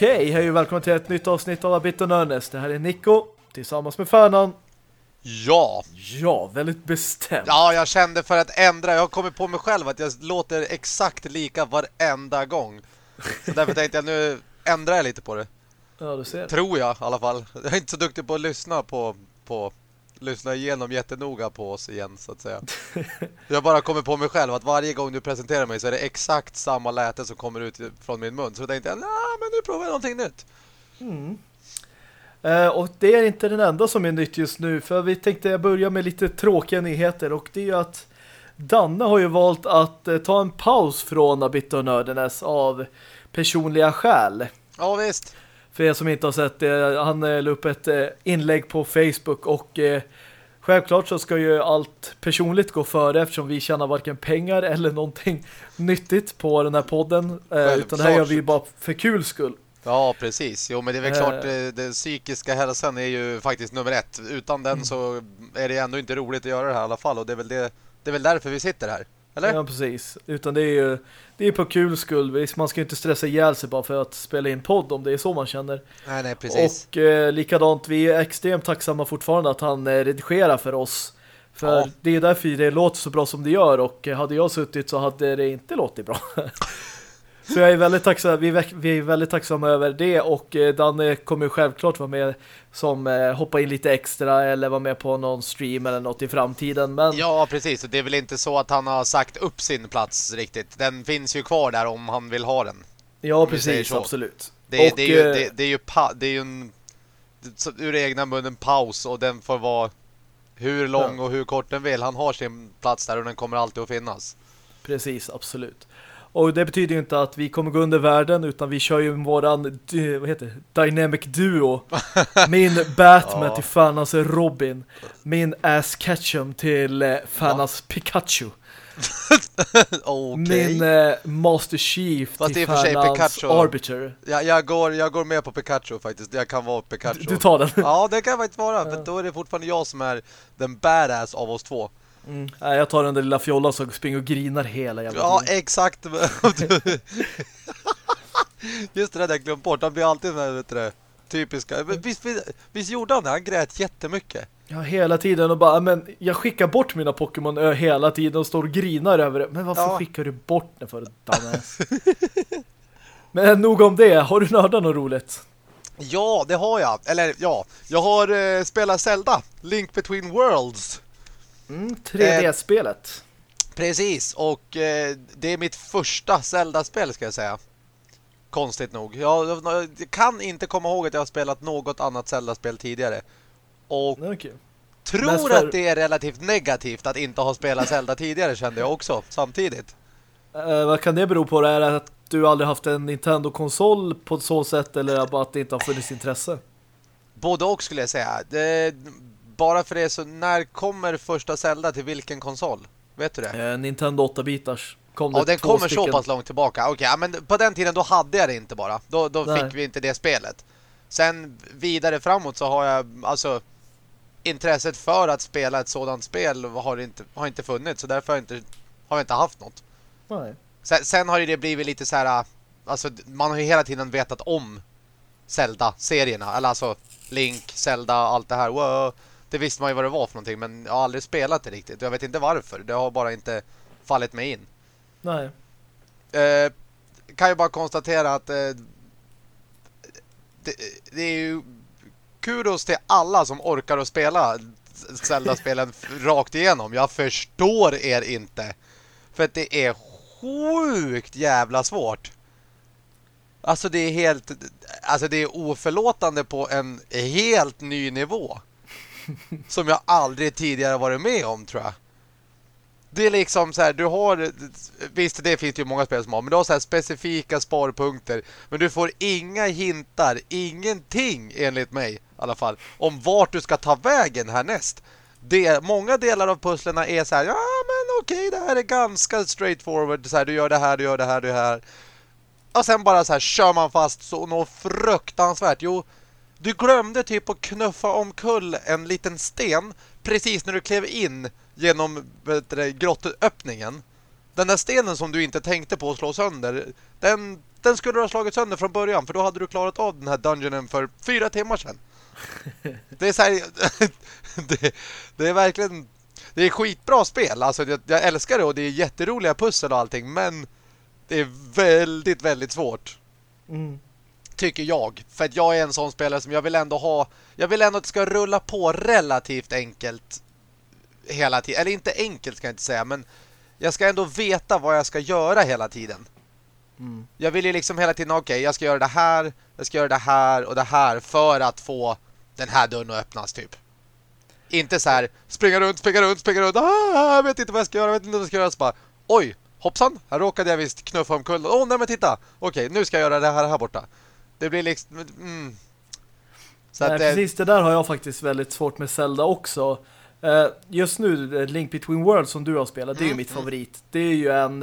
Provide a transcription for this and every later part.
Okej, hej och välkommen till ett nytt avsnitt av Abit och Nörnes. Det här är Nico tillsammans med Färnan. Ja. Ja, väldigt bestämt. Ja, jag kände för att ändra. Jag har kommit på mig själv att jag låter exakt lika varenda gång. Så därför tänkte jag nu ändrar jag lite på det. Ja, du ser. Tror jag i alla fall. Jag är inte så duktig på att lyssna på, på lyssna igenom jättenoga på oss igen så att säga. Jag bara kommer på mig själv att varje gång du presenterar mig så är det exakt samma läte som kommer ut från min mun. Så tänkte jag, nej men nu provar jag någonting nytt. Mm. Eh, och det är inte den enda som är nytt just nu för vi tänkte börja med lite tråkiga nyheter och det är ju att Danne har ju valt att eh, ta en paus från Abit och Nördenes av personliga skäl. Ja visst. För er som inte har sett det, han eh, la upp ett eh, inlägg på Facebook och eh, självklart så ska ju allt personligt gå före eftersom vi tjänar varken pengar eller någonting nyttigt på den här podden. Utan det här gör vi bara för kul skull. Ja, precis. Jo, men det är väl klart, den psykiska hälsan är ju faktiskt nummer ett. Utan den mm. så är det ändå inte roligt att göra det här i alla fall. Och det är väl, det, det är väl därför vi sitter här. Eller? Ja, precis. Utan det är ju det är på kul skull. Man ska ju inte stressa ihjäl sig bara för att spela in podd om det är så man känner. Nej, nej, precis. Och eh, likadant, vi är extremt tacksamma fortfarande att han eh, redigerar för oss. För ja. det är därför det låter så bra som det gör och hade jag suttit så hade det inte låtit bra. Så jag är väldigt tacksam, vi, är väldigt tacksamma över det och eh, Danne kommer självklart vara med som eh, hoppa in lite extra eller vara med på någon stream eller något i framtiden. Men... Ja, precis. Det är väl inte så att han har sagt upp sin plats riktigt. Den finns ju kvar där om han vill ha den. Ja, precis. Absolut. Det, och, det, är ju, det, det, är ju det är ju en ur egna munnen paus och den får vara hur lång och hur kort den vill. Han har sin plats där och den kommer alltid att finnas. Precis, absolut. Och det betyder ju inte att vi kommer gå under världen utan vi kör ju våran vad heter det? Dynamic Duo. Min Batman ja. till Fanas Robin. Min Ass Ketchum till eh, Fanas Pikachu. okay. Min eh, Master Chief Fast till Fanas Arbiter. Ja, jag, går, jag går med på Pikachu faktiskt. Jag kan vara Pikachu. Du, du tar den? Ja, det kan faktiskt vara. Ja. För då är det fortfarande jag som är den badass av oss två. Mm. Nej, jag tar den där lilla fjollan som springer och grinar hela jävla Ja, tiden. exakt. Just det där jag glömt bort. Han blir alltid med, vet du, typiska. Visst, visst, visst gjorde han det? Han grät jättemycket. Ja, hela tiden och bara, men jag skickar bort mina Pokémon hela tiden och står och grinar över det. Men varför ja. skickar du bort den för dumbass? men nog om det. Har du nördat något roligt? Ja, det har jag. Eller ja, jag har eh, spelat Zelda. Link Between Worlds. Mm, 3D-spelet. Eh, precis, och eh, det är mitt första Zelda-spel ska jag säga. Konstigt nog. Jag, jag, kan inte komma ihåg att jag har spelat något annat Zelda-spel tidigare. Och okay. tror för... att det är relativt negativt att inte ha spelat Zelda tidigare kände jag också, samtidigt. Eh, vad kan det bero på? Är det att du aldrig haft en Nintendo-konsol på så sätt eller bara att det inte har funnits intresse? Både och skulle jag säga. Det, bara för det så när kommer första Zelda till vilken konsol? Vet du det? Eh, Nintendo 8-bitars. Kom ja, den kommer stycken. så pass långt tillbaka. Okej, okay, men på den tiden då hade jag det inte bara. Då, då fick vi inte det spelet. Sen vidare framåt så har jag alltså intresset för att spela ett sådant spel har inte, har inte funnits. Så därför har jag inte, har jag inte haft något. Nej. Sen, sen har det blivit lite så här... Alltså, man har ju hela tiden vetat om Zelda-serierna. Eller alltså Link, Zelda, allt det här. Wow det visste man ju vad det var för någonting men jag har aldrig spelat det riktigt. Jag vet inte varför. Det har bara inte fallit mig in. Nej. Eh, kan ju bara konstatera att eh, det, det, är ju kudos till alla som orkar att spela Zelda-spelen rakt igenom. Jag förstår er inte. För att det är sjukt jävla svårt. Alltså det är helt alltså det är oförlåtande på en helt ny nivå som jag aldrig tidigare varit med om tror jag. Det är liksom så här, du har visst det finns ju många spel som har, men du har så här specifika sparpunkter, men du får inga hintar, ingenting enligt mig i alla fall om vart du ska ta vägen härnäst. Det, många delar av pusslerna är så här, ja men okej, det här är ganska straightforward, så här, du gör det här, du gör det här, du gör det här. Och sen bara så här kör man fast så något fruktansvärt. Jo, du glömde typ att knuffa omkull en liten sten precis när du klev in genom grottöppningen. Den där stenen som du inte tänkte på att slå sönder, den den skulle du ha slagit sönder från början för då hade du klarat av den här dungeonen för fyra timmar sedan. Det är så här, det, det, är verkligen det är skitbra spel. Alltså jag, jag, älskar det och det är jätteroliga pussel och allting men det är väldigt, väldigt svårt. Mm. Tycker jag. För att jag är en sån spelare som jag vill ändå ha jag vill ändå att det ska rulla på relativt enkelt hela tiden. Eller inte enkelt ska jag inte säga men jag ska ändå veta vad jag ska göra hela tiden. Mm. Jag vill ju liksom hela tiden, okej, okay, jag ska göra det här, jag ska göra det här och det här för att få den här dörren att öppnas typ. Inte så här, springa runt, springa runt, springa runt, ah, jag vet inte vad jag ska göra, jag vet inte vad jag ska göra. Så bara, oj, hoppsan, här råkade jag visst knuffa omkull. Åh, oh, nej men titta, okej, okay, nu ska jag göra det här här borta. Det blir liksom... Mm. Så Nej, att, eh, precis. Det där har jag faktiskt väldigt svårt med Zelda också. Eh, just nu, eh, Link Between Worlds som du har spelat, det är ju mm, mitt mm. favorit. Det är ju en...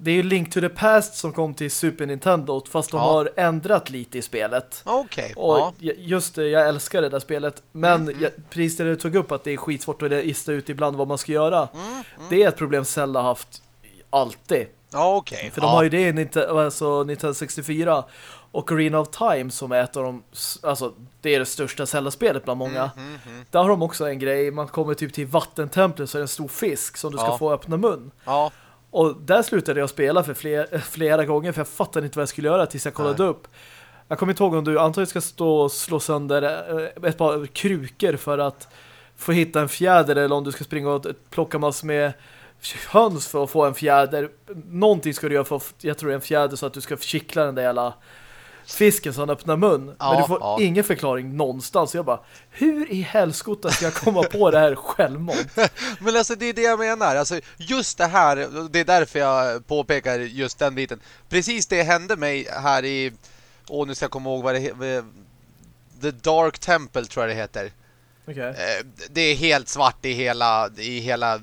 Det är ju Link to the Past som kom till Super Nintendo fast de ja. har ändrat lite i spelet. Okej. Okay, ja. Just det, jag älskar det där spelet. Men mm, mm, jag, precis det du tog upp att det är skitsvårt att lista ut ibland vad man ska göra. Mm. Det är ett problem Zelda haft alltid. Ja, okej. Okay, För de har ju det i Nintendo, alltså, Nintendo 64 Ocarina of Time som är ett av de alltså det är det största Zelda-spelet bland många. Mm, mm, mm. Där har de också en grej, man kommer typ till vattentemplet så är det en stor fisk som du ska få öppna mun. Ja. Och där slutade jag spela för fler, flera gånger för jag fattade inte vad jag skulle göra tills jag kollade Nej. upp. Jag kommer inte ihåg om du antagligen ska stå och slå sönder eh, ett par krukor för att få hitta en fjäder eller om du ska springa och plocka massor med höns för att få en fjäder. Någonting ska du göra för att, jag tror en fjäder så att du ska kittla den där jävla fisken så han öppnar mun. Ja, men du får ja. ingen förklaring någonstans. Jag bara, hur i helskotta ska jag komma på det här självmant? men alltså det är det jag menar. Alltså just det här, det är därför jag påpekar just den biten. Precis det hände mig här i, åh nu ska jag komma ihåg vad det heter. The Dark Temple tror jag det heter. Okay. Eh, det är helt svart i hela, i hela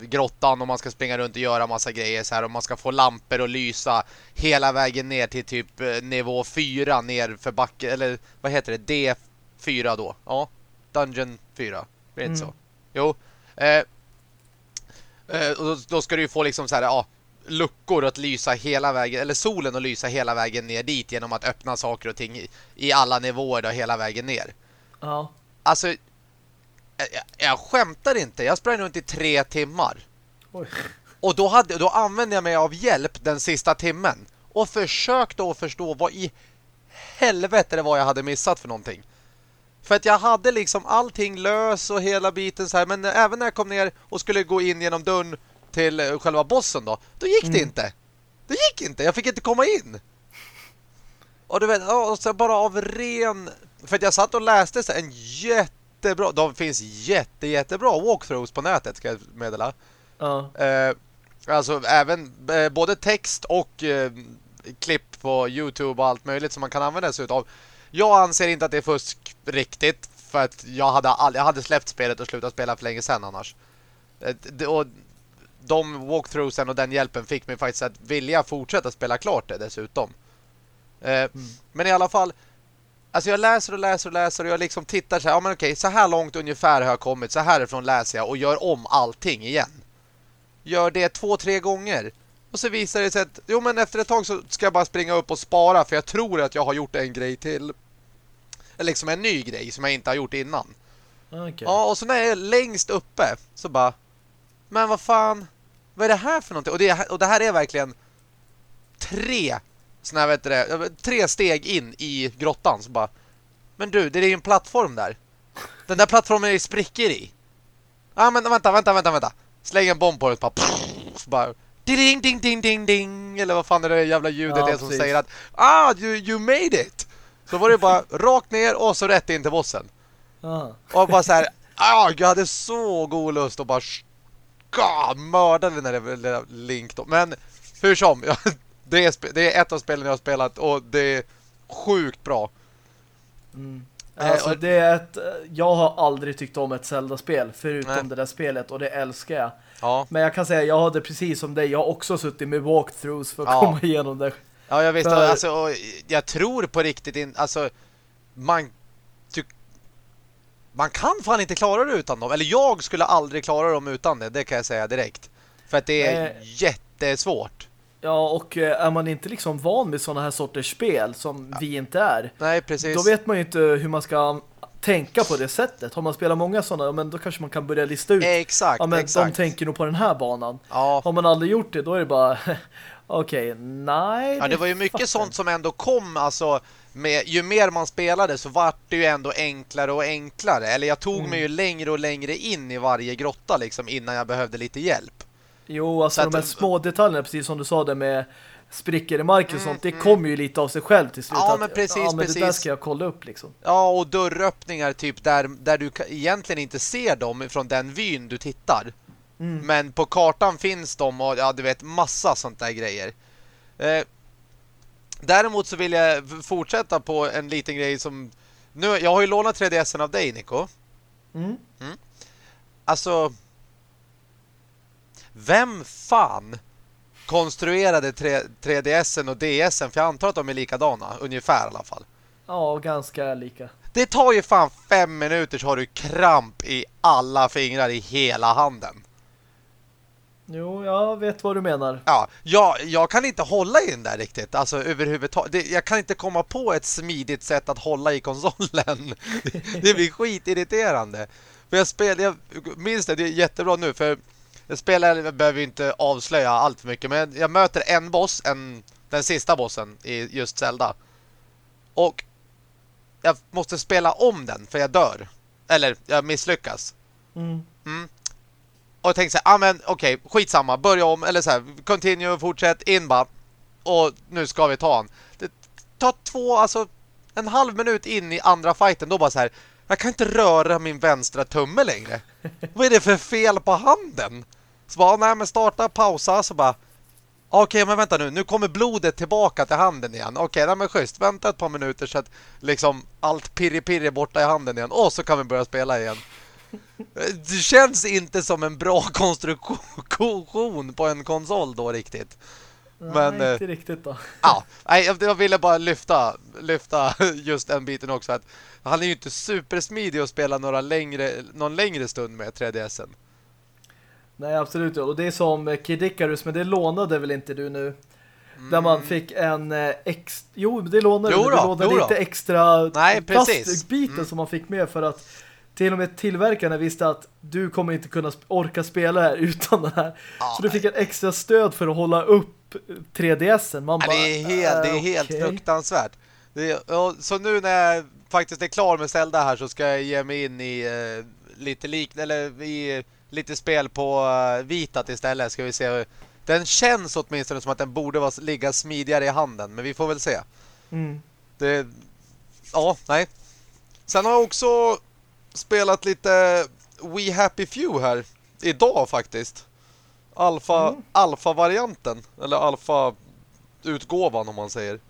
grottan och man ska springa runt och göra massa grejer så här och man ska få lampor och lysa hela vägen ner till typ eh, nivå 4 ner för backen eller vad heter det? D4 då. Ja, Dungeon 4. Det är inte mm. så. Jo. Eh, eh, och då, då, ska du ju få liksom så här ja, luckor att lysa hela vägen eller solen att lysa hela vägen ner dit genom att öppna saker och ting i, i alla nivåer då hela vägen ner. Ja. Alltså jag, jag skämtar inte. Jag sprang runt i tre timmar. Oj. Och då, hade, då använde jag mig av hjälp den sista timmen. Och försökte att förstå vad i helvete det var jag hade missat för någonting. För att jag hade liksom allting lös och hela biten så här. Men även när jag kom ner och skulle gå in genom dörren till eh, själva bossen då. Då gick mm. det inte. Det gick inte. Jag fick inte komma in. Och du vet, och så bara av ren... För att jag satt och läste så en jätte jättebra. De finns jätte, jättebra walkthroughs på nätet ska jag meddela. Ja. Eh, alltså även eh, både text och eh, klipp på Youtube och allt möjligt som man kan använda sig utav. Jag anser inte att det är fusk riktigt för att jag hade, all, jag hade släppt spelet och slutat spela för länge sedan annars. Eh, och de walkthroughsen och den hjälpen fick mig faktiskt att vilja fortsätta spela klart det dessutom. Eh, mm. Men i alla fall Alltså jag läser och läser och läser och jag liksom tittar så här, ja men okej, så här långt ungefär har jag kommit, så härifrån läser jag och gör om allting igen. Gör det två, tre gånger. Och så visar det sig att, jo men efter ett tag så ska jag bara springa upp och spara för jag tror att jag har gjort en grej till. Eller liksom en ny grej som jag inte har gjort innan. Okay. Ja, och så när jag är längst uppe så bara, men vad fan, vad är det här för någonting? Och det, och det här är verkligen tre såna här, vet du det, tre steg in i grottan så bara Men du, det är ju en plattform där. Den där plattformen är det sprickor i. Ja, ah, men vänta, vänta, vänta, vänta. Släng en bomb på det bara, pff, bara ding ding ding ding ding eller vad fan är det jävla ljudet ja, är som precis. säger att ah, you, you made it. Så var det bara rakt ner och så rätt in till bossen. Ah. Och bara så här, ah, jag hade så god lust att bara ska mörda den där Link då. Men hur som, jag det är, det är ett av spelen jag har spelat och det är sjukt bra. Mm. Eh, alltså det är ett, jag har aldrig tyckt om ett Zelda-spel förutom Nej. det där spelet och det älskar jag. Ja. Men jag kan säga, jag hade precis som dig, jag har också suttit med walkthroughs för att ja. komma igenom det. Ja, jag visste, för... alltså, jag tror på riktigt in, alltså man man kan fan inte klara det utan dem. Eller jag skulle aldrig klara dem utan det, det kan jag säga direkt. För att det är Nej. jättesvårt. Ja, och eh, är man inte liksom van med sådana här sorters spel som ja. vi inte är. Nej, precis. Då vet man ju inte hur man ska tänka på det sättet. Har man spelat många sådana, men då kanske man kan börja lista ut. Exakt, ja, men exakt. De tänker nog på den här banan. Ja. Har man aldrig gjort det, då är det bara... Okej, okay, nej. Ja, det var ju mycket fattar. sånt som ändå kom, alltså... Med, ju mer man spelade så vart det ju ändå enklare och enklare. Eller jag tog mm. mig ju längre och längre in i varje grotta liksom innan jag behövde lite hjälp. Jo, alltså så de här att, små detaljerna, precis som du sa det med sprickor i marken och mm, sånt, det mm. kommer ju lite av sig själv till slut. Ja, men precis, ja, men precis. det där ska jag kolla upp liksom. Ja, och dörröppningar typ där, där du egentligen inte ser dem från den vyn du tittar. Mm. Men på kartan finns de och ja, du vet, massa sånt där grejer. Eh, däremot så vill jag fortsätta på en liten grej som... Nu, jag har ju lånat 3DSen av dig, Nico. Mm. Mm. Alltså... Vem fan konstruerade 3, 3DSen och DSen? För jag antar att de är likadana, ungefär i alla fall. Ja, ganska lika. Det tar ju fan fem minuter så har du kramp i alla fingrar i hela handen. Jo, jag vet vad du menar. Ja, jag, jag kan inte hålla i den där riktigt. Alltså överhuvudtaget. jag kan inte komma på ett smidigt sätt att hålla i konsolen. Det, det blir skitirriterande. För jag spelar, jag minns det, det är jättebra nu för jag spelar, jag behöver inte avslöja allt för mycket, men jag möter en boss, en, den sista bossen i just Zelda. Och jag måste spela om den för jag dör. Eller jag misslyckas. Mm. Mm. Och jag tänkte så här, ah, men okej, okay, skitsamma, börja om, eller så här, continue, fortsätt, in bara. Och nu ska vi ta han. Det tar två, alltså en halv minut in i andra fighten, då bara så här, jag kan inte röra min vänstra tumme längre. Vad är det för fel på handen? Så bara, nej men starta, pausa, så bara Okej, okay, men vänta nu. Nu kommer blodet tillbaka till handen igen. Okej, okay, nej men schysst. Vänta ett par minuter så att liksom allt pirri-pirri är borta i handen igen. Och så kan vi börja spela igen. Det känns inte som en bra konstruktion på en konsol då riktigt. Nej, men, inte eh, riktigt då. Ja, nej, jag ville bara lyfta, lyfta just den biten också. Att han är ju inte supersmidig att spela några längre, någon längre stund med 3DSen. Nej, absolut. Och det är som Kid Icarus, men det lånade väl inte du nu? Mm. Där man fick en eh, ex... Jo, det lånade jo då, det lånade jo inte extra Nej, plastbiten mm. som man fick med för att till och med tillverkarna visste att du kommer inte kunna orka spela här utan den här. Ja, så du fick ett extra stöd för att hålla upp 3DSen. Man ja, bara, det är helt, äh, det är helt okay. fruktansvärt. Är, så nu när jag faktiskt är klar med Zelda här så ska jag ge mig in i uh, lite liknande eller i lite spel på uh, Vitat istället. Ska vi se. Den känns åtminstone som att den borde vara, ligga smidigare i handen. Men vi får väl se. Mm. Det, ja, nej. Sen har jag också spelat lite We Happy Few här. Idag faktiskt. Alfa, mm. alfa-varianten. Eller alfa-utgåvan om man säger.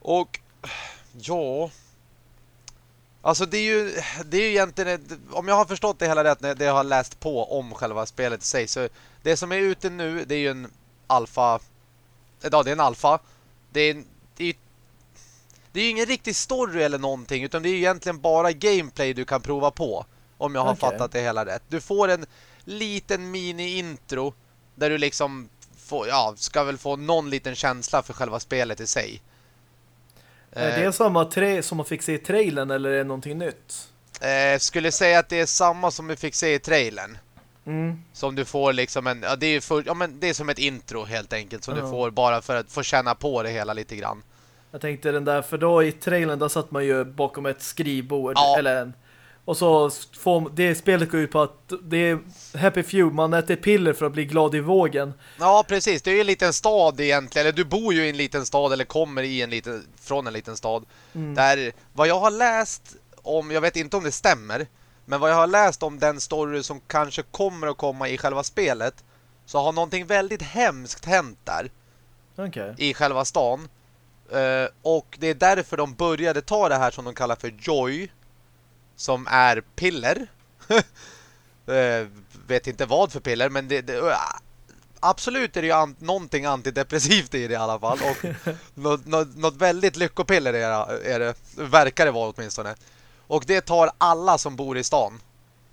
Och ja... Alltså det är ju, det är ju egentligen, om jag har förstått det hela rätt när jag har läst på om själva spelet i sig. Så det som är ute nu, det är ju en alfa, ja det är en alfa. Det är, det är, det är ju ingen riktig story eller någonting, utan det är ju egentligen bara gameplay du kan prova på. Om jag har okay. fattat det hela rätt. Du får en liten mini-intro där du liksom får, ja, ska väl få någon liten känsla för själva spelet i sig. Är det eh. samma tre som man fick se i trailern eller är det någonting nytt? Eh, skulle säga att det är samma som vi fick se i trailern. Mm. Som du får liksom en, ja, det är för, ja men det är som ett intro helt enkelt som mm. du får bara för att få känna på det hela lite grann. Jag tänkte den där, för då i trailern där satt man ju bakom ett skrivbord ja. eller en och så får det spelet går ut på att det är happy few, man äter piller för att bli glad i vågen. Ja, precis. Det är ju en liten stad egentligen. Eller du bor ju i en liten stad eller kommer i en liten, från en liten stad. Mm. Där, vad jag har läst om, jag vet inte om det stämmer, men vad jag har läst om den story som kanske kommer att komma i själva spelet så har någonting väldigt hemskt hänt där. Okay. I själva stan. Uh, och det är därför de började ta det här som de kallar för Joy som är piller. eh, vet inte vad för piller, men det, det absolut är det ju an någonting antidepressivt i det i alla fall. Och något, något, något väldigt lyckopiller är, är det, verkar det vara åtminstone. Och det tar alla som bor i stan.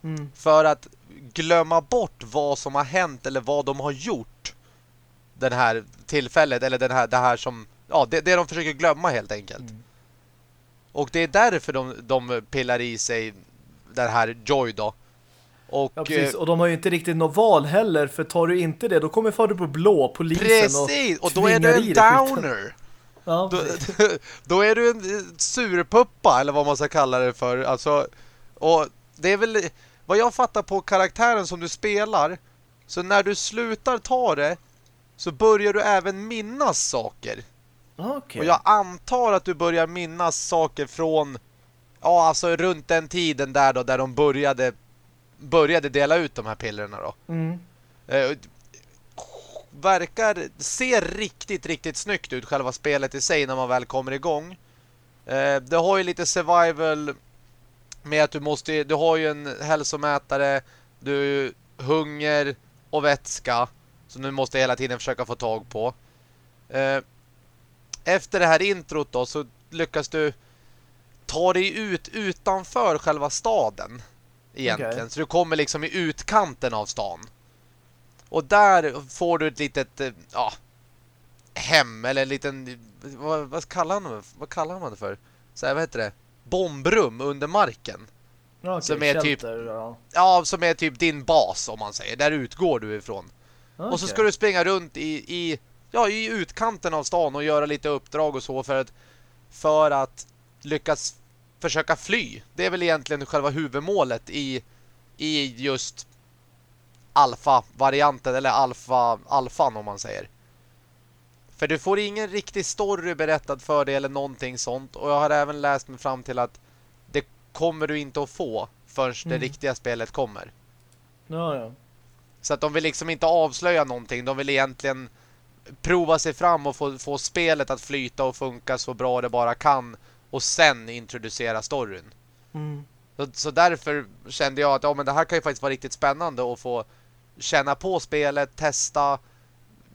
Mm. För att glömma bort vad som har hänt eller vad de har gjort den här tillfället eller den här, det här som ja, det, det de försöker glömma helt enkelt. Mm. Och det är därför de, de pillar i sig den här Joy då. Och, ja, precis. Och de har ju inte riktigt något val heller. För tar du inte det, då kommer far du på blå polisen Precis, och, och då är du en downer. Ja, då, då, är du en surpuppa, eller vad man ska kalla det för. Alltså, och det är väl vad jag fattar på karaktären som du spelar. Så när du slutar ta det så börjar du även minnas saker. Okay. Och jag antar att du börjar minnas saker från ja, alltså runt den tiden där då där de började började dela ut de här pillerna då. Mm. Eh, verkar se riktigt, riktigt snyggt ut själva spelet i sig när man väl kommer igång. Eh, det har ju lite survival med att du måste, du har ju en hälsomätare, du hunger och vätska som du måste hela tiden försöka få tag på. Eh, efter det här introt då så lyckas du ta dig ut utanför själva staden egentligen. Okay. Så du kommer liksom i utkanten av stan. Och där får du ett litet eh, ja, hem eller en liten vad, vad kallar man vad kallar man det för? Så här, vad heter det? Bombrum under marken. Okay, som är typ ja. ja. som är typ din bas om man säger. Där utgår du ifrån. Okay. Och så ska du springa runt i, i ja, i utkanten av stan och göra lite uppdrag och så för att för att lyckas försöka fly. Det är väl egentligen själva huvudmålet i i just alfa-varianten eller alfa alfan om man säger. För du får ingen riktig story berättad för dig eller någonting sånt. Och jag har även läst mig fram till att det kommer du inte att få förrän mm. det riktiga spelet kommer. Ja, ja. Så att de vill liksom inte avslöja någonting. De vill egentligen prova sig fram och få, få spelet att flyta och funka så bra det bara kan. Och sen introducera storyn. Mm. Så, så därför kände jag att ja, men det här kan ju faktiskt vara riktigt spännande att få känna på spelet, testa,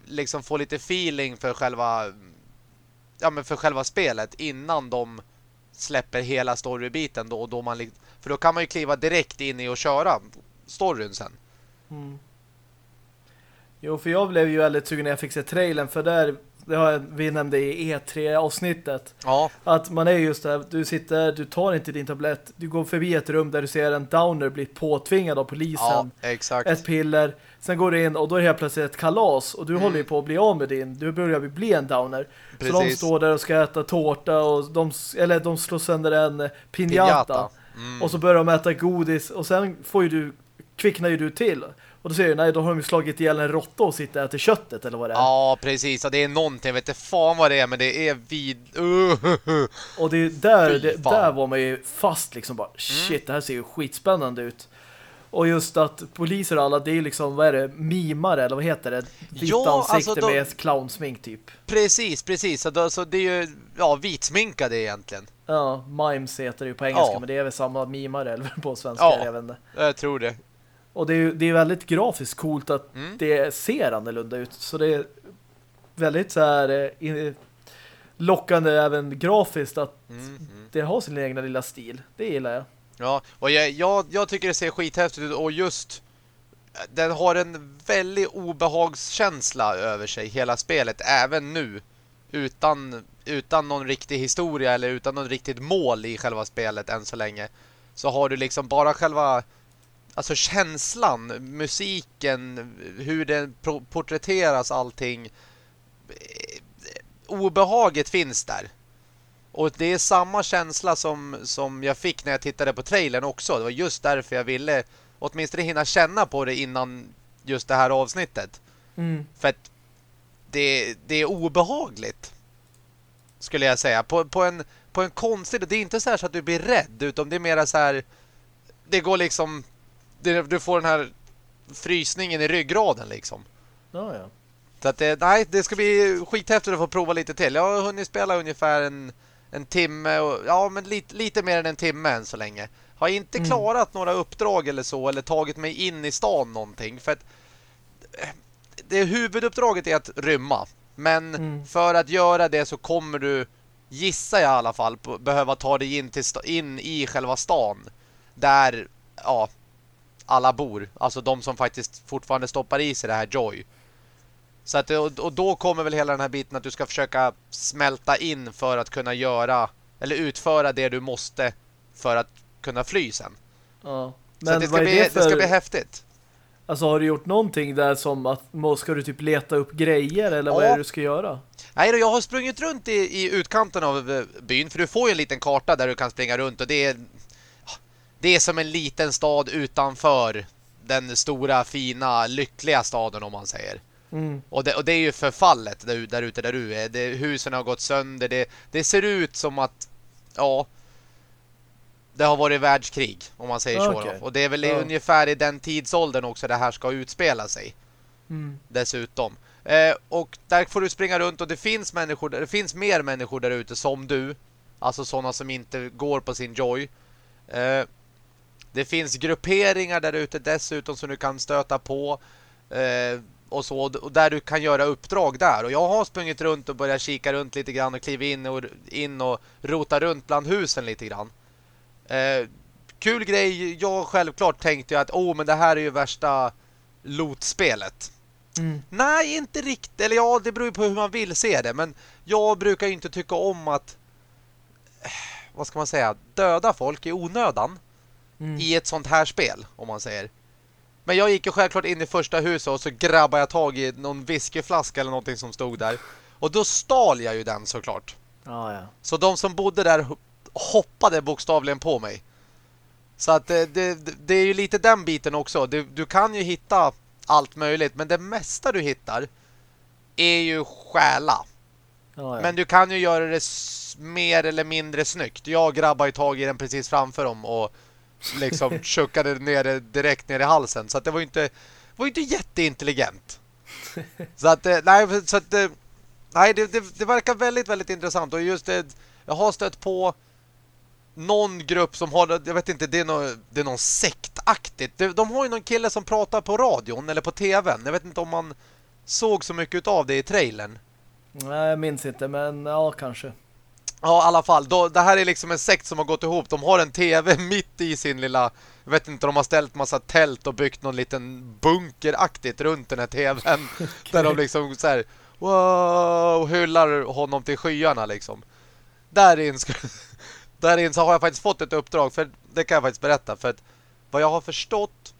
liksom få lite feeling för själva ja men för själva spelet innan de släpper hela storybiten då, då man för då kan man ju kliva direkt in i och köra storyn sen. Mm. Jo, för jag blev ju väldigt sugen när jag fick se trailern för där det har vi nämnde i E3-avsnittet. Ja. Att man är just där, du sitter, du tar inte din tablett, du går förbi ett rum där du ser en downer bli påtvingad av polisen. Ja, exakt. Ett piller. Sen går du in och då är det helt plötsligt ett kalas och du mm. håller ju på att bli av med din. Du börjar bli en downer. Precis. Så de står där och ska äta tårta och de, eller de slår sönder en pinjata. Mm. Och så börjar de äta godis och sen får ju du kvicknar ju du till. Och då säger du, nej då har de ju slagit ihjäl en råtta och sitter och äter köttet eller vad det är. Ja, precis. Och det är någonting, jag vet inte fan vad det är, men det är vid... Uh. Och det är där, det, där var man ju fast liksom bara, shit, mm. det här ser ju skitspännande ut. Och just att poliser och alla, det är liksom, vad är det, mimare eller vad heter det? Vita ja, ansikte alltså då, med clownsmink typ. Precis, precis. Så, då, så det är ju, ja, vitsminkade egentligen. Ja, mimes heter det ju på engelska, ja. men det är väl samma mimare eller på svenska, ja, jag vet inte. jag tror det. Och det är, det är väldigt grafiskt coolt att mm. det ser annorlunda ut. Så det är väldigt så här eh, lockande även grafiskt att mm, mm. det har sin egna lilla stil. Det gillar jag. Ja, och jag, jag, jag tycker det ser skithäftigt ut och just den har en väldigt obehagskänsla över sig hela spelet, även nu utan, utan någon riktig historia eller utan någon riktigt mål i själva spelet än så länge så har du liksom bara själva alltså känslan, musiken, hur den porträtteras allting obehaget finns där. Och det är samma känsla som, som jag fick när jag tittade på trailern också. Det var just därför jag ville åtminstone hinna känna på det innan just det här avsnittet. Mm. För att det, det är obehagligt. Skulle jag säga. På, på, en, på en konstig... Det är inte så, här så att du blir rädd. Utan det är mer så här... Det går liksom du får den här frysningen i ryggraden liksom. Ja, ja. Så att det, nej, det ska bli skithäftigt att få prova lite till. Jag har hunnit spela ungefär en, en timme och, ja, men lite, lite mer än en timme än så länge. Har inte mm. klarat några uppdrag eller så eller tagit mig in i stan någonting för att eh, det huvuduppdraget är att rymma. Men mm. för att göra det så kommer du gissa i alla fall behöva ta dig in, till in i själva stan där ja, alla bor. Alltså de som faktiskt fortfarande stoppar i sig det här Joy. Så att, och, då kommer väl hela den här biten att du ska försöka smälta in för att kunna göra eller utföra det du måste för att kunna fly sen. Ja. Men så det ska, bli, det, för... det ska bli häftigt. Alltså har du gjort någonting där som att ska du typ leta upp grejer eller ja. vad är det du ska göra? Nej då, jag har sprungit runt i, i utkanten av eh, byn för du får ju en liten karta där du kan springa runt och det är det är som en liten stad utanför den stora, fina, lyckliga staden om man säger. Mm. Och, det, och det är ju förfallet där, där ute där du är. Det, husen har gått sönder. Det, det ser ut som att ja det har varit världskrig om man säger okay. så. Och det är väl ja. ungefär i den tidsåldern också det här ska utspela sig. Mm. Dessutom. Eh, och där får du springa runt och det finns människor det finns mer människor där ute som du. Alltså sådana som inte går på sin joy. Eh, det finns grupperingar där ute dessutom som du kan stöta på. Eh, och så och där du kan göra uppdrag där. Och jag har sprungit runt och börjat kika runt lite grann och kliva in och, in och rota runt bland husen lite grann. Eh, kul grej. Jag självklart tänkte att åh, men det här är ju värsta lotspelet. Mm. Nej, inte riktigt. Eller ja, det beror ju på hur man vill se det. Men jag brukar inte tycka om att eh, vad ska man säga, döda folk i onödan mm. i ett sånt här spel, om man säger. Men jag gick ju självklart in i första huset och så grabbade jag tag i någon whiskyflaska eller någonting som stod där. Och då stal jag ju den såklart. Ah, ja. Så de som bodde där hoppade bokstavligen på mig. Så att det, det, det är ju lite den biten också. Du, du, kan ju hitta allt möjligt, men det mesta du hittar är ju stjäla. Ah, ja. Men du kan ju göra det mer eller mindre snyggt. Jag grabbar ju tag i den precis framför dem och liksom chuckade ner direkt ner i halsen. Så att det var ju inte, var inte jätteintelligent. Så att, eh, nej, så att, eh, nej det, det, det verkar väldigt, väldigt intressant. Och just det, jag har stött på någon grupp som har, jag vet inte, det är, någon, det är någon sektaktigt. De har ju någon kille som pratar på radion eller på tvn. Jag vet inte om man såg så mycket av det i trailern. Nej, jag minns inte, men ja, kanske. Ja, i alla fall. Då, det här är liksom en sekt som har gått ihop. De har en tv mitt i sin lilla... Jag vet inte, de har ställt massa tält och byggt någon liten bunkeraktigt runt den här tvn. okay. Där de liksom så här... Wow, hyllar honom till skyarna liksom. Där in, ska, där in så har jag faktiskt fått ett uppdrag. För det kan jag faktiskt berätta. För att vad jag har förstått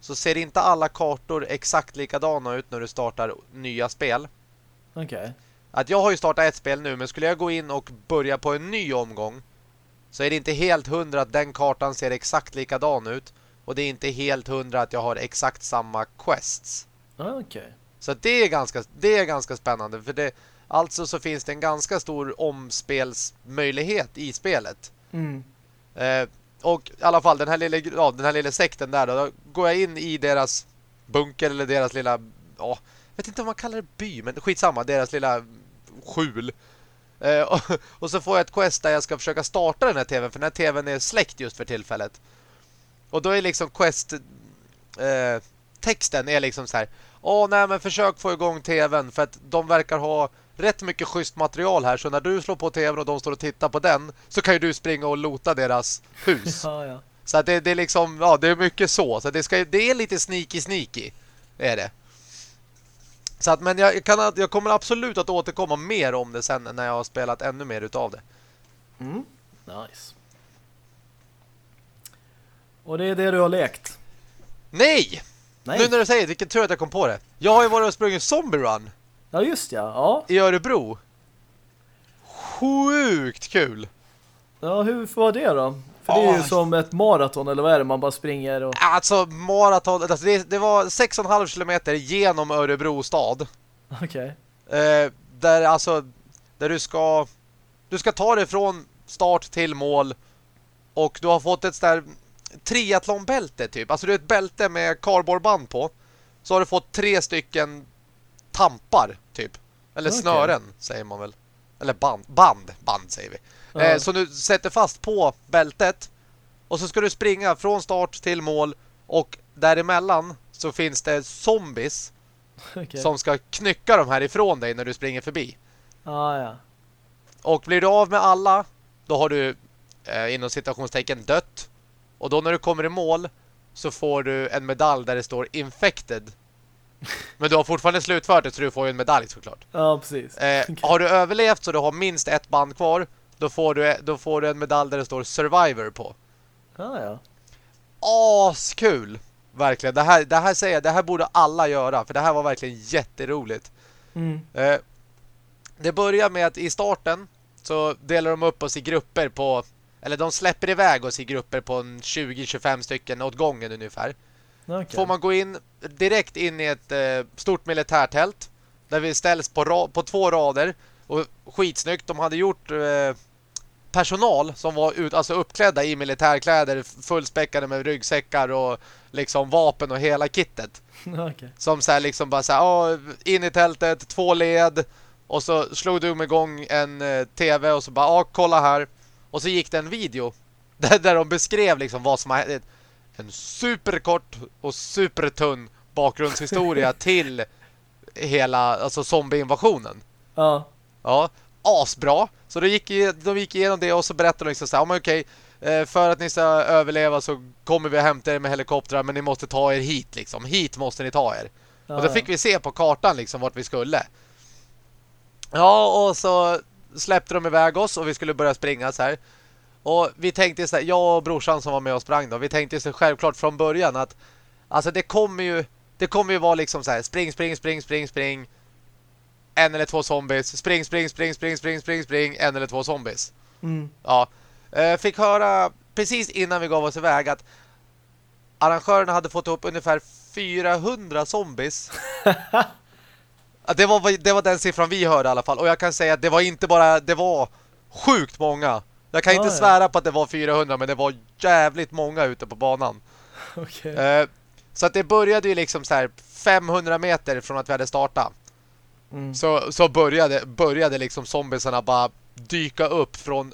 så ser inte alla kartor exakt likadana ut när du startar nya spel. Okej. Okay. Att jag har ju startat ett spel nu men skulle jag gå in och börja på en ny omgång så är det inte helt hundra att den kartan ser exakt likadan ut och det är inte helt hundra att jag har exakt samma quests. Ah, okay. Så det är ganska det är ganska spännande för det alltså så finns det en ganska stor omspelsmöjlighet i spelet. Mm. Eh, och i alla fall den här lilla ja, den här lilla sekten där då, då går jag in i deras bunker eller deras lilla ja, vet inte om man kallar det by, men skitsamma, deras lilla skjul. Eh, och, och, så får jag ett quest där jag ska försöka starta den här tvn, för den här tvn är släckt just för tillfället. Och då är liksom quest eh, texten är liksom så här Åh nej men försök få igång tvn för att de verkar ha rätt mycket schysst material här så när du slår på tvn och de står och tittar på den så kan ju du springa och lota deras hus. ja, ja. Så att det, det, är liksom ja, det är mycket så så det ska det är lite sneaky sneaky är det. Så att, men jag, kan, jag kommer absolut att återkomma mer om det sen när jag har spelat ännu mer utav det. Mm. Nice. Och det är det du har lekt? Nej! Nej. Nu när du säger det, vilken tur att jag kom på det. Jag har ju varit och sprungit Zombie Run. Ja, just ja. ja. I Örebro. Sjukt kul! Ja, hur var det då? För det är ju som ett maraton, eller vad är det? Man bara springer och... Alltså, maraton... Alltså det, det var 6,5 kilometer genom Örebro stad. Okej. Okay. Eh, där alltså... Där du ska... Du ska ta dig från start till mål. Och du har fått ett sådär triathlonbälte typ. Alltså det är ett bälte med kardborreband på. Så har du fått tre stycken tampar typ. Eller okay. snören säger man väl. Eller band. Band, band säger vi. Eh, så du sätter fast på bältet och så ska du springa från start till mål och däremellan så finns det zombies okay. som ska knycka de här ifrån dig när du springer förbi. Ah, ja. Och blir du av med alla då har du eh, inom citationstecken dött. Och då när du kommer i mål så får du en medalj där det står infected. Men du har fortfarande slutfört det så du får ju en medalj såklart. Ja, precis. Eh, har du överlevt så du har minst ett band kvar, då får du, då får du en medalj där det står Survivor på. Ah, ja. Askul! Verkligen. Det här, det här säger jag, det här borde alla göra. För det här var verkligen jätteroligt. Mm. Eh, det börjar med att i starten så delar de upp oss i grupper på... Eller de släpper iväg oss i grupper på en 20-25 stycken åt gången ungefär. Okay. Får man gå in direkt in i ett eh, stort militärtält. Där vi ställs på, på två rader. Och skitsnyggt. De hade gjort... Eh, personal som var ut, alltså uppklädda i militärkläder, fullspäckade med ryggsäckar och liksom vapen och hela kittet. Okay. Som så här liksom bara så här, in i tältet, två led och så slog de igång en eh, tv och så bara, ja, kolla här. Och så gick det en video där, där de beskrev liksom vad som hänt. En superkort och supertunn bakgrundshistoria till hela alltså zombieinvasionen. Ja. Ja, asbra. Så då gick, de gick igenom det och så berättade de liksom så här, okej, eh, för att ni ska överleva så kommer vi hämta er med helikoptrar men ni måste ta er hit liksom. Hit måste ni ta er. Ja, och då fick vi se på kartan liksom vart vi skulle. Ja, och så släppte de iväg oss och vi skulle börja springa så här. Och vi tänkte så här, jag och brorsan som var med och sprang då, vi tänkte så självklart från början att alltså det kommer ju det kommer ju vara liksom så här, spring, spring, spring, spring, spring en eller två zombies. Spring, spring, spring, spring, spring, spring, spring. En eller två zombies. Mm. Ja. Eh, fick höra precis innan vi gav oss iväg att arrangörerna hade fått upp ungefär 400 zombies. det, var, det var den siffran vi hörde i alla fall. Och jag kan säga att det var inte bara, det var sjukt många. Jag kan ah, inte svära ja. på att det var 400 men det var jävligt många ute på banan. Okay. Eh, så att det började ju liksom så här 500 meter från att vi hade startat. Mm. Så, så började, började liksom zombiesarna bara dyka upp från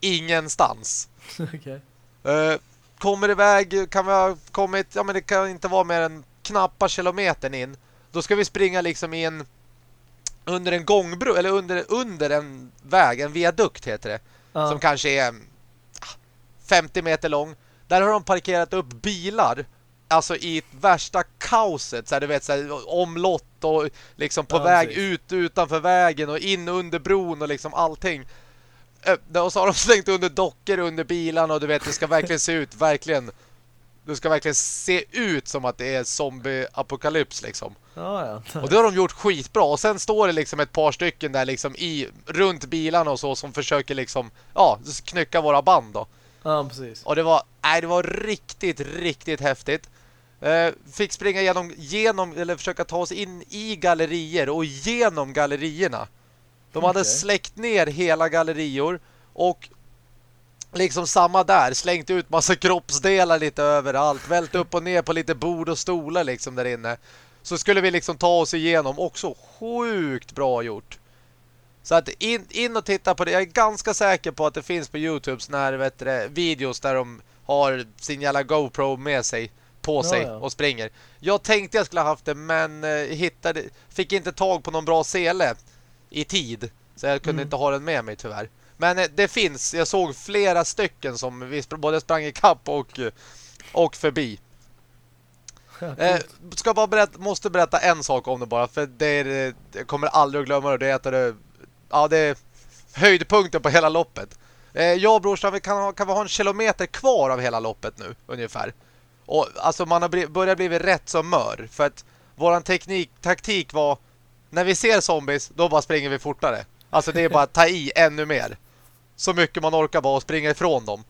ingenstans. okay. uh, kommer iväg, kan vi ha kommit, ja men det kan inte vara mer än knappa kilometern in. Då ska vi springa liksom i en under en gångbro, eller under, under en väg, en viadukt heter det. Uh. Som kanske är 50 ah, meter lång. Där har de parkerat upp bilar alltså i värsta kaoset så här, du vet så här, omlott och liksom på ja, väg precis. ut utanför vägen och in under bron och liksom allting. Och så har de slängt under dockor under bilarna och du vet det ska verkligen se ut verkligen det ska verkligen se ut som att det är zombie-apokalyps liksom. Ja, ja. Och det har de gjort skitbra. Och sen står det liksom ett par stycken där liksom i runt bilarna och så som försöker liksom ja, knycka våra band då. Ja, precis. Och det var, nej, det var riktigt, riktigt häftigt. Eh, fick springa genom, genom, eller försöka ta oss in i gallerier och genom gallerierna. De hade okay. släckt ner hela gallerior och liksom samma där, slängt ut massa kroppsdelar lite överallt, vält upp och ner på lite bord och stolar liksom där inne. Så skulle vi liksom ta oss igenom, också sjukt bra gjort. Så att in, in och titta på det. Jag är ganska säker på att det finns på Youtube såna här vet du, videos där de har sin jävla GoPro med sig på sig ja, ja. och springer. Jag tänkte jag skulle ha haft det men eh, hittade, fick inte tag på någon bra sele i tid. Så jag kunde mm. inte ha den med mig tyvärr. Men eh, det finns, jag såg flera stycken som vi både sprang i kapp och, och förbi. eh, ska bara berätta, måste berätta en sak om det bara för det är, jag kommer aldrig att glömma det. Det är det, ja, det är höjdpunkten på hela loppet. Eh, jag och brorsan vi kan, kan vi ha en kilometer kvar av hela loppet nu ungefär. Och alltså man har börjat bli rätt så mör. För att våran teknik, taktik var när vi ser zombies, då bara springer vi fortare. Alltså det är bara att ta i ännu mer. Så mycket man orkar bara och springa ifrån dem.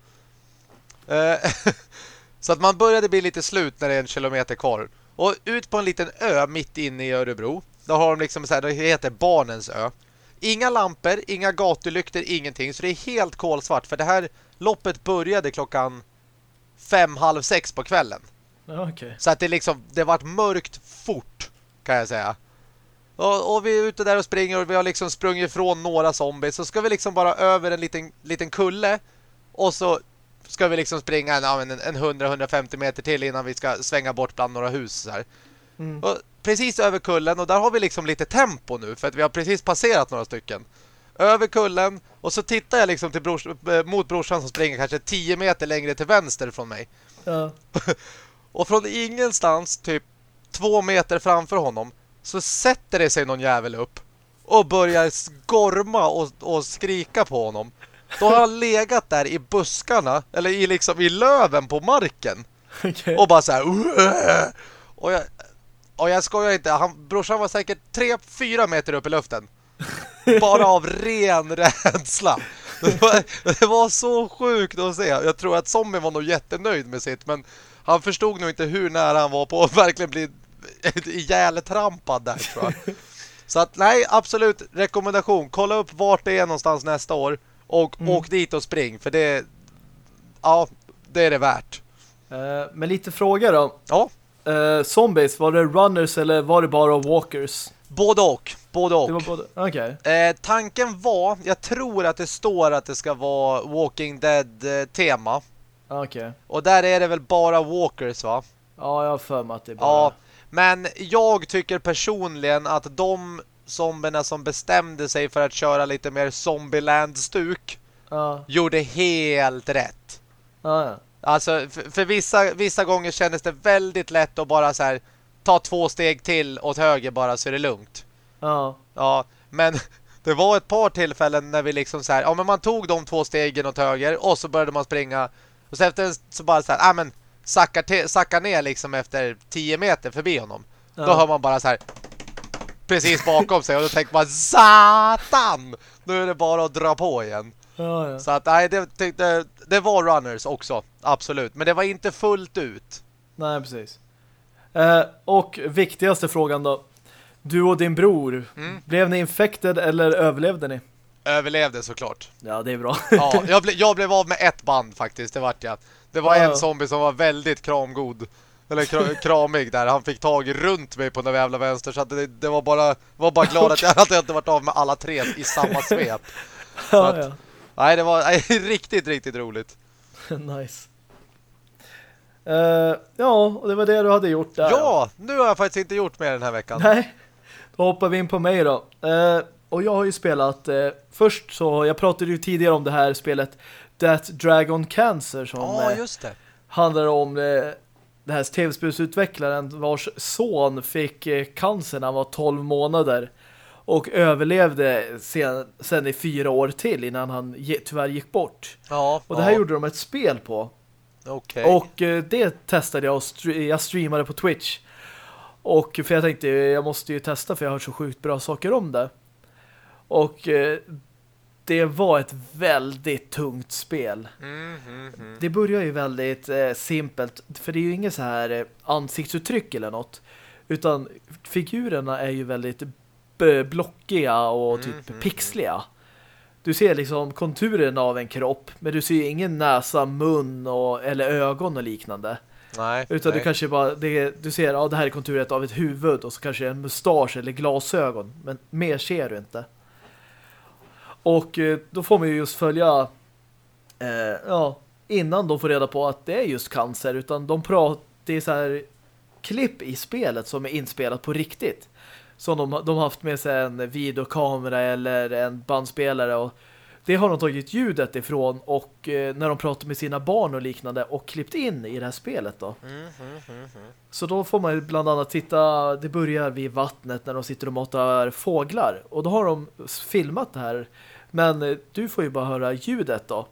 Eh, så att man började bli lite slut när det är en kilometer kvar. Och ut på en liten ö mitt inne i Örebro. Då har de liksom så här, det heter Barnens ö. Inga lampor, inga gatulykter, ingenting. Så det är helt kolsvart. För det här loppet började klockan fem, halv sex på kvällen. Okay. Så att det liksom, det varit mörkt fort kan jag säga. Och, och, vi är ute där och springer och vi har liksom sprungit ifrån några zombies. Så ska vi liksom bara över en liten, liten kulle och så ska vi liksom springa en, en, en 100-150 meter till innan vi ska svänga bort bland några hus så. Mm. Och precis över kullen och där har vi liksom lite tempo nu för att vi har precis passerat några stycken över kullen och så tittar jag liksom till brors, eh, mot brorsan som springer kanske 10 meter längre till vänster från mig. Ja. och från ingenstans typ två meter framför honom så sätter det sig någon jävel upp och börjar gorma och, och skrika på honom. Då har han legat där i buskarna eller i liksom i löven på marken. Okay. Och bara så här Uah! och jag och jag skojar inte, han, brorsan var säkert 3-4 meter upp i luften. Bara av ren rädsla. Det var, det var så sjukt att se. Jag tror att Zombie var nog jättenöjd med sitt, men han förstod nog inte hur nära han var på att verkligen bli ihjältrampad där tror jag. Så att nej, absolut rekommendation. Kolla upp vart det är någonstans nästa år och mm. åk dit och spring för det ja, det är det värt. Uh, men lite fråga då. Ja. Uh, zombies, var det runners eller var det bara walkers? Både och. Både och. Både... Okay. Eh, tanken var, jag tror att det står att det ska vara Walking Dead-tema. Eh, okay. Och där är det väl bara walkers va? Ja, jag har för mig att det är bara... Ja, men jag tycker personligen att de zombierna som bestämde sig för att köra lite mer Zombieland-stuk ja. gjorde helt rätt. Ja, ja. Alltså, för, för, vissa, vissa gånger kändes det väldigt lätt att bara så här ta två steg till åt höger bara så är det lugnt. Ja. Ja, men det var ett par tillfällen när vi liksom så här, ja men man tog de två stegen åt höger och så började man springa och så efter så bara så här, ja men sackar, sackar ner liksom efter 10 meter förbi honom. Ja. Då hör man bara så här precis bakom sig och då tänker man satan! Nu är det bara att dra på igen. Ja, ja. Så att nej, det, det, det var runners också, absolut. Men det var inte fullt ut. Nej, precis. Eh, och viktigaste frågan då. Du och din bror, mm. blev ni infected eller överlevde ni? Överlevde såklart. Ja, det är bra. ja, jag, ble, jag blev av med ett band faktiskt, det vart jag. Det var ja. en zombie som var väldigt kramgod. Eller kramig där. Han fick tag runt mig på den jävla vänster. Så det, det, var bara var bara glad att jag inte varit av med alla tre i samma svep. ja, att, ja. Nej, det var nej, riktigt, riktigt roligt. nice. Uh, ja, och det var det du hade gjort där. Ja, nu har jag faktiskt inte gjort mer den här veckan. Nej, då hoppar vi in på mig då. Uh, och jag har ju spelat, uh, först så, jag pratade ju tidigare om det här spelet That Dragon Cancer som ja, just det. handlar om det här tv-spelsutvecklaren vars son fick cancer när han var 12 månader och överlevde sen, sen i fyra år till innan han tyvärr gick bort. Ja, och det här ja. gjorde de ett spel på. Okay. Och eh, det testade jag och jag streamade på Twitch. Och för jag tänkte, jag måste ju testa för jag har hört så sjukt bra saker om det. Och eh, det var ett väldigt tungt spel. Mm, mm, mm. Det börjar ju väldigt eh, simpelt, för det är ju inget så här ansiktsuttryck eller något. Utan figurerna är ju väldigt blockiga och typ pixliga. Du ser liksom konturen av en kropp, men du ser ingen näsa, mun och, eller ögon och liknande. Nej, Utan nej. du kanske bara, det, du ser, ja det här är konturet av ett huvud och så kanske en mustasch eller glasögon. Men mer ser du inte. Och eh, då får man ju just följa eh, ja, innan de får reda på att det är just cancer. Utan de pratar, det är så här klipp i spelet som är inspelat på riktigt som de, de har haft med sig en videokamera eller en bandspelare och det har de tagit ljudet ifrån och eh, när de pratar med sina barn och liknande och klippt in i det här spelet då. Mm, mm, mm, mm. så då får man bland annat titta, det börjar vid vattnet när de sitter och matar fåglar och då har de filmat det här. Men eh, du får ju bara höra ljudet då.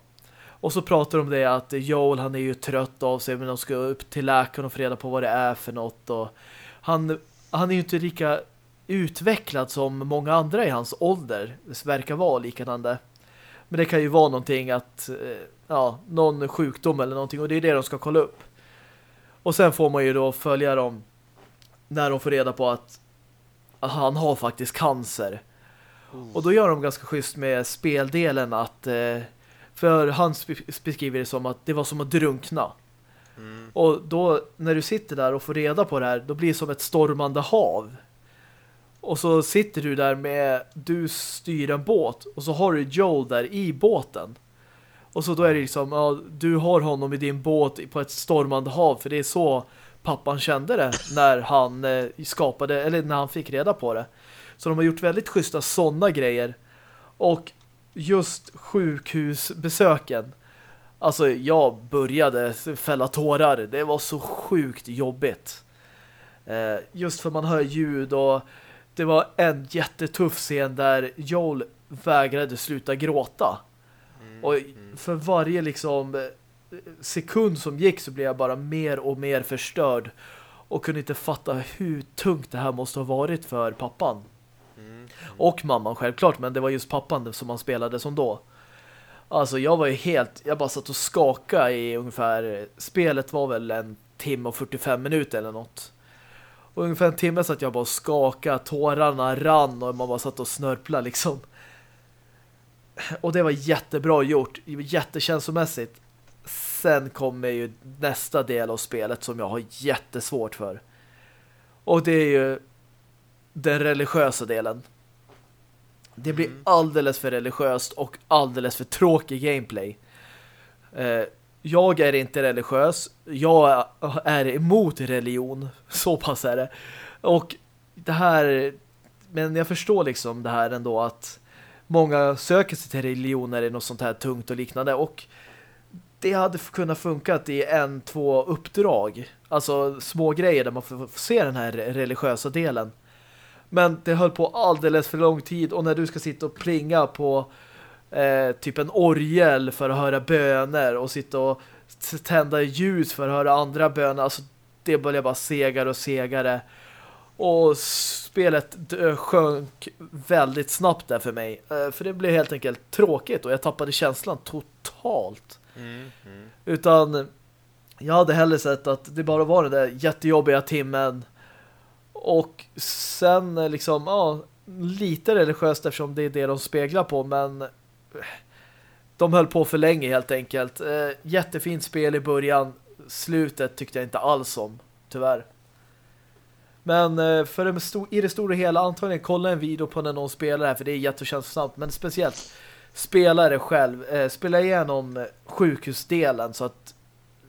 Och så pratar de om det att Joel han är ju trött av sig men de ska upp till läkaren och få reda på vad det är för något och han, han är ju inte lika utvecklad som många andra i hans ålder. Verkar vara likadande. Men det kan ju vara någonting att eh, ja, någon sjukdom eller någonting och det är det de ska kolla upp. Och sen får man ju då följa dem när de får reda på att, att han har faktiskt cancer. Och då gör de ganska schysst med speldelen att eh, för han beskriver det som att det var som att drunkna. Mm. Och då när du sitter där och får reda på det här då blir det som ett stormande hav och så sitter du där med, du styr en båt och så har du Joel där i båten. Och så då är det liksom, ja, du har honom i din båt på ett stormande hav för det är så pappan kände det när han eh, skapade, eller när han fick reda på det. Så de har gjort väldigt schyssta sådana grejer. Och just sjukhusbesöken. Alltså jag började fälla tårar. Det var så sjukt jobbigt. Eh, just för man hör ljud och det var en jättetuff scen där Joel vägrade sluta gråta. Mm, Och mm. för varje liksom eh, sekund som gick så blev jag bara mer och mer förstörd och kunde inte fatta hur tungt det här måste ha varit för pappan. Mm. Och mamman självklart, men det var just pappan som han spelade som då. Alltså jag var ju helt, jag bara satt och skakade i ungefär, spelet var väl en timme och 45 minuter eller något. Och ungefär en timme satt jag bara och skakade, tårarna rann och man bara satt och snörplade liksom. Och det var jättebra gjort, jättekänslomässigt. Sen kommer ju nästa del av spelet som jag har jättesvårt för. Och det är ju den religiösa delen. Det blir Mm. alldeles för religiöst och alldeles för tråkig gameplay. Eh, jag är inte religiös. Jag är emot religion. Så pass är det. Och det här... Men jag förstår liksom det här ändå att många söker sig till religioner i något sånt här tungt och liknande. Och det hade kunnat funkat i en, två uppdrag. Alltså små grejer där man får se den här religiösa delen. Men det höll på alldeles för lång tid och när du ska sitta och plinga på eh, typ en orgel för att höra böner och sitta och tända ljus för att höra andra böner, alltså det började bara segare och segare. Och spelet dö- sjönk väldigt snabbt där för mig. Eh, för det blev helt enkelt tråkigt och jag tappade känslan totalt. Mm. Mm. Utan jag hade hellre sett att det bara var den där jättejobbiga timmen och sen eh, liksom, ja, lite religiöst eftersom det är det de speglar på, men eh, de höll på för länge helt enkelt. Eh, jättefint spel i början, slutet tyckte jag inte alls om, tyvärr. Men eh, för det i det stora hela antagligen kolla en video på när någon spelar här för det är jättekänslosamt, men speciellt spelare själv, eh, spela igenom sjukhusdelen så att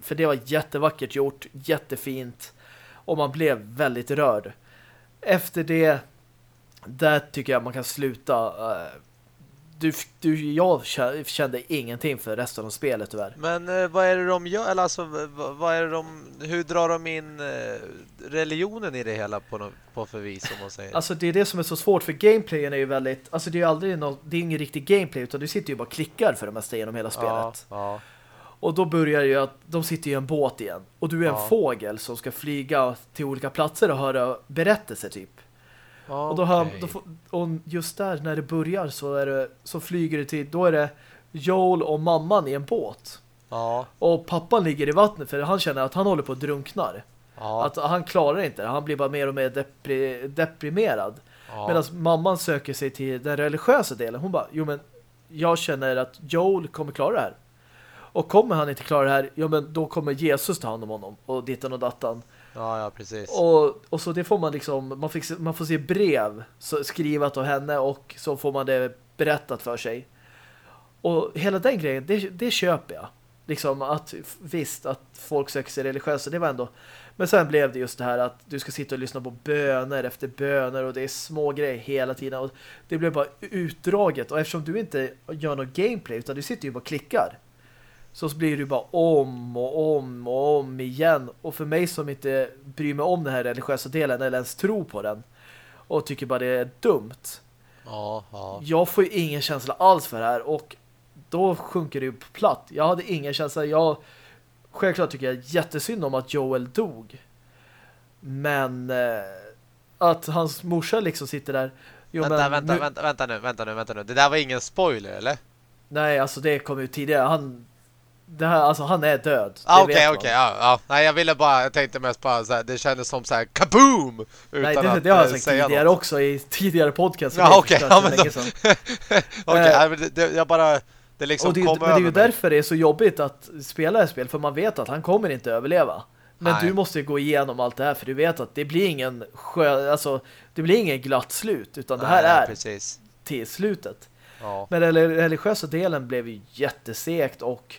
för det var jättevackert gjort, jättefint och man blev väldigt rörd. Efter det där tycker jag man kan sluta eh, du, du, jag kä- kände ingenting för resten av spelet tyvärr. Men eh, vad är det de gör? Eller alltså, vad är det de, hur drar de in eh, religionen i det hela på, no, på för vis, om man säger? Alltså det är det som är så svårt för gameplayen är ju väldigt, alltså det är ju aldrig något, det är ingen riktig gameplay utan du sitter ju bara och klickar för det mesta genom hela spelet. Ja, ja. Och då börjar det ju att de sitter i en båt igen. Och du är en Ja. fågel som ska flyga till olika platser och höra berättelser typ. Och, då har, då får, och just där när det börjar så, är det, så flyger det till, då är det Joel och mamman i en båt. Ja, Och pappan ligger i vattnet för han känner att han håller på att drunknar. ja, Att han klarar inte det. Han blir bara mer och mer depri deprimerad. ja. Medan mamman söker sig till den religiösa delen. Hon bara, jo men jag känner att Joel kommer klara det här. Och kommer han inte klara det här, ja men då kommer Jesus ta hand om honom. Och dittan och dattan ja, ja, precis. Och, och så det får man liksom, man, fick, man får se brev så, skrivet av henne och så får man det berättat för sig. Och hela den grejen, det, det köper jag. Liksom att visst att folk söker sig religiösa, det var ändå men sen blev det just det här att du ska sitta och lyssna på böner efter böner och det är små grejer hela tiden och det blev bara utdraget och eftersom du inte gör något gameplay utan du sitter ju bara och klickar så blir det bara om och om och om igen och för mig som inte bryr mig om den här religiösa delen eller ens tror på den och tycker bara det är dumt Ja, ja. jag får ju ingen känsla alls för det här och då sjunker det ju på platt. Jag hade ingen känsla. Jag självklart tycker jag jättesynd om att Joel dog. Men eh, att hans morsa liksom sitter där. Jo, vänta, men vänta, nu, vänta, vänta nu, vänta nu, vänta nu. Det där var ingen spoiler, eller? Nej, alltså det kom ju tidigare. Han det här, alltså han är död. Ah, okej, vet man. okej, ja, ja. Nej, jag ville bara, jag tänkte mest bara så här, det kändes som så här kaboom! Utan Nej, det, det har jag eh, sagt tidigare något. också i tidigare podcast. Ja, okej, förstört ja, men då-. Okej, men det, jag bara, det liksom och det, men det är ju därför det är så jobbigt att spela det här spel för man vet att han kommer inte överleva. Men Nej. du måste gå igenom allt det här för du vet att det blir ingen skö, alltså det blir ingen glatt slut utan det här Nej, är precis. till slutet. Ja. Men den religiösa delen blev ju jättesekt och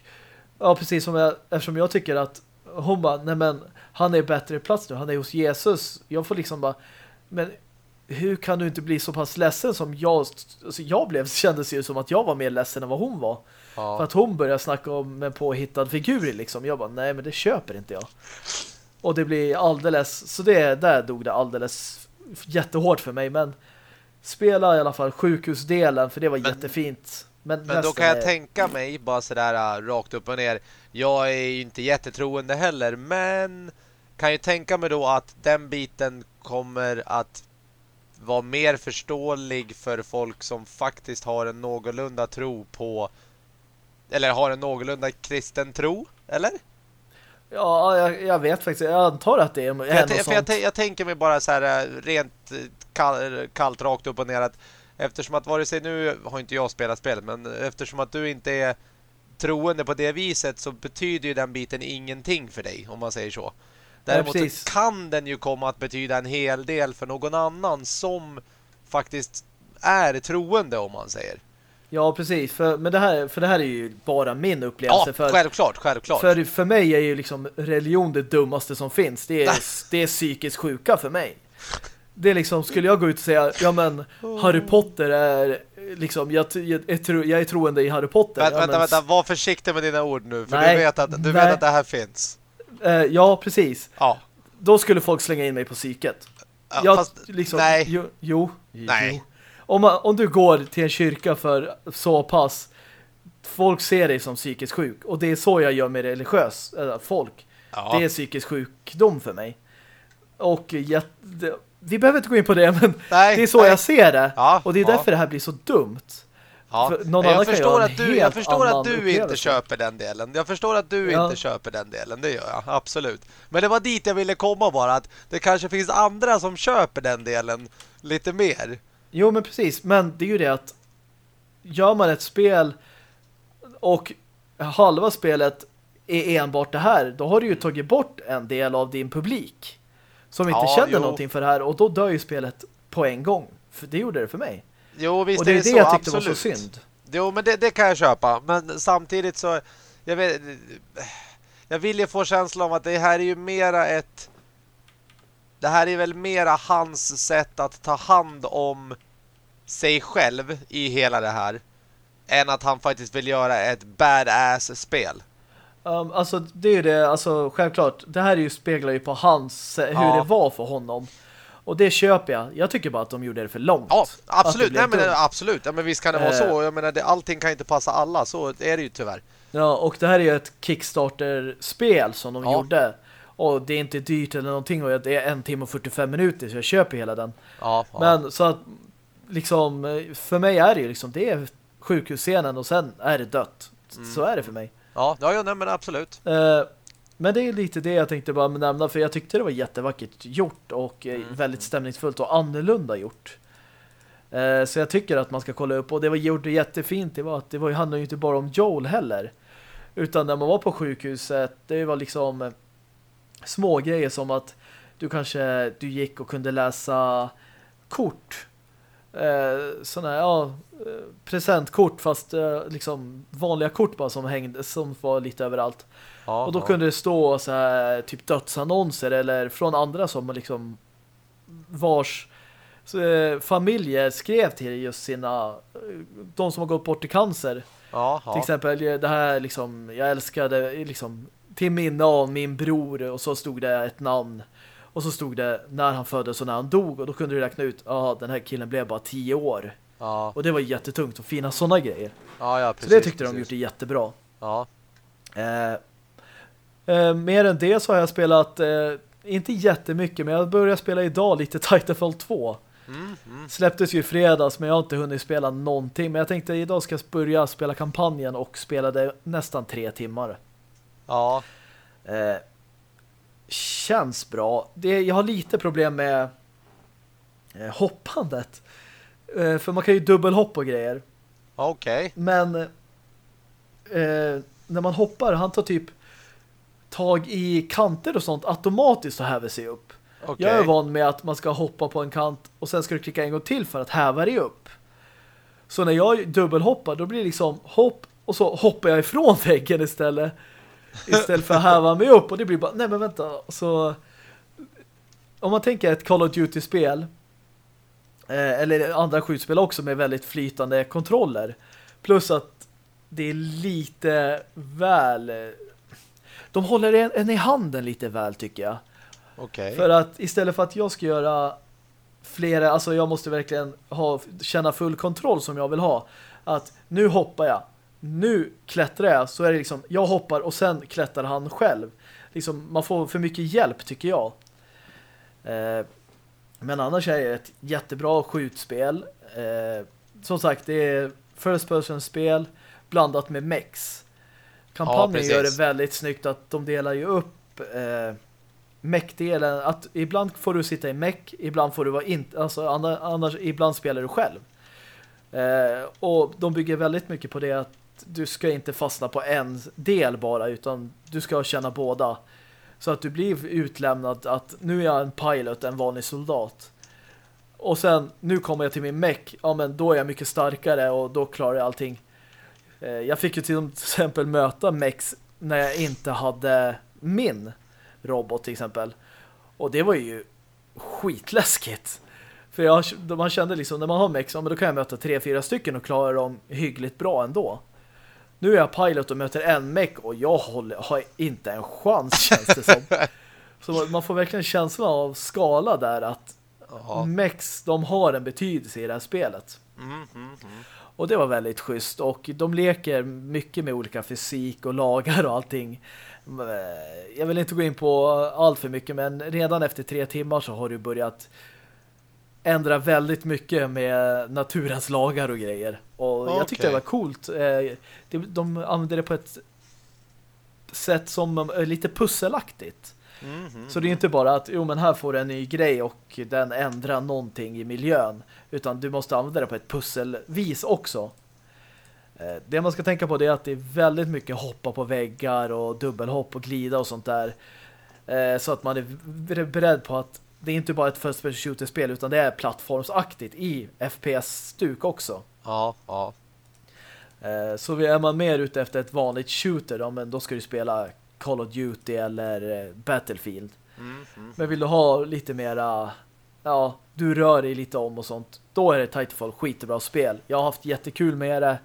ja precis som jag, eftersom jag tycker att hon bara, nej men han är bättre plats nu, han är hos Jesus. Jag får liksom bara, men hur kan du inte bli så pass ledsen som jag alltså jag blev, kändes ju som att jag var mer ledsen än vad hon var. För Ja. att hon började snacka om en påhittad figur liksom. Jag bara, nej men det köper inte jag. Och det blir alldeles, så det där dog det alldeles jättehårt för mig, men spela i alla fall sjukhusdelen, för det var Men- jättefint. Men, Men då kan jag är- tänka mig, bara sådär äh, rakt upp och ner. Jag är ju inte jättetroende heller, men kan ju tänka mig då att den biten kommer att vara mer förståelig för folk som faktiskt har en någorlunda tro på eller har en någorlunda kristen tro, eller? Ja, jag, jag vet faktiskt. Jag antar att det är, är jag, något jag, sånt. jag tänker mig bara så här äh, rent äh, kall, kallt rakt upp och ner att eftersom att vare sig nu har inte jag spelat spelet men eftersom att du inte är troende på det viset så betyder ju den biten ingenting för dig om man säger så. Däremot precis. kan den ju komma att betyda en hel del för någon annan som faktiskt är troende om man säger. Ja, precis. För, men det här, för det här är ju bara min upplevelse. Ja, för, självklart, självklart. för, för mig är ju liksom religion det dummaste som finns. Det är, det är psykiskt sjuka för mig. Det är liksom, skulle jag gå ut och säga, ja men Harry Potter är liksom, jag, jag, är, tro, jag är troende i Harry Potter. Vänta, ja, men, vänta, var försiktig med dina ord nu för Nej, du vet att du nej. vet att det här finns. Eh, ja, precis. Ja. Då skulle folk slänga in mig på psyket. Ja, Jag, fast, liksom, nej. Jo, jo, Nej. jo. Om, man, om du går till en kyrka för så pass folk ser dig som psykiskt sjuk och det är så jag gör med religiös äh, folk. Ja. Det är psykisk sjukdom för mig. Och jag, det, vi behöver inte gå in på det men Nej, det är så nej. jag ser det. Ja, och det är ja. därför det här blir så dumt. Ja. För någon jag annan förstår att du, jag förstår att du inte köper den delen. Jag förstår att du Ja. inte köper den delen. Det gör jag, absolut. Men det var dit jag ville komma bara. Att det kanske finns andra som köper den delen lite mer. Jo, men precis. Men det är ju det att gör man ett spel och halva spelet är enbart det här, då har du ju tagit bort en del av din publik som inte Ja, känner jo. någonting för det här och då dör ju spelet på en gång. För det gjorde det för mig. Jo, visst och det är det så, jag tyckte absolut. var så synd. Jo, men det, det kan jag köpa. Men samtidigt så... Jag, vet, jag vill ju få känslan om att det här är ju mera ett... Det här är väl mera hans sätt att ta hand om sig själv i hela det här. Än att han faktiskt vill göra ett badass-spel. Um, alltså det är ju det, alltså självklart, det här är ju speglar ju på hans, hur Ja. det var för honom. Och det köper jag. Jag tycker bara att de gjorde det för långt. Ja, absolut. Nej, men, absolut. Ja, men visst kan det vara Eh. så. Jag menar, det, allting kan inte passa alla. Så är det ju tyvärr. Ja, och det här är ju ett Kickstarter-spel som de Ja. gjorde. Och det är inte dyrt eller någonting och det är en timme och 45 minuter så jag köper hela den. Ja, ja. Men så att liksom, eh, för mig är det ju liksom, det är sjukhusscenen och sen är det dött. Mm. Så är det för mig. Ja, ja, nej, men absolut. Eh, men det är lite det jag tänkte bara nämna för jag tyckte det var jättevackert gjort och eh, Mm. väldigt stämningsfullt och annorlunda gjort. Eh, så jag tycker att man ska kolla upp och det var gjort jättefint det var att det var, handlade ju inte bara om Joel heller utan när man var på sjukhuset det var liksom eh, små grejer som att du kanske du gick och kunde läsa kort eh, sådana här, ja eh, presentkort fast eh, liksom vanliga kort bara som hängde som var lite överallt Ja, och då kunde det stå så här typ dödsannonser eller från andra som liksom vars så, eh, familjer skrev till just sina eh, de som har gått bort i cancer. Ja. Till exempel eh, det här liksom jag älskade liksom till minne av min bror och så stod det ett namn och så stod det när han föddes och när han dog och då kunde du räkna ut ja den här killen blev bara tio år. Ja, Och det var jättetungt och fina sådana grejer. ja, ja Så precis. det tyckte de precis. gjorde jättebra. Ja, Eh, eh, mer än det så har jag spelat eh, inte jättemycket men jag började spela idag lite Titanfall 2. mm, mm. Släpptes ju i fredags men jag har inte hunnit spela någonting men jag tänkte idag ska jag börja spela kampanjen och spelade nästan tre timmar. ja. Känns bra. Det, jag har lite problem med eh, hoppandet. Eh, för man kan ju dubbelhoppa och grejer. okej. Men eh, när man hoppar, han tar typ tag i kanter och sånt automatiskt och häver sig upp. Okej. Jag är van med att man ska hoppa på en kant och sen ska du klicka en gång till för att häva dig upp. Så när jag dubbelhoppar, då blir det liksom hopp och så hoppar jag ifrån väggen istället. Istället för att häva mig upp. Och det blir bara, nej men vänta. Så om man tänker ett Call of Duty-spel eh, eller andra skjutspel också med väldigt flytande kontroller. Plus att det är lite väl... De håller en, en i handen lite väl tycker jag. Okay. För att istället för att jag ska göra flera, alltså jag måste verkligen ha, känna full kontroll som jag vill ha. Att nu hoppar jag, nu klättrar jag, så är det liksom, jag hoppar och sen klättrar han själv. Liksom, man får för mycket hjälp tycker jag. Eh, men annars är det ett jättebra skjutspel. Eh, som sagt, det är first person spel blandat med mex. Kampanjen ja, gör det väldigt snyggt att de delar ju upp eh, mech-delen. Att ibland får du sitta i mech, ibland får du vara inte, alltså annars, ibland spelar du själv. Eh, och de bygger väldigt mycket på det att du ska inte fastna på en del bara utan du ska känna båda. Så att du blir utlämnad att nu är jag en pilot, en vanlig soldat. Och sen, nu kommer jag till min mech. Ja, men då är jag mycket starkare och då klarar jag allting. Eh, jag fick ju till exempel möta mex när jag inte hade min robot till exempel. Och det var ju skitläskigt. För jag, man kände liksom, när man har mex, ja, men då kan jag möta tre, fyra stycken och klara dem hyggligt bra ändå. Nu är jag pilot och möter en meck och jag håller, har inte en chans känns det som. Så man får verkligen känslan av skala där att Aha. mex, de har en betydelse i det här spelet. Mm, mm, mm. Och det var väldigt schysst och de leker mycket med olika fysik och lagar och allting. Eh, jag vill inte gå in på allt för mycket men redan efter tre timmar så har du börjat ändra väldigt mycket med naturens lagar och grejer. Och okay. jag tyckte det var coolt. Eh, de använde det på ett sätt som är lite pusselaktigt. Mm -hmm. Så det är inte bara att jo men här får du en ny grej och den ändrar någonting i miljön. Utan du måste använda det på ett pusselvis också. Eh, det man ska tänka på är att det är väldigt mycket hoppa på väggar och dubbelhopp och glida och sånt där. Eh, så att man är beredd på att det är inte bara ett first person shooter-spel utan det är plattformsaktigt i FPS-stuk också. Ja, ja. Eh, så är man mer ute efter ett vanligt shooter då, men då ska du spela Call of Duty eller Battlefield. Mm, mm. Men vill du ha lite mera ja, du rör dig lite om och sånt, då är det Titanfall skitbra spel. Jag har haft jättekul med det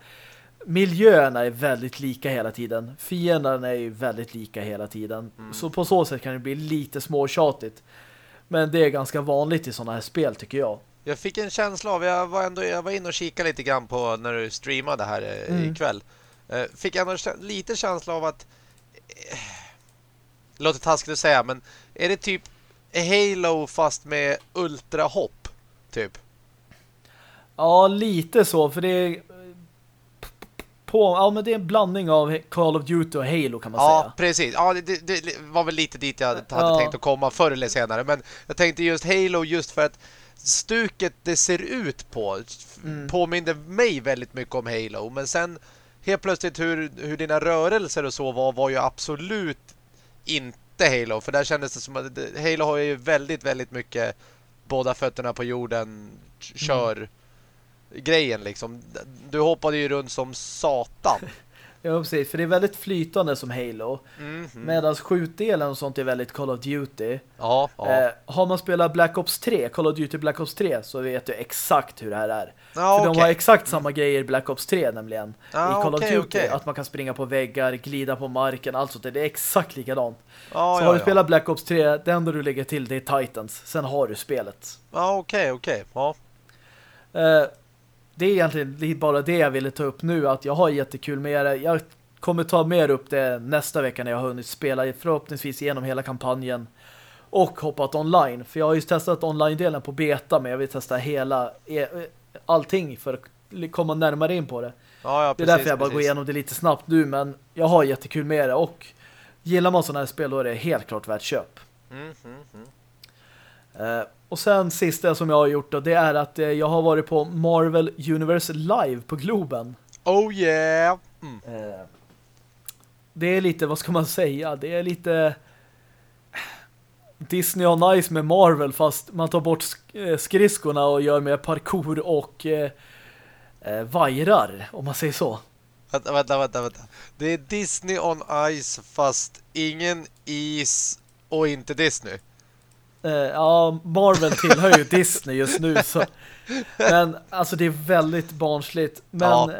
miljöerna är väldigt lika hela tiden. Fienderna är ju väldigt lika hela tiden. Mm. Så på så sätt kan det bli lite småtjatigt. Men det är ganska vanligt i sådana här spel tycker jag. Jag fick en känsla av, jag var ändå jag var inne och kikade lite grann på när du streamade här eh, mm. ikväll. Eh, fick ändå lite känsla av att eh, låter taskigt att säga, men är det typ Halo fast med ultrahopp typ? Ja, lite så, för det är på, ja men det är en blandning av Call of Duty och Halo kan man ja, säga. Ja, precis. Ja, det, det, var väl lite dit jag hade ja. tänkt att komma förr eller senare. Men jag tänkte just Halo just för att stuket det ser ut på mm. påminner mig väldigt mycket om Halo. Men sen helt plötsligt hur, hur dina rörelser och så var, var ju absolut inte Halo. För där kändes det som att Halo har ju väldigt, väldigt mycket båda fötterna på jorden, kör... Mm grejen liksom. Du hoppade ju runt som satan. ja, precis. För det är väldigt flytande som Halo. Mm -hmm. Medan skjutdelen och sånt är väldigt Call of Duty. Ja, ja. Eh, har man spelat Black Ops 3, Call of Duty Black Ops 3, så vet du exakt hur det här är. Ja, för okay. de har exakt samma mm. grejer i Black Ops 3 nämligen. Ja, I Call okay, of Duty. Okay. Att man kan springa på väggar, glida på marken, allt sånt. Det är exakt likadant. Ja, så har du spelat Black Ops 3, det enda du lägger till det är Titans. Sen har du spelet. Ja, okej, okej. Ja. Det är egentligen bara det jag ville ta upp nu, att jag har jättekul med det. Jag kommer ta mer upp det nästa vecka när jag har hunnit spela förhoppningsvis igenom hela kampanjen och hoppat online. För jag har ju testat online-delen på beta, men jag vill testa hela e, allting för att komma närmare in på det. Ja, ja, precis, det är därför jag bara precis. går igenom det lite snabbt nu, men jag har jättekul med det och gillar man sådana här spel då är det helt klart värt köp. Mm, mm, mm. Uh, och sen sista som jag har gjort då, det är att eh, jag har varit på Marvel Universe Live på Globen. Oh yeah! Mm. Eh, det är lite, vad ska man säga? Det är lite Disney on Ice med Marvel fast man tar bort eh, skridskorna och gör med parkour och eh, eh, vajrar, om man säger så. Vänta, vänta, vänta, vänta. Det är Disney on Ice fast ingen is och inte Disney. Uh, ja, Marvel tillhör ju Disney just nu så. Men alltså det är väldigt barnsligt Men ja.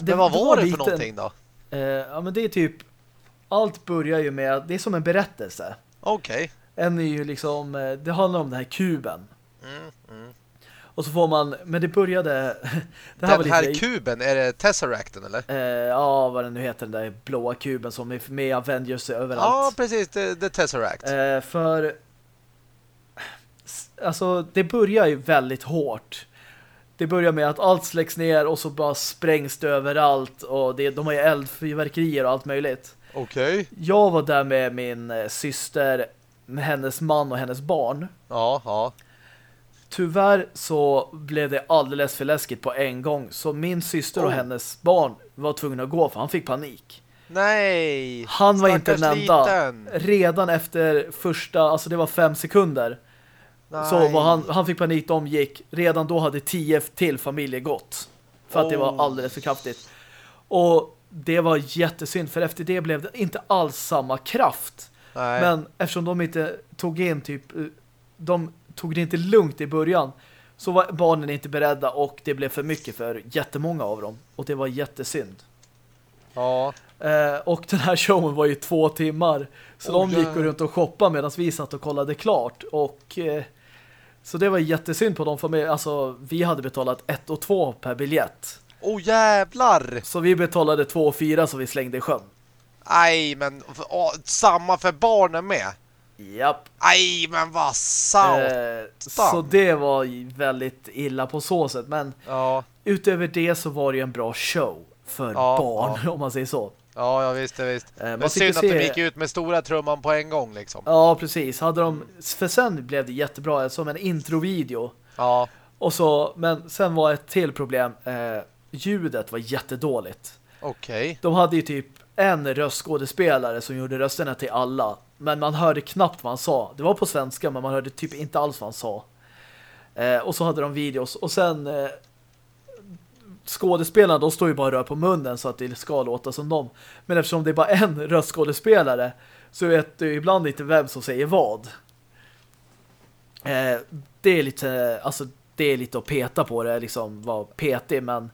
det, Men vad var det lite, för någonting då? Uh, ja men det är typ Allt börjar ju med Det är som en berättelse Okej. En är ju liksom, eh, det handlar om den här kuben. Mm. Och så får man, men det började... Det Den var här lite- kuben, är det Tesseracten eller? Eh, ja, vad den nu heter, den där blåa kuben som är med Avengers Ja, överallt. precis. Det, det Tesseract. eh, för alltså, det börjar ju väldigt hårt. Det börjar med att allt släcks ner och så bara sprängs det överallt och det, de har ju eldfyrverkerier och allt möjligt. Okej. Jag var där med min syster, med hennes man och hennes barn. Ja, ja. Tyvärr så blev det alldeles för läskigt på en gång. Så min syster och Oh. hennes barn var tvungna att gå för han fick panik. Nej! Han var inte den liten. Redan efter första, alltså det var fem sekunder. Nej. Så var han, han fick panik, de gick. Redan då hade tio till familjer gått. För att det var Oh. alldeles för kraftigt. Och det var jättesynd, för efter det blev det inte alls samma kraft. Nej. Men eftersom de inte tog in typ, eh, de tog det inte lugnt i början så var barnen inte beredda och det blev för mycket för jättemånga av dem. Och det var jättesynd. Ja. Eh, och den här showen var ju två timmar. Så Oh, de gick ja. runt och shoppade medan vi satt och kollade klart. Och eh, så det var jättesynd på de familjer. Alltså vi hade betalat ett och två per biljett. Åh jävlar! Så vi betalade två och fyra så vi slängde i sjön. Nej, men åh, samma för barnen med. Japp. Nej, men vad sant. Eh, så det var väldigt illa på så sätt. Men Ja, utöver det så var det ju en bra show för Ja, barn, om man säger så. ja, ja visst, det visst. Eh, Men synd att se- de gick ut med stora trumman på en gång liksom. Ja, precis. Hade de, för sen blev det jättebra, som en introvideo. Ja, Och så, men sen var ett till problem. Eh, ljudet var jättedåligt. okej. De hade ju typ en röstskådespelare som gjorde rösterna till alla. Men man hörde knappt vad han sa. Det var på svenska, men man hörde typ inte alls vad han sa. Eh, och så hade de videos. Och sen eh, skådespelarna, de står ju bara och rör på munnen så att det ska låta som dem. Men eftersom det är bara en röstskådespelare så vet du ibland inte vem som säger vad. Eh, det är lite, alltså det är lite att peta på det, liksom vara petig, men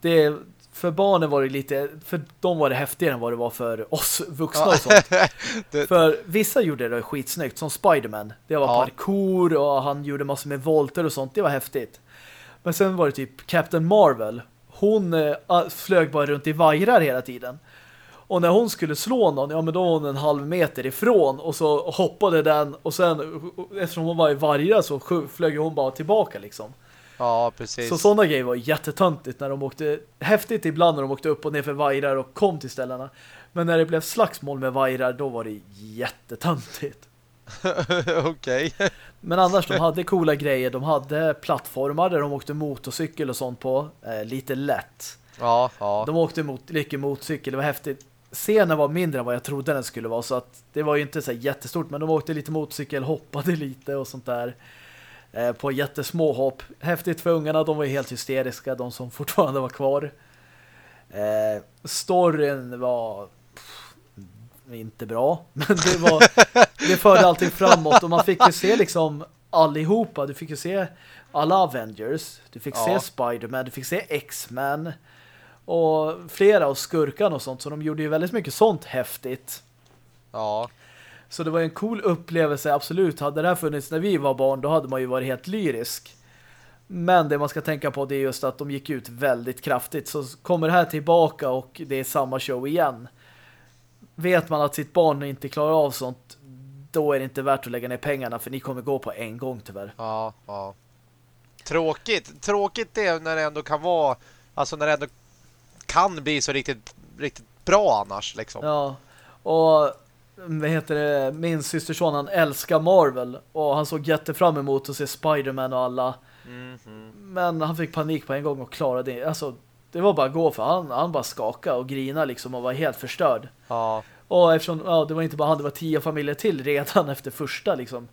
det för barnen var det lite, för dem var det häftigare än vad det var för oss vuxna och sånt. Det- För vissa gjorde det skitsnyggt, som Spiderman. Det var Ja. parkour och han gjorde massor med volter och sånt. Det var häftigt. Men sen var det typ Captain Marvel. Hon eh, flög bara runt i vajrar hela tiden. Och när hon skulle slå någon, ja men då var hon en halv meter ifrån och så hoppade den och sen, eftersom hon var i vajrar så flög hon bara tillbaka liksom. Ja, precis. Så sådana grejer var jättetöntigt när de åkte, häftigt ibland när de åkte upp och ner för vajrar och kom till ställena. Men när det blev slagsmål med vajrar, då var det jättetöntigt. Okej. Men annars, de hade coola grejer. De hade plattformar där de åkte motorcykel och sånt på. Eh, lite lätt. Ja, ja. De åkte mot, mycket motorcykel. Det var häftigt. Scenen var mindre än vad jag trodde den skulle vara. Så att det var ju inte så jättestort. Men de åkte lite motorcykel, hoppade lite och sånt där. Eh, på jättesmå hopp. Häftigt för ungarna. De var ju helt hysteriska. De som fortfarande var kvar. Eh, storyn var pff, inte bra. Men det var det förde allting framåt. Och man fick ju se liksom allihopa. Du fick ju se alla Avengers. Du fick Ja. se Spider-Man. Du fick se X-Men. Och flera av skurkarna och sånt. Så de gjorde ju väldigt mycket sånt häftigt. Ja. Så det var en cool upplevelse, absolut. Hade det här funnits när vi var barn, då hade man ju varit helt lyrisk. Men det man ska tänka på det är just att de gick ut väldigt kraftigt. Så kommer det här tillbaka och det är samma show igen. Vet man att sitt barn inte klarar av sånt, då är det inte värt att lägga ner pengarna för ni kommer gå på en gång tyvärr. Ja, ja. Tråkigt. Tråkigt det är när det ändå kan vara alltså när det ändå kan bli så riktigt riktigt bra annars liksom. Ja, och vad heter det, min systerson han älskar Marvel och han såg jättefram emot att se Spider-Man och alla. Mhm. Men han fick panik på en gång och klarade det. Alltså, det var bara att gå för han, han bara skakade och grina liksom och var helt förstörd. Ja, Och eftersom, ja, det var inte bara han, det var tio familjer till redan efter första liksom.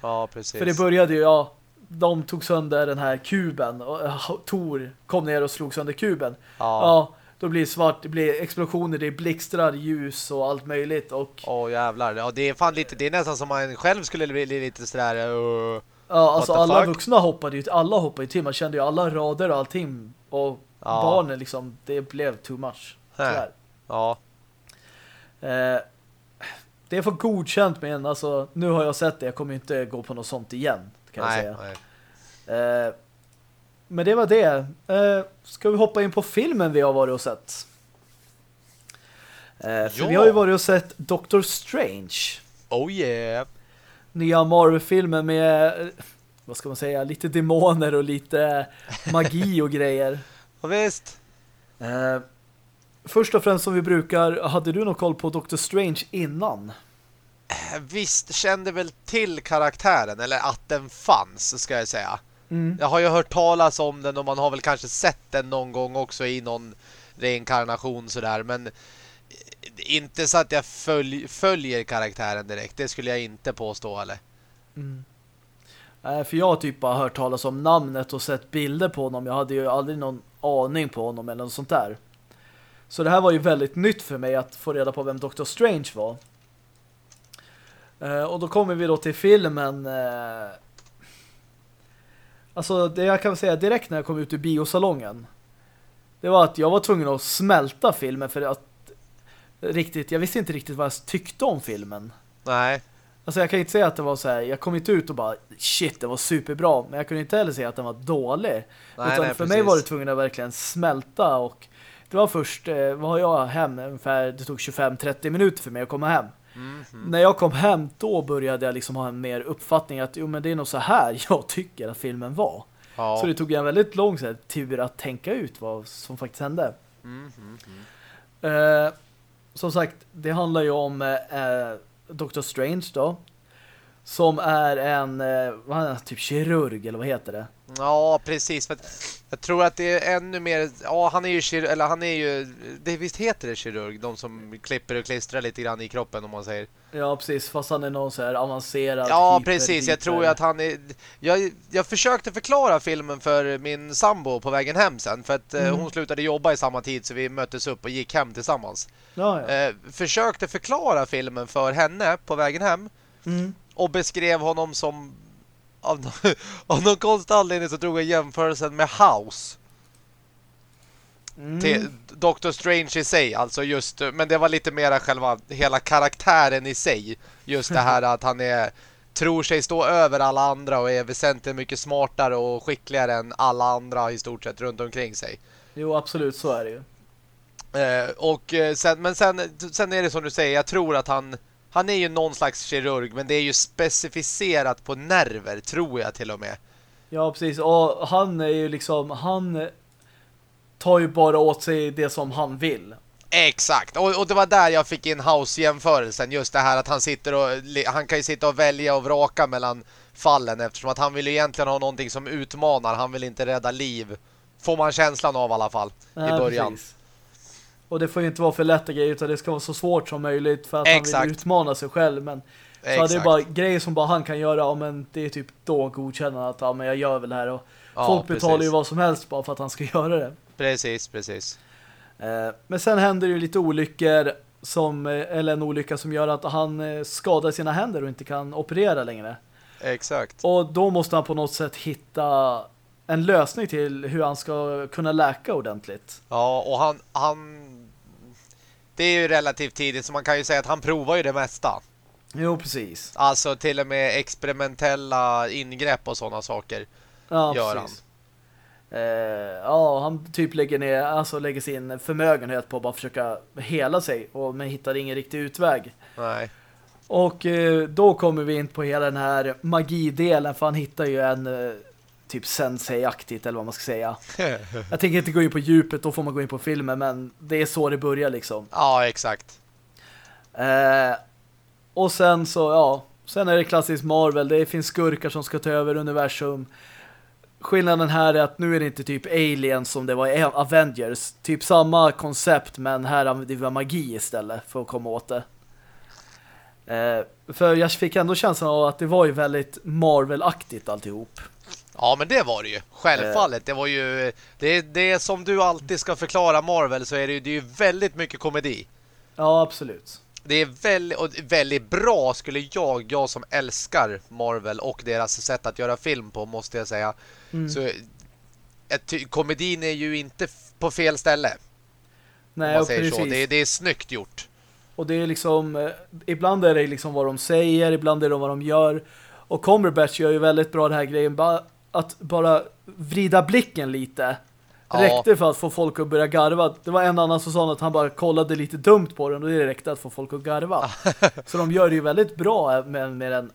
ja precis. För det började ju, ja, de tog sönder den här kuben och Tor kom ner och slog sönder kuben. ja. Ja, då blir det svart, det blir explosioner, det är blixtrar, ljus och allt möjligt och Åh jävlar. Ja, det är fan lite det är nästan som man själv skulle bli lite sådär uh, ja, alltså alla fuck? vuxna hoppade ju, alla hoppade ju till, man kände ju alla rader och allting och Ja. barnen liksom, det blev too much. Tyvärr. ja. Eh, det får godkänt men alltså, nu har jag sett det. Jag kommer inte gå på något sånt igen, kan nej, jag säga. Nej. Eh, men det var det. Eh, ska vi hoppa in på filmen vi har varit och sett? Eh, för ja. vi har ju varit och sett Doctor Strange. Oh yeah. Nya Marvel-filmen med, vad ska man säga, lite demoner och lite magi och grejer. Ja, visst. Eh, först och främst som vi brukar, hade du någon koll på Doctor Strange innan? Eh, visst kände väl till karaktären, eller att den fanns, ska jag säga. Mm. Jag har ju hört talas om den och man har väl kanske sett den någon gång också i någon reinkarnation sådär, men inte så att jag följ, följer karaktären direkt. Det skulle jag inte påstå, eller? Mm. Nej, för jag har typ bara hört talas om namnet och sett bilder på honom. Jag hade ju aldrig någon aning på honom eller något sånt där. Så det här var ju väldigt nytt för mig att få reda på vem Doctor Strange var. Eh, och då kommer vi då till filmen. Eh, alltså det jag kan säga direkt när jag kom ut ur biosalongen. Det var att jag var tvungen att smälta filmen för att riktigt, jag visste inte riktigt vad jag tyckte om filmen. Nej. Alltså jag kan inte säga att det var så här, jag kom inte ut och bara shit, det var superbra, men jag kunde inte heller säga att den var dålig. Nej, Utan nej, för precis. mig var det tvungen att verkligen smälta och det var först, eh, vad har jag hem? Ungefär, det tog 25-30 minuter för mig att komma hem. Mm -hmm. När jag kom hem, då började jag liksom ha en mer uppfattning att jo men det är nog så här jag tycker att filmen var. Ja. Så det tog en väldigt lång här, tur att tänka ut vad som faktiskt hände. Mm -hmm. eh, som sagt, det handlar ju om eh, Doctor Strange då. Som är en eh, vad är typ kirurg eller vad heter det? Ja, precis. För jag tror att det är ännu mer... Ja, han är ju kirurg, eller han är ju... Det visst heter det kirurg, de som klipper och klistrar lite grann i kroppen om man säger. Ja, precis. Fast han är någon så här avancerad Ja, hyper, precis. Jag tror ju att han är... Jag, jag försökte förklara filmen för min sambo på vägen hem sen. För att eh, mm. hon slutade jobba i samma tid så vi möttes upp och gick hem tillsammans. Ja, ja. Eh, försökte förklara filmen för henne på vägen hem. Mm. Och beskrev honom som av, av någon konstig anledning så drog jag jämförelsen med House. Mm. Till Doctor Strange i sig, alltså just, men det var lite mera själva hela karaktären i sig. Just det här att han är tror sig stå över alla andra och är väsentligt mycket smartare och skickligare än alla andra i stort sett runt omkring sig. Jo, absolut, så är det ju. Eh, och eh, sen, men sen, sen är det som du säger, jag tror att han han är ju någon slags kirurg men det är ju specificerat på nerver tror jag till och med. Ja, precis. Och han är ju liksom han tar ju bara åt sig det som han vill. Exakt, och, och det var där jag fick in House-jämförelsen Just det här att han sitter och Han kan ju sitta och välja och vraka mellan fallen Eftersom att han vill ju egentligen ha någonting som utmanar Han vill inte rädda liv Får man känslan av i alla fall Nej, I början precis. Och det får ju inte vara för lätta grejer utan det ska vara så svårt som möjligt för att Exakt. han vill utmana sig själv. Men så det är bara grejer som bara han kan göra, ja, men det är typ då godkänna att ja, men jag gör väl det här. Och ja, folk betalar precis. ju vad som helst bara för att han ska göra det. Precis, precis. Eh, men sen händer ju lite olyckor som, eh, eller en olycka som gör att han eh, skadar sina händer och inte kan operera längre. Exakt. Och då måste han på något sätt hitta en lösning till hur han ska kunna läka ordentligt. Ja, och han, han det är ju relativt tidigt så man kan ju säga att han provar ju det mesta. Jo, precis. Alltså till och med experimentella ingrepp och sådana saker ja, gör precis. han. Eh, ja, han typ lägger ner alltså lägger sin förmögenhet på att bara försöka hela sig och men hittar ingen riktig utväg. Nej. Och eh, då kommer vi in på hela den här magidelen för han hittar ju en eh, typ sensei-aktigt eller vad man ska säga. Jag tänker inte gå in på djupet, då får man gå in på filmen, men det är så det börjar liksom. Ja, exakt. Eh, och sen så, ja, sen är det klassiskt Marvel. Det finns skurkar som ska ta över universum. Skillnaden här är att nu är det inte typ aliens som det var i Avengers. Typ samma koncept, men här använder vi magi istället för att komma åt det. Eh, för jag fick ändå känslan av att det var ju väldigt Marvel-aktigt alltihop. Ja, men det var det ju. Självfallet. Det var ju... Det, det som du alltid ska förklara Marvel så är det ju, det är ju väldigt mycket komedi. Ja, absolut. Det är väldigt, och väldigt bra skulle jag, jag som älskar Marvel och deras sätt att göra film på, måste jag säga. Mm. Så ett, komedin är ju inte på fel ställe. Nej, och precis. Så. Det, det är snyggt gjort. Och det är liksom, eh, ibland är det liksom vad de säger, ibland är det vad de gör. Och Cumberbatch gör ju väldigt bra den här grejen, bara, att bara vrida blicken lite. Ja. Räckte för att få folk att börja garva. Det var en annan som sa att han bara kollade lite dumt på den och det räckte att få folk att garva. Så de gör det ju väldigt bra med, med den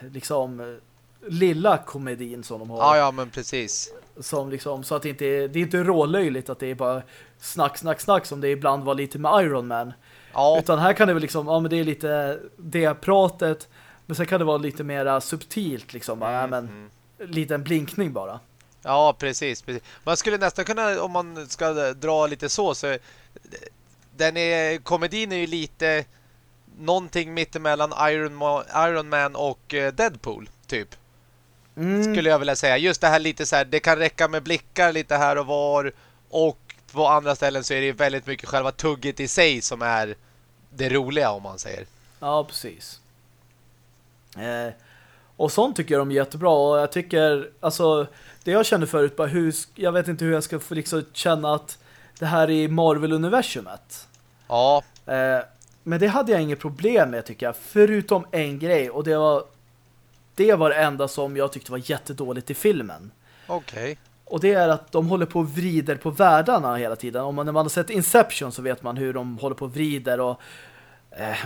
liksom lilla komedin som de har. Ja, ja, men precis. Som liksom, så att det inte är, det är inte rålöjligt att det är bara snack, snack, snack som det ibland var lite med Iron Man. Ja, Utan här kan det väl liksom, ja men det är lite det pratet, men sen kan det vara lite mer subtilt liksom, bara, ja, men mm. Liten blinkning bara. ja precis, precis. Man skulle nästan kunna, om man ska dra lite så, så den är, komedin är ju lite någonting mittemellan Iron, Ma Iron Man och eh, Deadpool, typ. Mm. Skulle jag vilja säga. Just det här lite så här, det kan räcka med blickar lite här och var och på andra ställen så är det väldigt mycket själva tugget i sig som är det roliga om man säger. Ja, precis. Eh, och sånt tycker jag de är jättebra och jag tycker, alltså det jag kände förut, bara hur, jag vet inte hur jag ska få liksom känna att det här är Marvel-universumet. Ja, Eh, men det hade jag inget problem med tycker jag, förutom en grej och det var det var det enda som jag tyckte var jättedåligt i filmen. okej. Och det är att de håller på och vrider på världarna hela tiden. Om man, när man har sett Inception så vet man hur de håller på och vrider och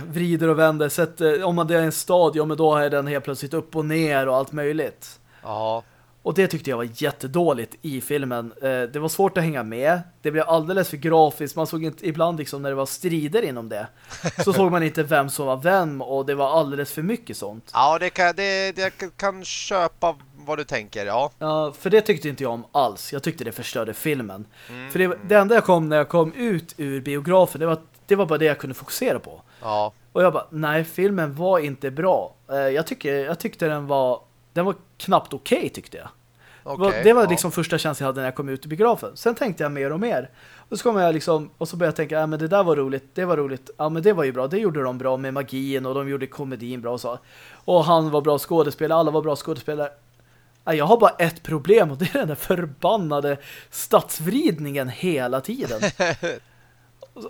vrider och vänder. Sett, eh, om man det är en stad, ja men då är den helt plötsligt upp och ner och allt möjligt. Ja, Och det tyckte jag var jättedåligt i filmen. Eh, det var svårt att hänga med. Det blev alldeles för grafiskt. Man såg inte ibland liksom när det var strider inom det. Så såg man inte vem som var vem och det var alldeles för mycket sånt. ja det kan, det, det kan köpa vad du tänker, ja. Ja, för det tyckte inte jag om alls. Jag tyckte det förstörde filmen. Mm. För det, det enda jag kom när jag kom ut ur biografen, det var, det var bara det jag kunde fokusera på. Ja, Och jag bara, nej, filmen var inte bra. Eh, Jag, tycker, jag tyckte den var den var knappt okej tyckte jag. Det var- okej. det var ja. liksom första känslan jag hade när jag kom ut ur biografen. Sen tänkte jag mer och mer. Och så kom jag liksom, och så började jag tänka, ja men det där var roligt, det var roligt. Ja men det var ju bra, det gjorde de bra med magin och de gjorde komedin bra och så. Och han var bra skådespelare, alla var bra skådespelare. Ja, Jag har bara ett problem och det är den där förbannade stadsvridningen hela tiden.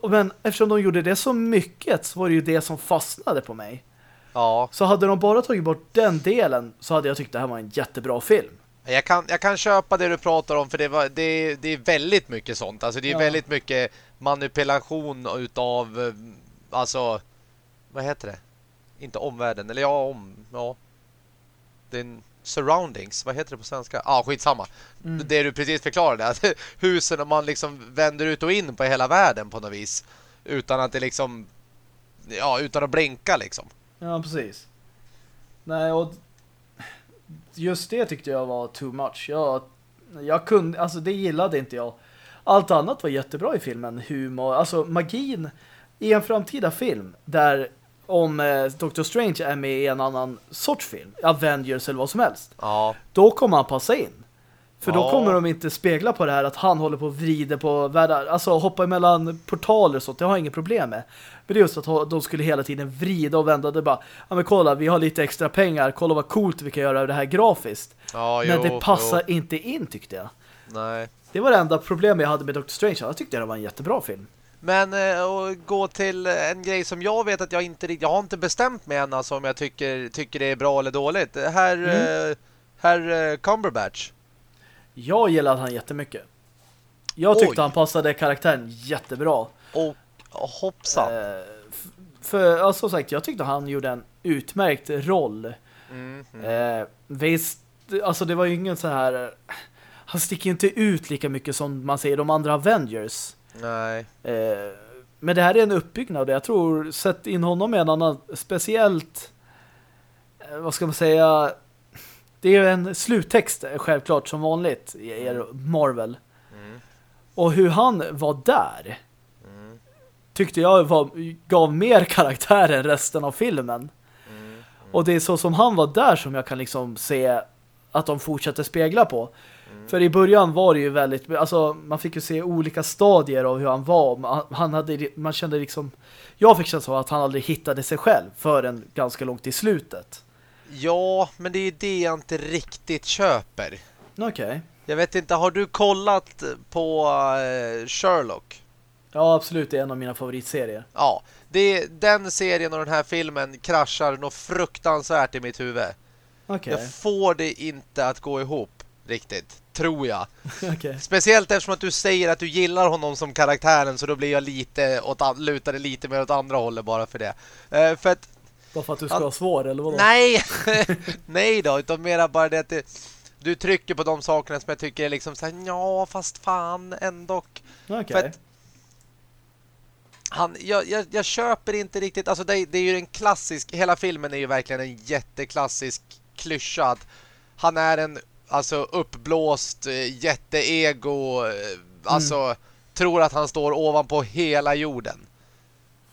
Men eftersom de gjorde det så mycket så var det ju det som fastnade på mig. Ja, Så hade de bara tagit bort den delen så hade jag tyckt det här var en jättebra film. jag kan, jag kan köpa det du pratar om för det, var, det, det är väldigt mycket sånt. Alltså det är Ja. väldigt mycket manipulation utav, eh, alltså, vad heter det? Inte omvärlden, eller ja, om, ja. Den surroundings, vad heter det på svenska? Ja, ah, skitsamma. Mm. Det du precis förklarade, att husen man liksom vänder ut och in på hela världen på något vis. Utan att det liksom, ja, utan att blinka liksom. Ja, precis. Nej, och just det tyckte jag var too much. Jag, jag kunde, alltså det gillade inte jag. Allt annat var jättebra i filmen. Humor, alltså magin i en framtida film där om eh, Doctor Strange är med i en annan sorts film, Avengers eller vad som helst, Ja, då kommer han passa in. För då Ja. kommer de inte spegla på det här att han håller på och vrider på världar. Alltså hoppa emellan portaler och sånt, det har jag inget problem med. Men det är just att de skulle hela tiden vrida och vända. Det bara, ja men kolla, vi har lite extra pengar. Kolla vad coolt vi kan göra det här grafiskt. ja men jo, det passar jo. inte in tyckte jag. Nej. Det var det enda problemet jag hade med Doctor Strange. Jag tyckte det var en jättebra film. Men eh, och gå till en grej som jag vet att jag inte riktigt- jag har inte bestämt mig än alltså om jag tycker, tycker det är bra eller dåligt. Här, Mm. eh, här eh, Cumberbatch. Jag gillade han jättemycket. Jag tyckte Oj. han passade karaktären jättebra. Och hoppsan. Eh, för, ja, som sagt, jag tyckte han gjorde en utmärkt roll. Mm, mm. Eh, visst, alltså det var ju ingen så här... eh, Han sticker inte ut lika mycket som man säger de andra Avengers. Nej. Eh, men det här är en uppbyggnad jag tror sätt in honom i en annan speciellt eh, vad ska man säga det är ju en sluttext eh, självklart som vanligt i er Marvel. Mm, Och hur han var där mm, tyckte jag var, gav mer karaktär än resten av filmen. mm, Och det är så som han var där som jag kan liksom se att de fortsätter spegla på. För i början var det ju väldigt, alltså man fick ju se olika stadier av hur han var. Man- Han hade, man kände liksom, jag fick känslan att han aldrig hittade sig själv förrän ganska långt i slutet. Ja, men det är det jag inte riktigt köper. Okej. Jag vet inte, har du kollat på eh, Sherlock? Ja, absolut. Det är en av mina favoritserier. Ja, det, den serien och den här filmen kraschar något fruktansvärt i mitt huvud. Okay. Jag får det inte att gå ihop riktigt, tror jag. okay. Speciellt eftersom att du säger att du gillar honom som karaktären så då blir jag lite åt, lutade lite mer åt andra hållet bara för det. Uh, för att bara för att du ska vara svår, eller vadå? Nej! Nej då, utan mera bara det att det, du trycker på de sakerna som jag tycker är liksom såhär, ja, fast fan, ändå. Okej. Okay. Han, jag, jag, jag, köper inte riktigt, alltså det, det, är ju en klassisk, hela filmen är ju verkligen en jätteklassisk klyscha. Han är en alltså uppblåst eh, jätteego, eh, alltså mm. tror att han står ovanpå hela jorden.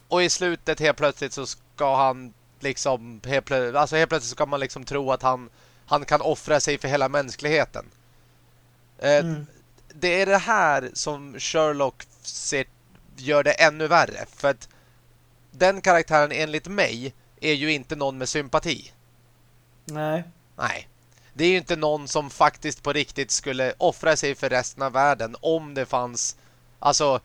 Och i slutet helt plötsligt så ska han liksom helt plötsligt, alltså helt plötsligt ska man liksom tro att han, han kan offra sig för hela mänskligheten. Eh, mm. Det är det här som Sherlock ser, gör det ännu värre. För att den karaktären enligt mig är ju inte någon med sympati. Nej. Nej. Det är ju inte någon som faktiskt på riktigt skulle offra sig för resten av världen om det fanns alltså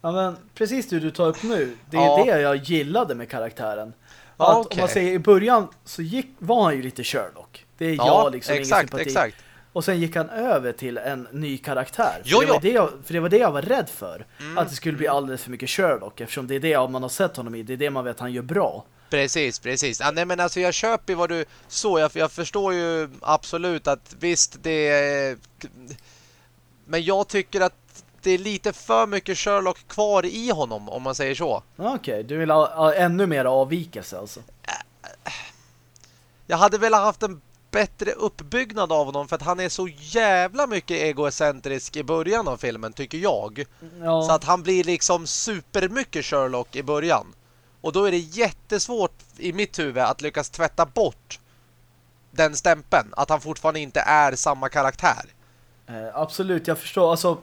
Ja men precis det du tar upp nu, det är ja. det jag gillade med karaktären. Ja, att, okay. Om man säger i början så gick, var han ju lite Sherlock. Det är ja, jag liksom exakt, ingen sympati. Exakt. Och sen gick han över till en ny karaktär. Jo, för, det jo. Det jag, för det var det jag var rädd för. Mm. Att det skulle bli alldeles för mycket Sherlock. Eftersom det är det man har sett honom i. Det är det man vet han gör bra. Precis, precis. Ja, nej, men alltså jag köper vad du så. Jag, jag förstår ju absolut att visst det. Men jag tycker att det är lite för mycket Sherlock kvar i honom, om man säger så. Okej, okay, du vill ha, ha, ännu mer avvikelse alltså? Jag hade väl haft en bättre uppbyggnad av honom för att han är så jävla mycket egocentrisk i början av filmen, tycker jag. Ja. Så att han blir liksom supermycket Sherlock i början. Och då är det jättesvårt i mitt huvud att lyckas tvätta bort den stämpeln. Att han fortfarande inte är samma karaktär. Eh, absolut, jag förstår. Alltså,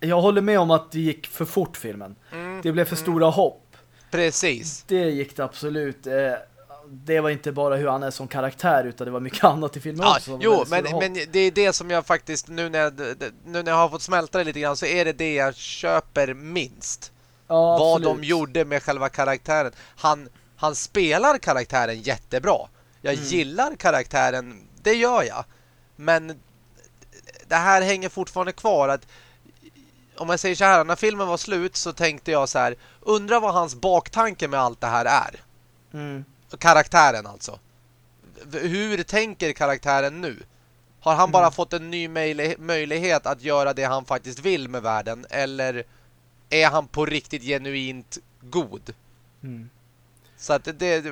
jag håller med om att det gick för fort filmen. Mm, det blev för mm. stora hopp. Precis. Det gick det absolut. Eh, det var inte bara hur han är som karaktär utan det var mycket annat i filmen ja, också. Jo, men, men det är det som jag faktiskt nu när jag, nu när jag har fått smälta det lite grann så är det det jag köper minst. Ja, vad de gjorde med själva karaktären. Han, han spelar karaktären jättebra. Jag mm. gillar karaktären, det gör jag. Men det här hänger fortfarande kvar att om jag säger så här, när filmen var slut så tänkte jag så här, undra vad hans baktanke med allt det här är. Mm. Karaktären alltså. Hur tänker karaktären nu? Har han mm. bara fått en ny möjlighet att göra det han faktiskt vill med världen? Eller är han på riktigt genuint god? Mm. Så att det,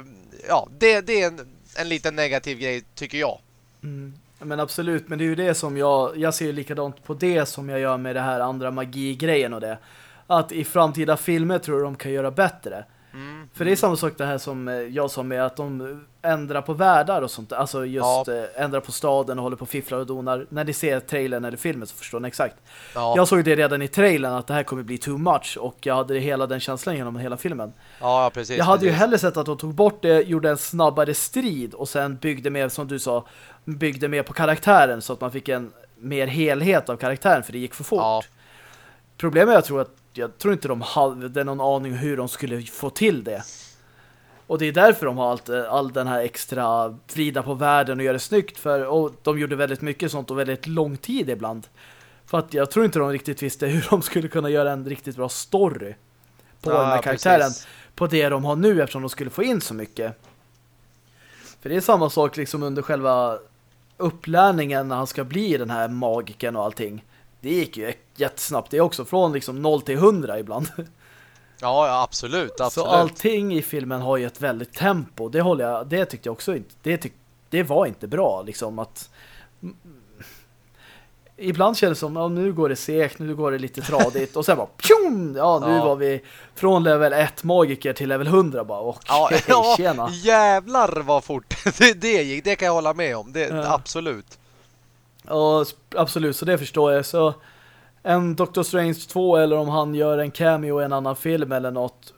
ja, det, det är en, en liten negativ grej tycker jag. Mm. Men absolut, men det är ju det som jag jag ser likadant på det som jag gör med det här andra magi-grejen och det. Att i framtida filmer tror jag de kan göra bättre. Mm. För det är samma sak det här som eh, jag sa med att de ändrar på världar och sånt. Alltså just ja. Eh, ändrar på staden och håller på fifflar och donar. När ni ser trailern eller filmen så förstår ni exakt. Ja. Jag såg det redan i trailern att det här kommer bli too much och jag hade hela den känslan genom hela filmen. Ja, precis. Jag hade precis. ju hellre sett att de tog bort det, gjorde en snabbare strid och sen byggde mer, som du sa, byggde mer på karaktären så att man fick en mer helhet av karaktären för det gick för fort. Ja. Problemet jag tror att jag tror inte de hade någon aning hur de skulle få till det. Och det är därför de har allt, all den här extra frida på världen och gör det snyggt. För, och de gjorde väldigt mycket sånt och väldigt lång tid ibland. För att jag tror inte de riktigt visste hur de skulle kunna göra en riktigt bra story på ja, den här karaktären. Precis. På det de har nu eftersom de skulle få in så mycket. För det är samma sak liksom under själva upplärningen när han ska bli den här magiken och allting. Det gick ju jättesnabbt det också. Från liksom 0 till 100 ibland. Ja, ja absolut, absolut. Så allting i filmen har ju ett väldigt tempo. Det håller jag, det tyckte jag också inte. Det, tyck, det var inte bra liksom att ibland känns det som att nu går det segt, nu går det lite tradigt och sen bara pjum, ja nu ja. var vi från level 1 magiker till level 100 bara och ja, hej, ja, tjena. jävlar vad fort det, det gick, det kan jag hålla med om, det, ja. absolut. Och absolut, så det förstår jag. Så en Doctor Strange 2 eller om han gör en cameo i en annan film eller något.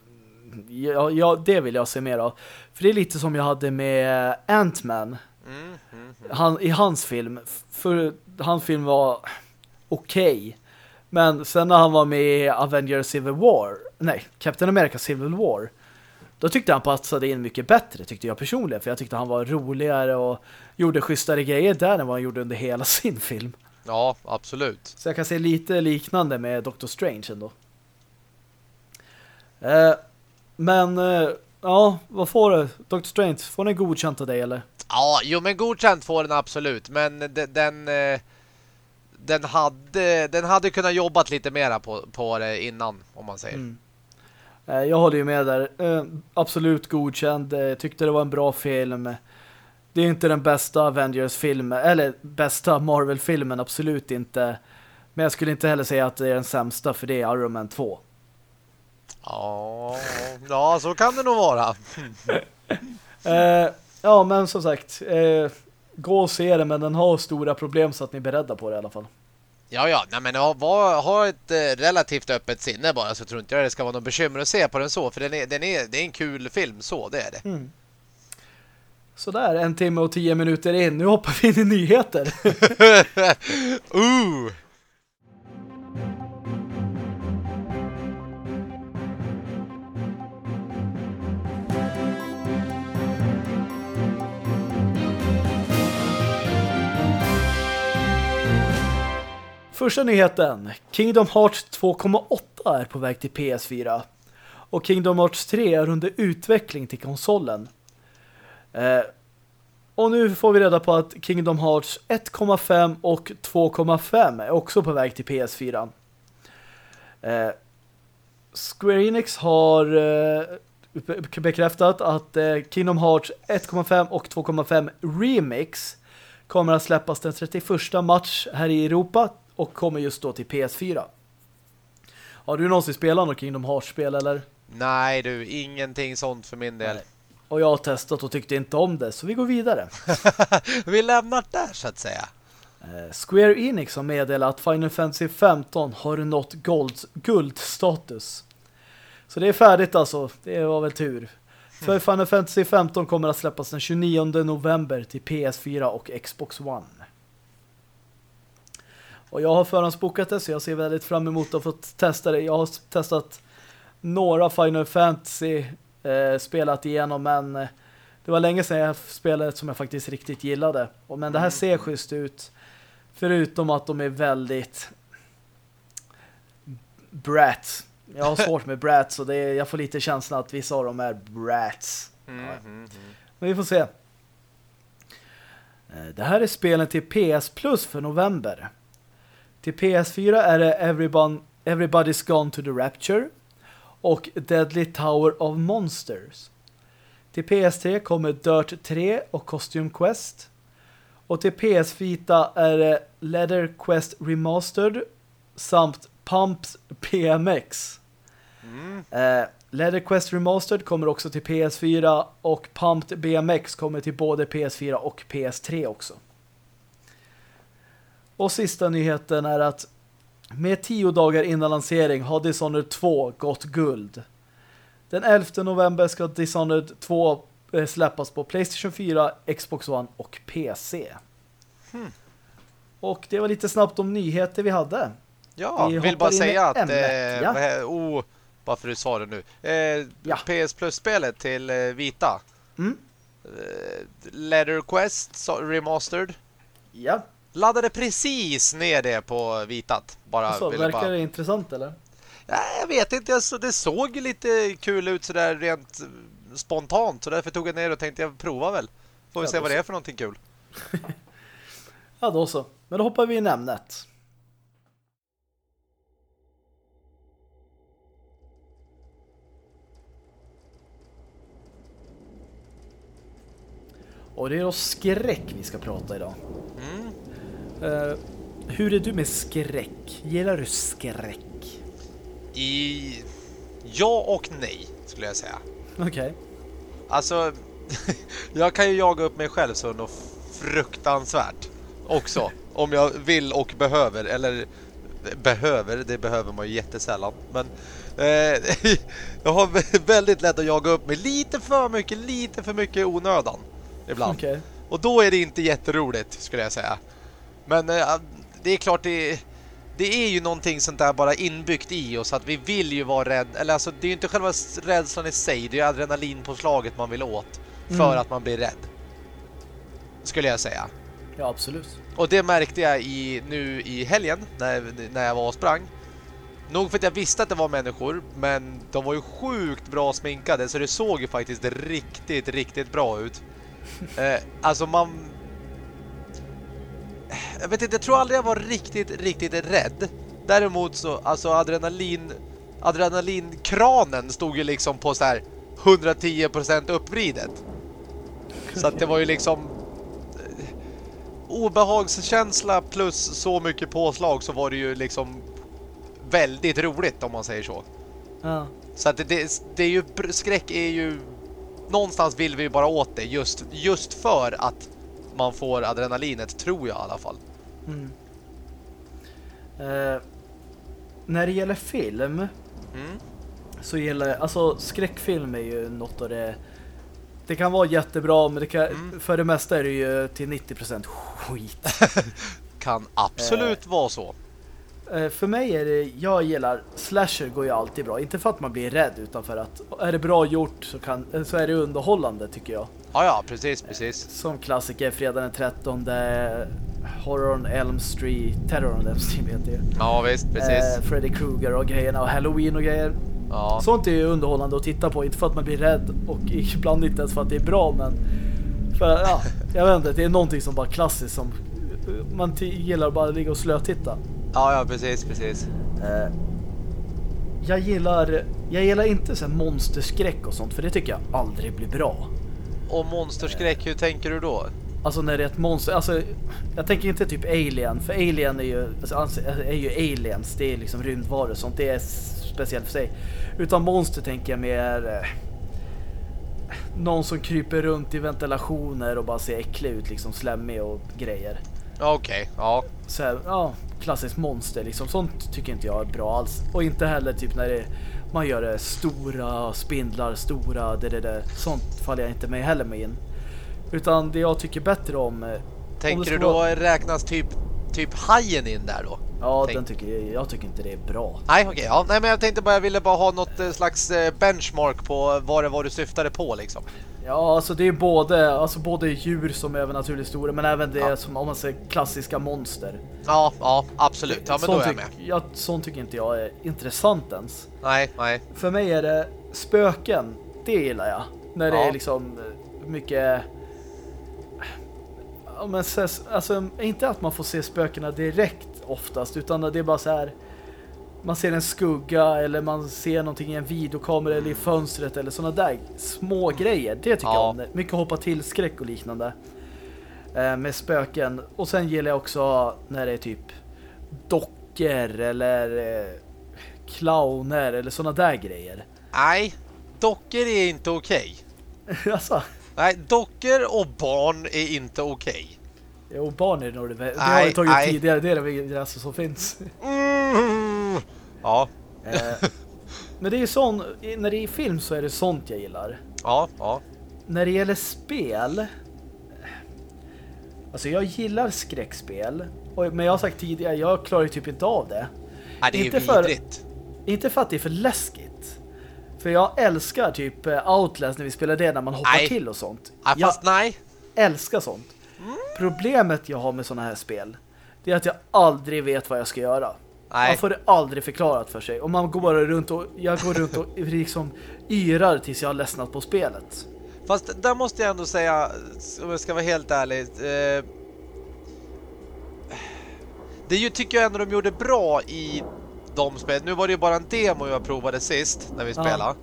Ja, ja, det vill jag se mer av. För det är lite som jag hade med Ant-Man. Mm, mm, mm. Han, I hans film. För hans film var... okej. Men sen när han var med i Avengers Civil War, nej, Captain America Civil War, då tyckte han passade in mycket bättre, tyckte jag personligen. För jag tyckte han var roligare och gjorde schysstare grejer där än vad han gjorde under hela sin film. Ja, absolut. Så jag kan se lite liknande med Doctor Strange ändå. Eh, men, eh, ja, vad får du? Doctor Strange, får den godkänt av dig eller? Ja, jo men godkänt får den absolut. Men den, den, eh, den, hade, den hade kunnat jobbat lite mera på, på det innan, om man säger. Mm. Eh, jag håller ju med där. Eh, absolut godkänd. Tyckte det var en bra film. Det är inte den bästa Avengers-filmen, eller bästa Marvel-filmen, absolut inte. Men jag skulle inte heller säga att det är den sämsta, för det är Iron Man 2. Ja, ja så kan det nog vara. eh, ja, men som sagt, eh, gå och se det, men den har stora problem så att ni är beredda på det i alla fall. Ja, ja, nej men ha, ha ett eh, relativt öppet sinne bara så tror inte jag det ska vara någon bekymmer att se på den så, för den är, den är, det är en kul film så, det är det. Mm. Sådär, en timme och tio minuter in. Nu hoppar vi in i nyheter. uh! Första nyheten. Kingdom Hearts 2.8 är på väg till PS4. Och Kingdom Hearts 3 är under utveckling till konsolen. Eh, och nu får vi reda på att Kingdom Hearts 1.5 och 2.5 är också på väg till PS4. Eh, Square Enix har eh, bekräftat att eh, Kingdom Hearts 1.5 och 2.5 Remix kommer att släppas den 31 mars här i Europa och kommer just då till PS4. Har du någonsin spelat något Kingdom Hearts-spel eller? Nej du, ingenting sånt för min del. Nej. Och jag har testat och tyckte inte om det, så vi går vidare. vi lämnar där så att säga. Eh, Square Enix har meddelat att Final Fantasy 15 har nått gold, guldstatus. Så det är färdigt alltså. Det var väl tur. För mm. Final Fantasy 15 kommer att släppas den 29 november till PS4 och Xbox One. Och jag har förhandsbokat det så jag ser väldigt fram emot att få testa det. Jag har testat några Final Fantasy eh, spelat igenom men eh, det var länge sedan jag spelade ett som jag faktiskt riktigt gillade. Och, men det här ser schysst ut. Förutom att de är väldigt brats. Jag har svårt med brats och det är, jag får lite känslan att vissa av dem är brats. Mm, ja. mm, mm. Men vi får se. Eh, det här är spelen till PS Plus för november. Till PS4 är det Everyone, Everybody's Gone to the Rapture och Deadly Tower of Monsters. Till PS3 kommer Dirt 3 och Costume Quest. Och till PS Vita är det Leather Quest Remastered samt Pumps PMX. Mm. Eh, Leather Quest Remastered kommer också till PS4 och Pumped BMX kommer till både PS4 och PS3 också. Och sista nyheten är att med tio dagar innan lansering har Dishonored 2 gått guld. Den 11 november ska Dishonored 2 eh, släppas på Playstation 4, Xbox One och PC. Hmm. Och det var lite snabbt om nyheter vi hade. Ja, vi vill bara säga att eh, ja. oh, bara för du sa det nu. Eh, ja. PS Plus-spelet till eh, Vita. Mm. Eh, Letter Quest Remastered. Ja laddade precis ner det på vitat. Bara, så, verkar bara... det intressant eller? Ja, jag vet inte, alltså, det såg lite kul ut sådär rent spontant. Så därför tog jag ner och tänkte jag prova väl. Får vi ja, se vad det är för någonting kul. ja, då så. Men då hoppar vi in i ämnet. Och det är då skräck vi ska prata idag. Mm. Uh, hur är du med skräck? Gillar du skräck? I... Ja och nej, skulle jag säga. Okej. Okay. Alltså, jag kan ju jaga upp mig själv så något fruktansvärt också. om jag vill och behöver. Eller behöver, det behöver man ju jättesällan. Men eh, jag har väldigt lätt att jaga upp mig lite för mycket, lite för mycket onödan ibland. Okay. Och då är det inte jätteroligt skulle jag säga. Men äh, det är klart det det är ju någonting sånt där bara inbyggt i oss att vi vill ju vara rädda. Eller alltså det är ju inte själva rädslan i sig, det är adrenalin på slaget man vill åt för mm. att man blir rädd. Skulle jag säga. Ja, absolut. Och det märkte jag i, nu i helgen när, när jag var och sprang. Nog för att jag visste att det var människor, men de var ju sjukt bra sminkade så det såg ju faktiskt riktigt, riktigt bra ut. Eh, alltså man... Jag vet inte, jag tror aldrig jag var riktigt, riktigt rädd. Däremot så, alltså adrenalin... Adrenalinkranen stod ju liksom på så här 110% uppvridet. Så att det var ju liksom eh, obehagskänsla plus så mycket påslag så var det ju liksom väldigt roligt om man säger så. Ja. Så att det, det, det är ju skräck är ju någonstans vill vi ju bara åt det just, just för att man får adrenalinet tror jag i alla fall. Mm. Eh, när det gäller film mm. så gäller alltså skräckfilm är ju något av det det kan vara jättebra men det kan, mm. för det mesta är det ju till 90% skit. kan absolut eh, vara så. Eh, för mig är det, jag gillar, slasher går ju alltid bra. Inte för att man blir rädd utan för att är det bra gjort så, kan, så är det underhållande tycker jag. Ja, ja, precis, precis. Som klassiker, fredag den 13, Horror on Elm Street, Terror on Elm Street heter det. Ja, visst, precis. Eh, Freddy Krueger och grejerna och Halloween och grejer. Ja. Sånt är ju underhållande att titta på, inte för att man blir rädd och ibland inte ens för att det är bra, men för, ja, jag vet inte, det är någonting som bara klassiskt som man gillar bara att ligga och slötitta. Ja, ja, precis, precis. Eh, jag gillar jag gillar inte så monsterskräck och sånt för det tycker jag aldrig blir bra. Och monsterskräck, hur tänker du då? Alltså när det är ett monster, alltså jag tänker inte typ Alien, för Alien är ju alltså, alltså, är ju aliens, det är liksom rymdvaror och sånt, det är speciellt för sig. Utan monster tänker jag mer eh, någon som kryper runt i ventilationer och bara ser äcklig ut, liksom slemmig och grejer. Okej, okay, ja. Så här, ja, klassiskt monster liksom. Sånt tycker inte jag är bra alls. Och inte heller typ när det, man gör det stora spindlar, stora, det, det, det. Sånt faller jag inte med heller med in. Utan det jag tycker bättre om... Eh, Tänker om du då vara... räknas typ, typ hajen in där då? Ja, Tänk... den tycker jag, jag tycker inte det är bra. Nej, okej. Okay, ja. Nej, men jag tänkte bara, jag ville bara ha något eh, slags eh, benchmark på vad det var du syftade på liksom. Ja, alltså det är både, alltså både djur som är naturligt stora men även det ja. som om man säger klassiska monster. Ja, ja, absolut. Ja, men sånt då är jag med. Ja, sånt tycker inte jag är intressant ens. Nej, nej. För mig är det spöken, det gillar jag. När ja. det är liksom mycket... Ja, men alltså inte att man får se spökena direkt oftast utan det är bara så här man ser en skugga eller man ser någonting i en videokamera eller i fönstret eller sådana där små grejer. Det tycker ja. jag om. Mycket hoppa till skräck och liknande. Eh, med spöken. Och sen gillar jag också när det är typ dockor eller eh, clowner eller sådana där grejer. Nej, dockor är inte okej. Okay. alltså. Nej, dockor och barn är inte okej. Okay. Jo, barn är nog det. Det har jag tagit nej. tidigare. Det är det viktigaste som finns. Mm. Ja. Eh, men det är ju sån, när det är film så är det sånt jag gillar. Ja, ja. När det gäller spel, alltså jag gillar skräckspel, men jag har sagt tidigare, jag klarar typ inte av det. Nej, det är inte för, inte för att det är för läskigt. För jag älskar typ eh, Outlast när vi spelar det när man hoppar nej. till och sånt. Nej, fast jag nej. älskar sånt. Mm. Problemet jag har med såna här spel det är att jag aldrig vet vad jag ska göra. Nej. Man får det aldrig förklarat för sig. Och man går bara runt och jag går runt och liksom yrar tills jag har ledsnat på spelet. Fast där måste jag ändå säga, om jag ska vara helt ärlig, eh, det tycker jag ändå de gjorde bra i de spel. Nu var det ju bara en demo jag provade sist när vi spelade. Ja.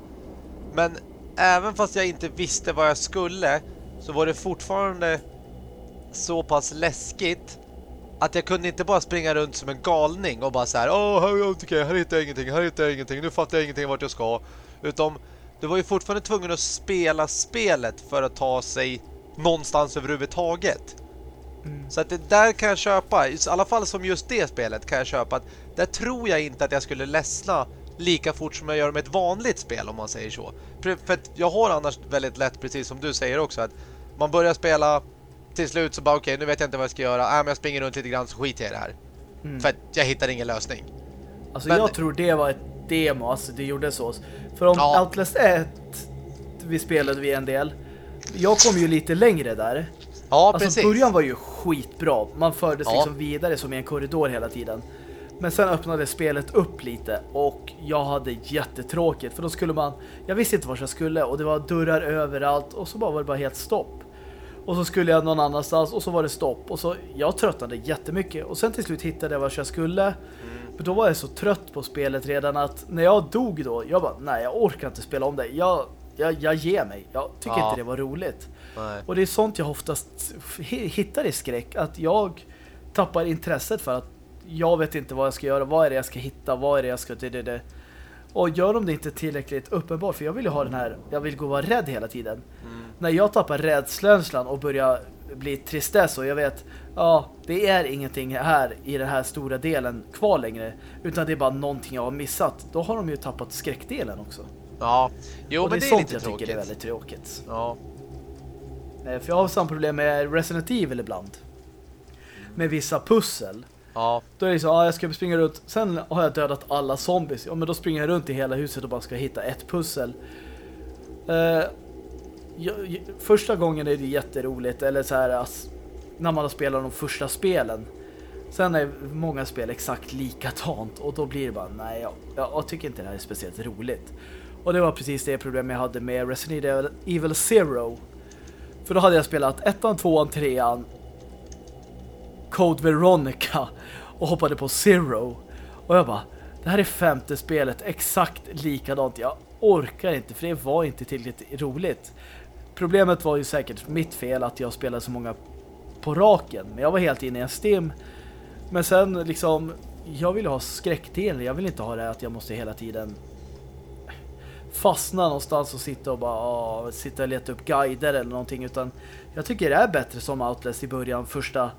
Men även fast jag inte visste vad jag skulle så var det fortfarande så pass läskigt att jag kunde inte bara springa runt som en galning och bara så här, åh, här, okay, här hittar jag ingenting, här hittar jag ingenting, nu fattar jag ingenting vart jag ska. Utan du var ju fortfarande tvungen att spela spelet för att ta sig någonstans överhuvudtaget. Mm. Så att det där kan jag köpa, i alla fall som just det spelet kan jag köpa att där tror jag inte att jag skulle ledsna lika fort som jag gör med ett vanligt spel om man säger så. För, för att jag har annars väldigt lätt, precis som du säger också, att man börjar spela till slut så bara okej, okay, nu vet jag inte vad jag ska göra. Äh, men jag springer runt lite grann så skiter jag i det här. Mm. För att jag hittar ingen lösning. Alltså Men... jag tror det var ett demo, alltså det gjorde så. För om ja. Outlast 1 vi spelade vi en del. Jag kom ju lite längre där. Ja, alltså, precis. början var ju skitbra. Man fördes ja. liksom vidare som i en korridor hela tiden. Men sen öppnade spelet upp lite och jag hade jättetråkigt för då skulle man, jag visste inte vart jag skulle och det var dörrar överallt och så bara var det bara helt stopp. Och så skulle jag någon annanstans och så var det stopp och så jag tröttnade jättemycket och sen till slut hittade jag vart jag skulle. Mm. Men då var jag så trött på spelet redan att när jag dog då, jag bara, nej jag orkar inte spela om det. Jag, jag, jag ger mig. Jag tycker ja. inte det var roligt. Nej. Och det är sånt jag oftast hittar i skräck. Att jag tappar intresset för att jag vet inte vad jag ska göra. Vad är det jag ska hitta? Vad är det jag ska... Det, det, det. Och gör de det inte tillräckligt uppenbart. För jag vill ju ha den här... Jag vill gå och vara rädd hela tiden. Mm. När jag tappar rädslänslan och börjar bli tristess och jag vet ja, det är ingenting här i den här stora delen kvar längre. Utan det är bara någonting jag har missat. Då har de ju tappat skräckdelen också. Ja, jo och men det är, det är lite jag tråkigt. tycker är väldigt tråkigt. Ja. Eh, för jag har samma problem med Resident Evil ibland. Med vissa pussel. Ja. Då är det så, ja, jag ska springa runt. Sen har jag dödat alla zombies. Ja, men då springer jag runt i hela huset och bara ska hitta ett pussel. Uh, jag, första gången är det jätteroligt. Eller så här, alltså, när man har spelat de första spelen. Sen är många spel exakt likadant. Och då blir det bara, nej, jag, jag tycker inte det här är speciellt roligt. Och det var precis det problem jag hade med Resident Evil Zero. För då hade jag spelat ettan, tvåan, trean Code Veronica och hoppade på Zero. Och jag bara, det här är femte spelet, exakt likadant. Jag orkar inte, för det var inte tillräckligt roligt. Problemet var ju säkert mitt fel att jag spelade så många på raken. Men jag var helt inne i en stim. Men sen liksom, jag vill ha skräckdel Jag vill inte ha det att jag måste hela tiden fastna någonstans och sitta och bara åh, sitta och leta upp guider eller någonting. Utan jag tycker det är bättre som Outlast i början, första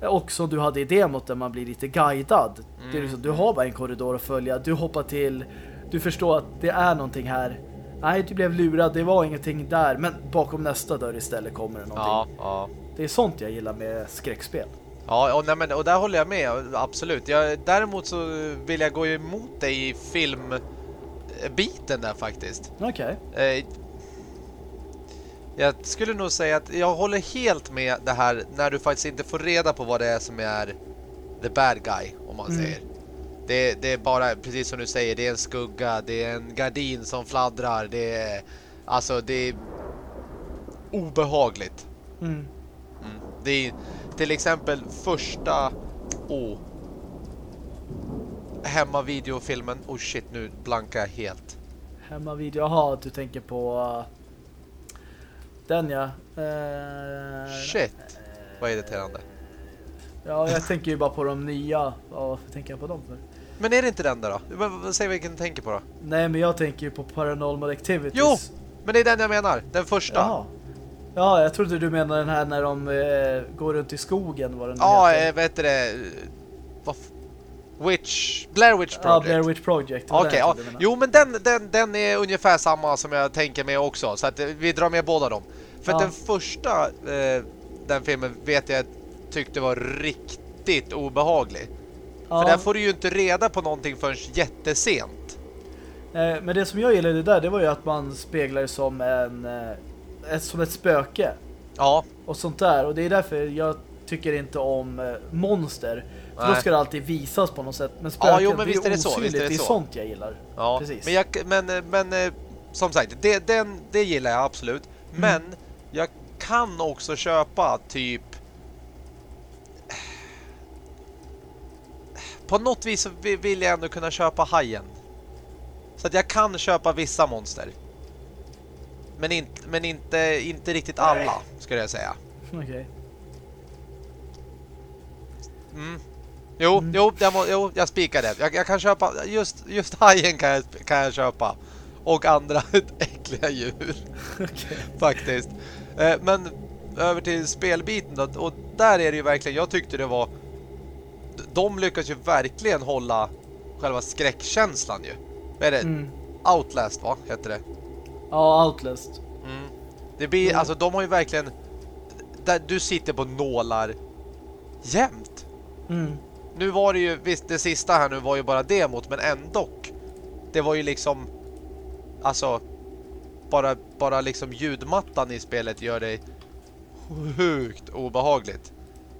och som du hade i demot där man blir lite guidad. Mm. Det är liksom, du har bara en korridor att följa. Du hoppar till, du förstår att det är någonting här. Nej, du blev lurad, det var ingenting där. Men bakom nästa dörr istället kommer det någonting. Ja, ja. Det är sånt jag gillar med skräckspel. Ja, och, nej, men, och där håller jag med, absolut. Jag, däremot så vill jag gå emot dig i filmbiten där faktiskt. Okej. Okay. Eh, jag skulle nog säga att jag håller helt med det här när du faktiskt inte får reda på vad det är som är the bad guy, om man mm. säger. Det, det, är bara, precis som du säger, det är en skugga, det är en gardin som fladdrar, det är, alltså det är obehagligt. Mm. Mm. Det är till exempel första, oh, hemma videofilmen, oh shit, nu blankar jag helt. Hemma video, jaha, du tänker på... Uh den ja. Uh, Shit. Vad irriterande. Ja, jag tänker ju bara på de nya. Varför tänker jag på dem för? Men är det inte den där då? Säg vilken du tänker på då. Nej, men jag tänker ju på Paranormal Activities. Jo! Men det är den jag menar. Den första. Jaha. Ja, jag trodde du menade den här när de eh, går runt i skogen. Vad den ja, heter. Ja, vet du det? Vad Witch, Blair Witch Project. Ja, Blair Witch Project. Okay, ja. Jo, men den, den, den är ungefär samma som jag tänker mig också. Så att vi drar med båda dem. För ja. den första, eh, den filmen vet jag tyckte var riktigt obehaglig. Ja. För där får du ju inte reda på någonting förrän jättesent. Eh, men det som jag gillade där, det var ju att man speglar som en eh, som ett spöke. Ja. Och sånt där. Och det är därför jag tycker inte om eh, monster. För Nej. då ska det alltid visas på något sätt. Men spöken ja, jo, men visst är det så, visst är det, det är sånt jag gillar. Ja, Precis. Men, jag, men, men eh, som sagt, det, den, det gillar jag absolut. Mm. Men jag kan också köpa typ på något vis så vill jag ändå kunna köpa hajen. Så att jag kan köpa vissa monster. Men inte, men inte, inte riktigt alla, skulle jag säga. Okej. Okay. Mm. Jo, mm. jo, jag, må, jo, jag spikar det. Jag, jag, kan köpa, just, just hajen kan jag, kan jag köpa. Och andra äckliga djur. Okay. Faktiskt. Eh, men över till spelbiten då. Och där är det ju verkligen, jag tyckte det var... De lyckas ju verkligen hålla själva skräckkänslan ju. Vad är det? Mm. Outlast va, heter det? Ja, Outlast. Mm. Det blir, mm. alltså de har ju verkligen... Där du sitter på nålar jämt. Mm. Nu var det ju, visst det sista här nu var ju bara demot, men ändå. Det var ju liksom, alltså, bara, bara liksom ljudmattan i spelet gör dig sjukt obehagligt.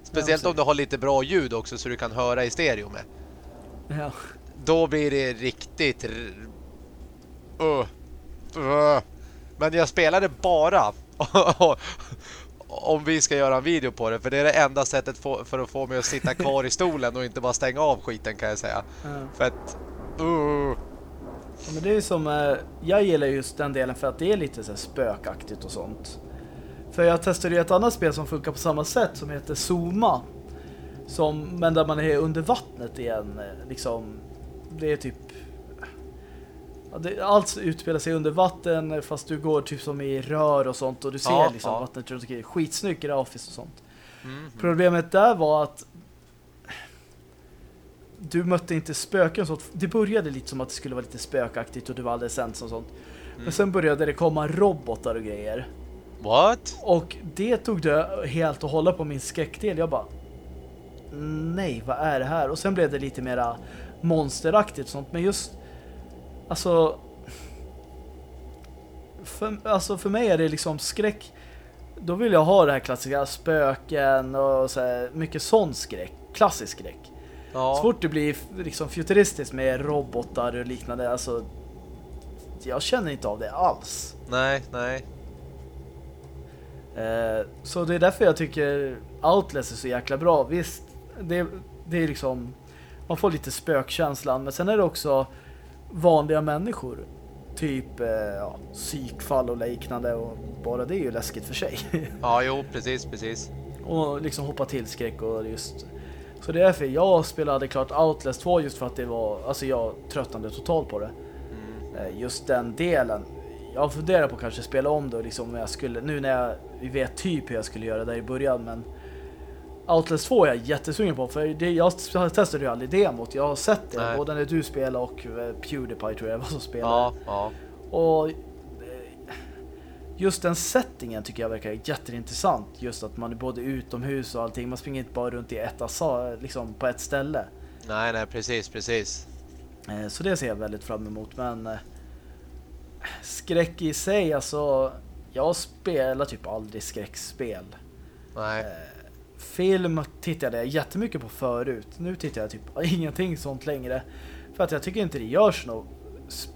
Speciellt om du har lite bra ljud också så du kan höra i stereo med. Ja. Då blir det riktigt... Uh. Uh. Men jag spelade bara om vi ska göra en video på det. För det är det enda sättet för att få mig att sitta kvar i stolen och inte bara stänga av skiten kan jag säga. Mm. För att... Uh. Ja, men det är som... Eh, jag gillar just den delen för att det är lite så spökaktigt och sånt. För jag testade ju ett annat spel som funkar på samma sätt som heter Zoma. Som, men där man är under vattnet igen. Eh, liksom, det är typ allt utspelar sig under vatten fast du går typ som i rör och sånt och du ser ja, liksom ja. vattnet runt omkring. Skitsnyggt grafiskt och sånt. Mm. Problemet där var att du mötte inte spöken så det började lite som att det skulle vara lite spökaktigt och du var alldeles ensam och sånt. Mm. Men sen började det komma robotar och grejer. What? Och det tog det helt att hålla på min skräckdel. Jag bara nej, vad är det här? Och sen blev det lite mera monsteraktigt och sånt. Men just Alltså för, alltså för mig är det liksom skräck då vill jag ha det här klassiska spöken och så här, mycket sån skräck, klassisk skräck. Ja. Så fort det blir liksom futuristiskt med robotar och liknande, alltså jag känner inte av det alls. Nej, nej. Eh, så det är därför jag tycker Outlast är så jäkla bra. Visst, det, det är liksom man får lite spökkänslan, men sen är det också vanliga människor. Typ eh, ja, psykfall och liknande och bara det är ju läskigt för sig. Ja, jo, precis, precis. Och liksom hoppa till skräck och just... Så det är därför jag spelade klart Outlast 2 just för att det var... Alltså jag tröttnade totalt på det. Mm. Eh, just den delen. Jag funderar på att kanske spela om det liksom jag skulle... Nu när jag vet typ hur jag skulle göra där i början men... Outlast 2 är jag jättesugen på för det, jag testade ju aldrig demot. Jag har sett det, Nej. både när du spelar och eh, Pewdiepie tror jag var som spelar. Ja, ja. Och eh, just den settingen tycker jag verkar jätteintressant. Just att man är både utomhus och allting. Man springer inte bara runt i ett assa, liksom på ett ställe. Nej, nej, precis, precis. Eh, så det ser jag väldigt fram emot. Men skräck i sig, alltså jag spelar typ aldrig skräckspel. Nej film tittade jag jättemycket på förut. Nu tittar jag typ ingenting sånt längre. För att jag tycker inte det görs några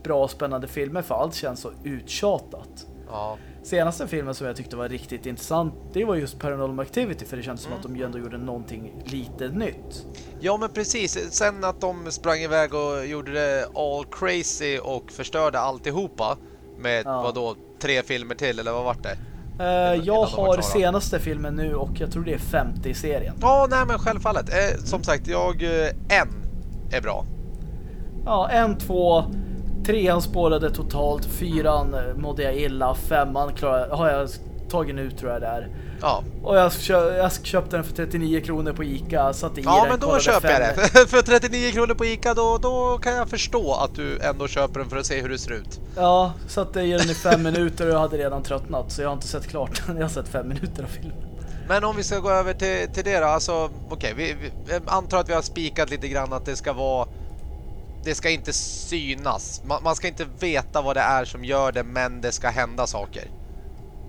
bra spännande filmer för allt känns så uttjatat. Ja. Senaste filmen som jag tyckte var riktigt intressant det var just Paranormal Activity för det kändes mm. som att de ändå gjorde någonting lite nytt. Ja men precis, sen att de sprang iväg och gjorde det all crazy och förstörde alltihopa med ja. vad då tre filmer till eller vad var det? Uh, jag har senaste filmen nu och jag tror det är 50 i serien. Ja, nej men självfallet. Eh, som sagt, jag eh, en är bra. Ja, en, två, trean spårade totalt, fyran eh, mådde jag illa, femman klar, har jag tagit nu tror jag det är. Ja. Och jag, köp, jag köpte den för 39 kronor på Ica, satte i ja, den. Men då köper fem. jag det. för 39 kronor på Ica, då, då kan jag förstå att du ändå köper den för att se hur det ser ut. Ja, satte i den i fem minuter och jag hade redan tröttnat. Så jag har inte sett klart den. Jag har sett fem minuter av filmen. Men om vi ska gå över till, till det då. Alltså, okej, okay, vi, vi antar att vi har spikat lite grann att det ska vara det ska inte synas. Man, man, ska inte veta vad det är som gör det, men det ska hända saker.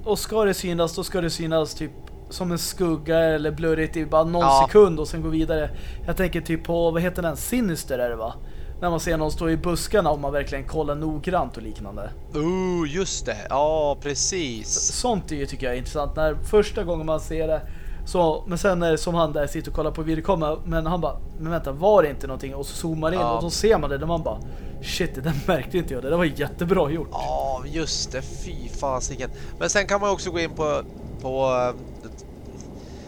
Och ska det synas, då ska det synas typ som en skugga eller blurrigt i bara någon ja. sekund och sen gå vidare. Jag tänker typ på, vad heter den? Sinister är det va? När man ser någon stå i buskarna och man verkligen kollar noggrant och liknande. Oh, just det. Ja, precis. sånt är ju, tycker jag är intressant. När första gången man ser det så, men sen är som han där sitter och kollar på videokamera Men han bara, men vänta, var det inte någonting? Och så zoomar in ja. och då ser man det där man bara Shit, det där märkte inte jag, det där var jättebra gjort. Ja, just det, fy fasiken. Men sen kan man också gå in på, på äh,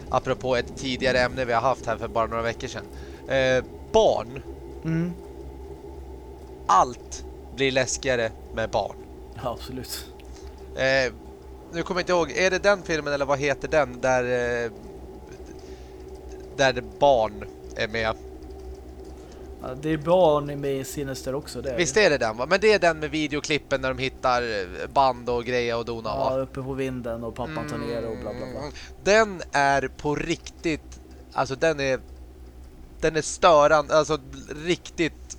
Apropå ett tidigare ämne vi har haft här för bara några veckor sedan. Eh, Barn. Mm. Allt blir läskigare med barn. Ja, absolut. Eh, Nu kommer jag inte ihåg, är det den filmen eller vad heter den där eh, där barn är med. Ja, det är barn med i Sinister också. Det Visst är det den va? Men det är den med videoklippen när de hittar eh, band och grejer och dona va? Ja, uppe på vinden och pappan mm. tar ner och bla bla bla. Den är på riktigt, alltså den är den är störande, alltså riktigt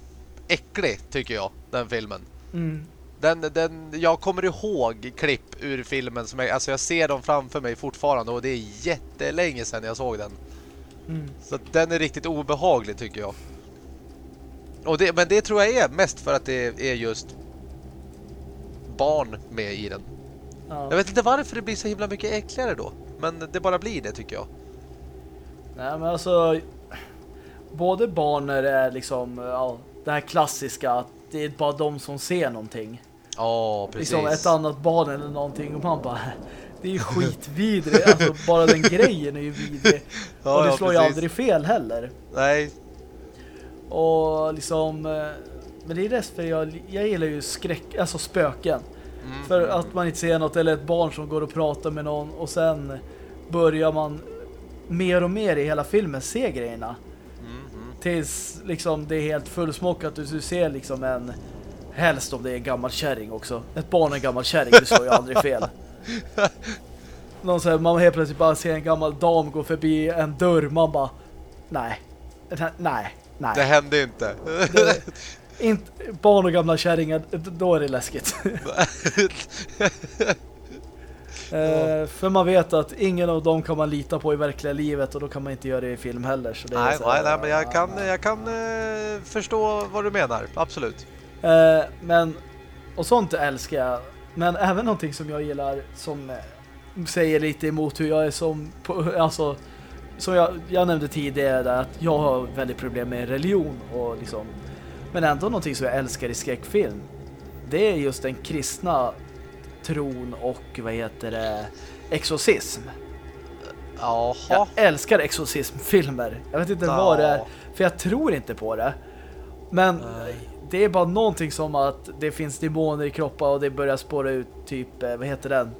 äcklig tycker jag, den filmen. Mm. Den, den, jag kommer ihåg klipp ur filmen som jag, alltså jag ser dem framför mig fortfarande och det är jättelänge sedan jag såg den. Mm. Så den är riktigt obehaglig tycker jag. Och det, men det tror jag är mest för att det är just barn med i den. Ja. Jag vet inte varför det blir så himla mycket äckligare då. Men det bara blir det tycker jag. Nej, men alltså både barn när det är liksom ja, det här klassiska att det är bara de som ser någonting. Ja, precis. Liksom ett annat barn eller någonting och man bara det är ju skitvidrigt. alltså bara den grejen är ju vidrig. Ja, och det ja, slår ju precis. aldrig fel heller. Nej, Och liksom eh, men det är det för jag, jag gillar ju skräck, alltså spöken. Mm. För att man inte ser något eller ett barn som går och pratar med någon och sen börjar man mer och mer i hela filmen se grejerna. Tills liksom det är helt fullsmockat du, du ser liksom en helst om det är en gammal kärring också. Ett barn och en gammal kärring, det slår ju aldrig fel. Någon här, man helt plötsligt bara ser en gammal dam gå förbi en dörr, man bara nej, nej, nej. det hände inte. Det- inte, barn och gamla kärringar, då är det läskigt. Eh, för man vet att ingen av dem kan man lita på i verkliga livet och då kan man inte göra det i film heller. Så det är nej, så här, nej, nej, men jag kan, jag kan eh, förstå vad du menar. Absolut. Eh, men, och sånt älskar jag. Men även någonting som jag gillar som eh, säger lite emot hur jag är som, alltså, som jag, jag nämnde tidigare att jag har väldigt problem med religion och liksom, men ändå någonting som jag älskar i skräckfilm. Det är just den kristna tron och vad heter det, exorcism. Jaha. Jag älskar exorcismfilmer. Jag vet inte Ja. vad det är, för jag tror inte på det. Men Nej. det är bara någonting som att det finns demoner i kroppar och det börjar spåra ut typ, eh, vad heter den?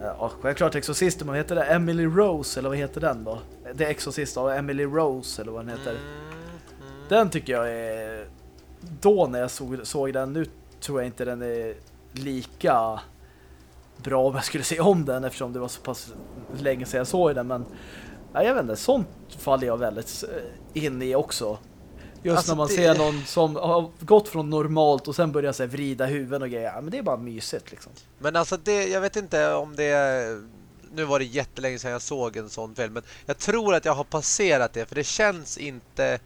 Ja, självklart Exorcisten, vad heter det? Emily Rose, eller vad heter den då? Det är Exorcist av Emily Rose, eller vad den heter. Den tycker jag är... Då när jag såg, såg den, nu tror jag inte den är lika bra om jag skulle se om den eftersom det var så pass länge sedan jag såg den. Men ja, jag vet inte, sånt faller jag väldigt eh, in i också. Just Alltså, när man det- ser någon som har gått från normalt och sen börjar här, vrida huvuden och grejer. Ja, men det är bara mysigt liksom. Men alltså det, jag vet inte om det är- Nu var det jättelänge sedan jag såg en sån film Men jag tror att jag har passerat det För det känns inte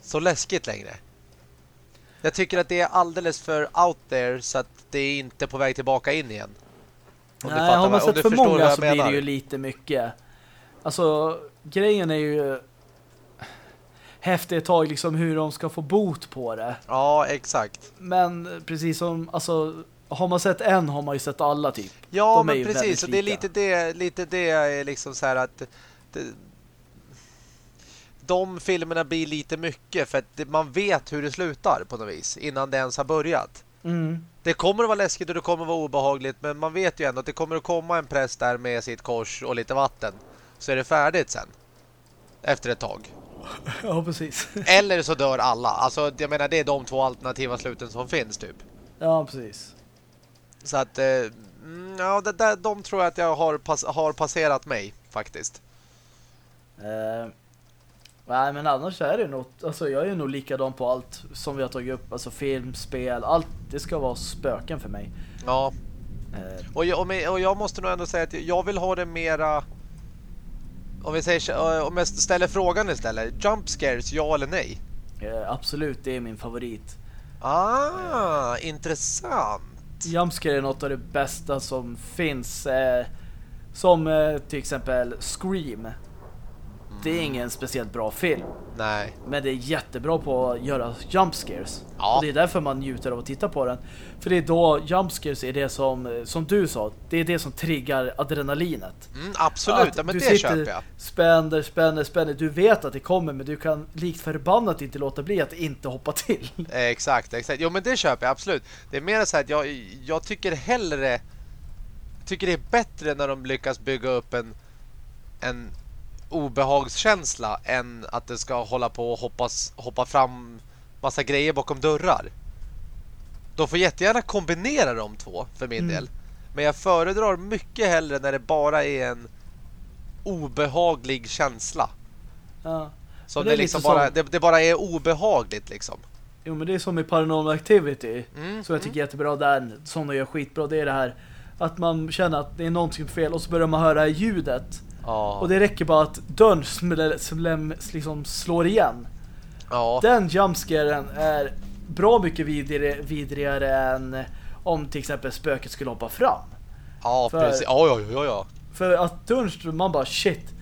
Så läskigt längre Jag tycker att det är alldeles för out there Så att det är inte på väg tillbaka in igen Om Nej, har man om sett för många så blir det ju lite mycket. Alltså, grejen är ju häftigt tag liksom hur de ska få bot på det. Ja, exakt Men precis som, alltså, har man sett en har man ju sett alla typ. Ja, De men precis och det är lite det, lite det är liksom så här att det, de filmerna blir lite mycket för att man vet hur det slutar på något vis innan det ens har börjat. Mm. Det kommer att vara läskigt och det kommer att vara obehagligt men man vet ju ändå att det kommer att komma en präst där med sitt kors och lite vatten. Så är det färdigt sen. Efter ett tag. Ja, precis. Eller så dör alla. Alltså jag menar det är de två alternativa sluten som finns typ. Ja, precis. Så att eh, mm, ja, det där, de tror jag att jag har, pass, har passerat mig faktiskt. Eh, nej, men annars är det något, alltså jag är nog likadan på allt som vi har tagit upp. Alltså film, spel, allt. Det ska vara spöken för mig. Ja, Eh, och jag, och jag måste nog ändå säga att jag vill ha det mera om vi säger om jag ställer frågan istället. Jump scares, ja eller nej? eh, absolut, det är min favorit. Ah, intressant. Jumpscare är något av det bästa som finns. Eh, som eh, till exempel Scream. Det är ingen speciellt bra film. Nej. Men det är jättebra på att göra jumpscares. Ja. Och det är därför man njuter av att titta på den. För det är då jumpscares är det som, som du sa, det är det som triggar adrenalinet. Mm, absolut, ja, men du det köper jag. spänner, spänner, spänner. Du vet att det kommer men du kan likt förbannat inte låta bli att inte hoppa till. Eh, Exakt, exakt. Jo men det köper jag absolut. Det är mer så här att jag, jag tycker hellre tycker det är bättre när de lyckas bygga upp en en obehagskänsla än att det ska hålla på och hoppas, hoppa fram massa grejer bakom dörrar. De får jättegärna kombinera de två för min Mm. del. Men jag föredrar mycket hellre när det bara är en obehaglig känsla. Ja. Som det det, är liksom lite bara, som- det, det bara är obehagligt liksom. Jo men det är som i Paranormal Activity Mm, som jag tycker är jättebra där, som de gör skitbra, det är det här att man känner att det är någonting fel och så börjar man höra ljudet Ja. och det räcker bara att dörren smäller- liksom slår igen. ja. Den jumpscaren är bra mycket vidrigare, vidrigare än om till exempel spöket skulle hoppa fram. ja, för- precis. Ja, ja, ja, ja. För att dörren, man bara shit.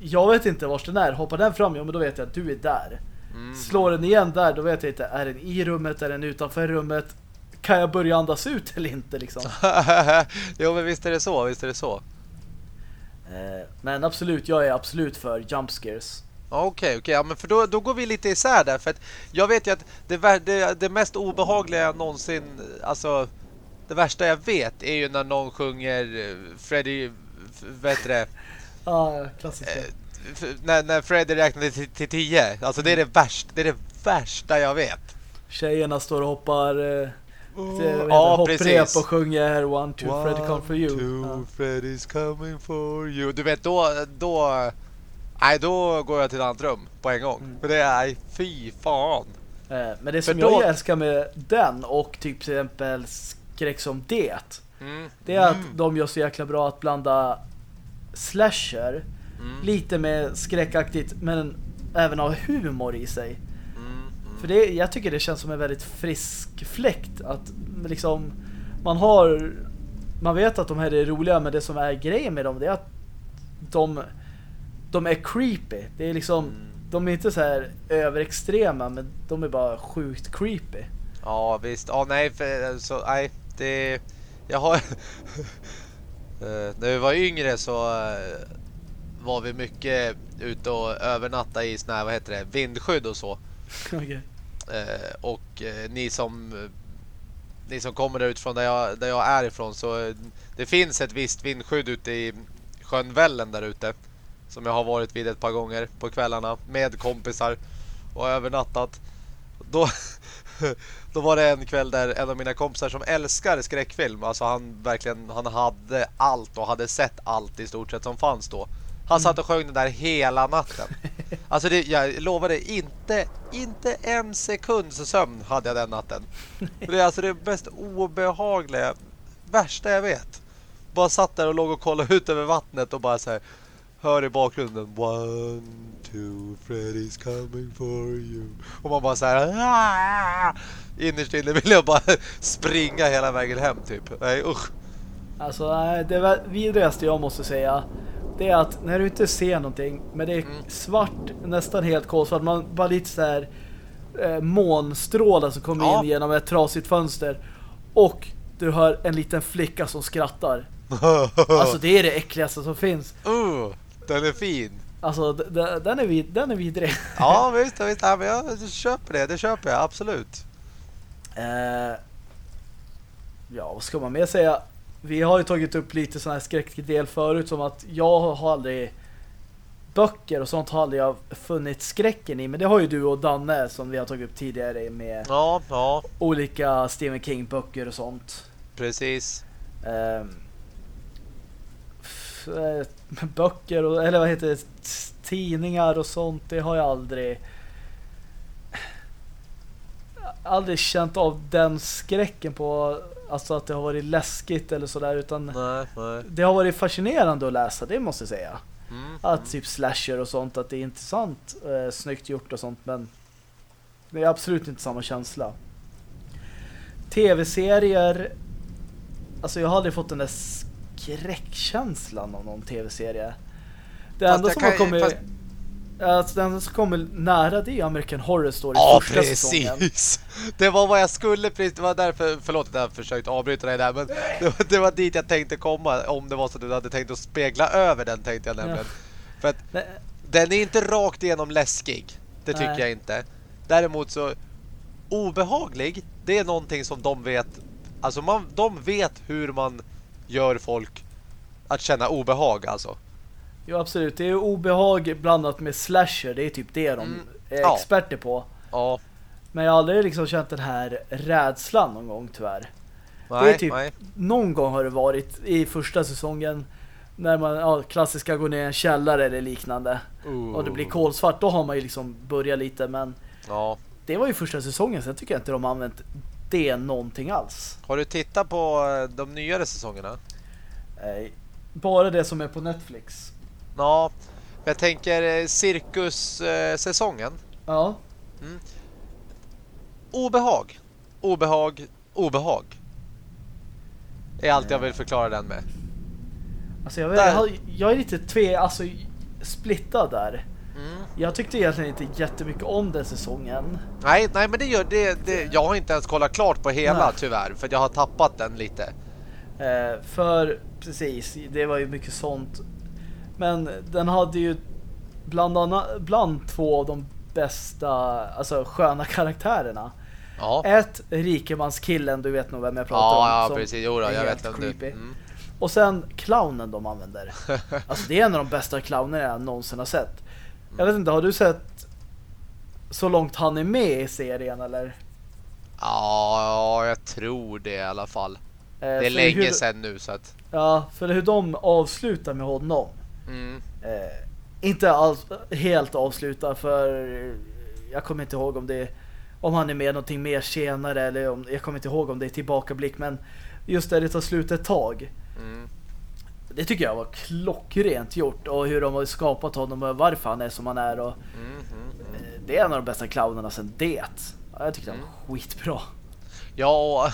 Jag vet inte vars den är. Hoppar den fram, ja men då vet jag att du är där. Mm. Slår den igen där, då vet jag inte. Är den i rummet, är den utanför rummet? Kan jag börja andas ut eller inte liksom? jo, men visst är det så, visst är det så. Eh, Men absolut, jag är absolut för jump scares. Okej, okej. Ja, men för då, då går vi lite isär där. För att jag vet ju att det, det, det mest obehagliga jag någonsin... Alltså, det värsta jag vet är ju när någon sjunger eh, Freddy... Vad heter det? Ja, klassiska. Eh, när, när Freddy räknade till, till tio. Alltså det är det värsta, det är det värsta jag vet. Tjejerna står och hoppar eh, ja, hopprep precis. och sjunger One, two, One, Freddy come for you. two, Ja. Freddy's coming for you. Du vet, då... då nej, då går jag till ett annat rum på en gång. Mm. För det är... Fy fan. Eh, Men det som då- jag älskar med den och typ till exempel skräck som det Mm. Det är att Mm. de gör så jäkla bra att blanda slasher Mm. lite med skräckaktigt men även ha humor i sig. För det, jag tycker det känns som en väldigt frisk fläkt att liksom man har man vet att de här är roliga men det som är grejen med dem det är att de de är creepy. Det är liksom Mm. de är inte så här överextrema men de är bara sjukt creepy. Ja visst, ja nej för, så, nej det jag har Eh, när vi var yngre så eh, var vi mycket ute och övernatta i såna här, vad heter det, vindskydd och så. Okej. Eh, och eh, ni som eh, ni som kommer där utifrån där jag, där jag är ifrån så eh, det finns ett visst vindskydd ute i sjön Vällen där ute som jag har varit vid ett par gånger på kvällarna med kompisar och övernattat. Då, då var det en kväll där en av mina kompisar som älskar skräckfilm, alltså han verkligen han hade allt och hade sett allt i stort sett som fanns då. Han satt och sjöng den där hela natten. Alltså det, jag lovade inte inte en sekunds sömn hade jag den natten. Det är alltså det mest obehagliga, värsta jag vet. Bara satt där och låg och kollade ut över vattnet och bara så här hör i bakgrunden one two Freddy's coming for you. Och man bara så här ah! innerst inne vill jag bara springa hela vägen hem typ. Nej usch. Alltså det vidrigaste jag måste säga det är att när du inte ser någonting men det är Mm. svart, nästan helt kolsvart, man bara lite så här eh, månstrålar som kommer Ja. in genom ett trasigt fönster och du hör en liten flicka som skrattar. Alltså det är det äckligaste som finns. uh, den är fin. Alltså den är, vid den är vidrig. Ja visst, visst. Ja, men jag köper det, det köper jag absolut. Eh, ja, vad ska man mer säga? Vi har ju tagit upp lite sådana här skräckdel förut som att jag har aldrig böcker och sånt har aldrig jag funnit skräcken i. Men det har ju du och Danne som vi har tagit upp tidigare med Ja, ja, olika Stephen King-böcker och sånt. precis. Ehm, eh, böcker och, eller vad heter det, tidningar och sånt, det har jag aldrig aldrig känt av den skräcken på alltså att det har varit läskigt eller sådär utan Nej, nej. det har varit fascinerande att läsa, det måste jag säga. Mm. Att typ slasher och sånt, att det är intressant, eh, snyggt gjort och sånt men det är absolut inte samma känsla. Tv-serier alltså jag har aldrig fått den där skräckkänslan av någon tv-serie. Det Fast enda som kan- har kommit fast- alltså, enda som kommer nära det är American Horror Story Ja, första säsongen. precis. Det var vad jag skulle precis. Det var därför, förlåt att jag försökt avbryta dig där, men det var, det var dit jag tänkte komma. Om det var så att du hade tänkt att spegla över den tänkte jag nämligen. För att Nej, den är inte rakt igenom läskig. Det tycker Nej. jag inte. Däremot så obehaglig, det är någonting som de vet. Alltså man, de vet hur man gör folk att känna obehag alltså. Jo absolut, det är obehag blandat med slasher, det är typ det de Mm, är ja. experter på. Ja, Men jag har aldrig liksom känt den här rädslan någon gång tyvärr. nej, det är typ nej. någon gång har det varit i första säsongen när man, ja, klassiska går ner i en källare eller liknande Uh. och det blir kolsvart, då har man ju liksom börjat lite, men Ja. det var ju första säsongen, sen tycker jag inte de har använt det någonting alls. Har du tittat på eh, de nyare säsongerna? Eh, bara det som är på Netflix. Ja, jag tänker eh, cirkussäsongen. Ja, Obehag. Obehag. Obehag. är allt jag vill förklara den med. alltså jag, jag, jag är lite tve, alltså splittad där. Mm. Jag tyckte egentligen inte jättemycket om den säsongen. Nej, nej, men det gör det, det. Jag har inte ens kollat klart på hela Nej. tyvärr. För jag har tappat den lite. Eh, för precis, det var ju mycket sånt. Men den hade ju bland annat bland två av de bästa, alltså sköna karaktärerna. Ja, Ett, rikemanskillen, du vet nog vem jag pratar om. ja, ja som precis. Jo, då, jag vet vem du... creepy. Mm. Och sen clownen de använder. Alltså det är en av de bästa clownerna jag någonsin har sett. Jag vet inte, har du sett så långt han är med i serien eller? Ja, jag tror det i alla fall. Eh, Det är länge hur, sedan nu så att... Ja, för hur de avslutar med honom. Mm. Eh, inte alls helt avsluta för jag kommer inte ihåg om det om han är med någonting mer senare eller om, jag kommer inte ihåg om det är tillbakablick men just där det tar slut ett tag. Mm. Det tycker jag var klockrent gjort och hur de har skapat honom och varför han är som han är och Mm, mm, mm. eh, det är en av de bästa clownerna sen det. Ja, jag tyckte det Mm. var skitbra. Ja,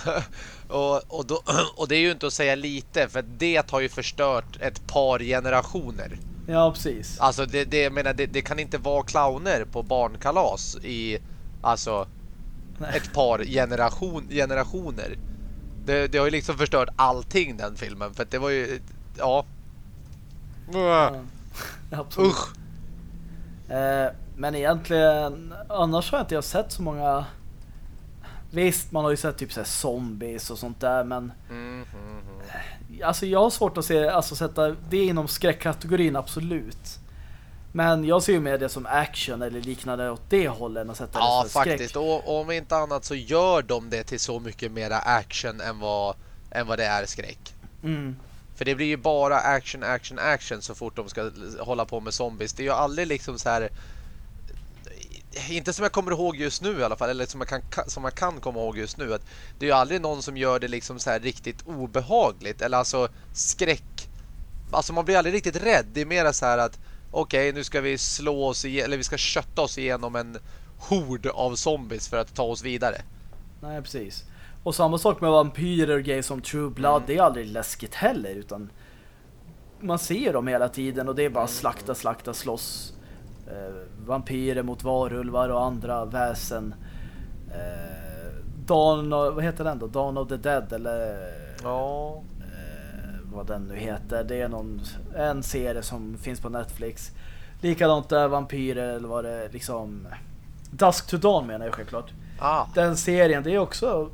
och, och, och, då, och det är ju inte att säga lite för det har ju förstört ett par generationer. Ja, precis. Alltså det, det, jag menar, det, det kan inte vara clowner på barnkalas i alltså Nej. ett par generation, generationer. Det, det har ju liksom förstört allting den filmen för det var ju ja. Ja, absolut. Usch. Eh, men egentligen annars har inte jag sett så många Visst, man har ju sett typ så zombies och sånt där men Mm, mm, mm. alltså jag har svårt att se alltså sätta det inom skräckkategorin absolut. Men jag ser ju mer det som action eller liknande åt det hållet än att sätta Ja, det som skräck. faktiskt. Och, och om inte annat så gör de det till så mycket mera action än vad, än vad det är skräck. Mm. För det blir ju bara action, action, action så fort de ska hålla på med zombies. Det är ju aldrig liksom så här inte som jag kommer ihåg just nu i alla fall eller som jag kan, som jag kan komma ihåg just nu att det är ju aldrig någon som gör det liksom så här riktigt obehagligt eller alltså skräck. Alltså man blir aldrig riktigt rädd. Det är mer så här att okej, nu ska vi slå oss igen, eller vi ska kötta oss igenom en hord av zombies för att ta oss vidare. Nej, precis. Och samma sak med vampyrer och grejer som True Blood, Mm. det är aldrig läskigt heller utan man ser dem hela tiden och det är Mm. bara slakta, slakta, slåss. Eh, vampyrer mot varulvar och andra väsen. Eh, Dawn, of- vad heter den då? Dawn of the Dead eller Ja. eh, vad den nu heter. Det är någon, en serie som finns på Netflix. Likadant där vampyrer eller vad det liksom Dusk to Dawn menar jag självklart Ah. den serien, det är också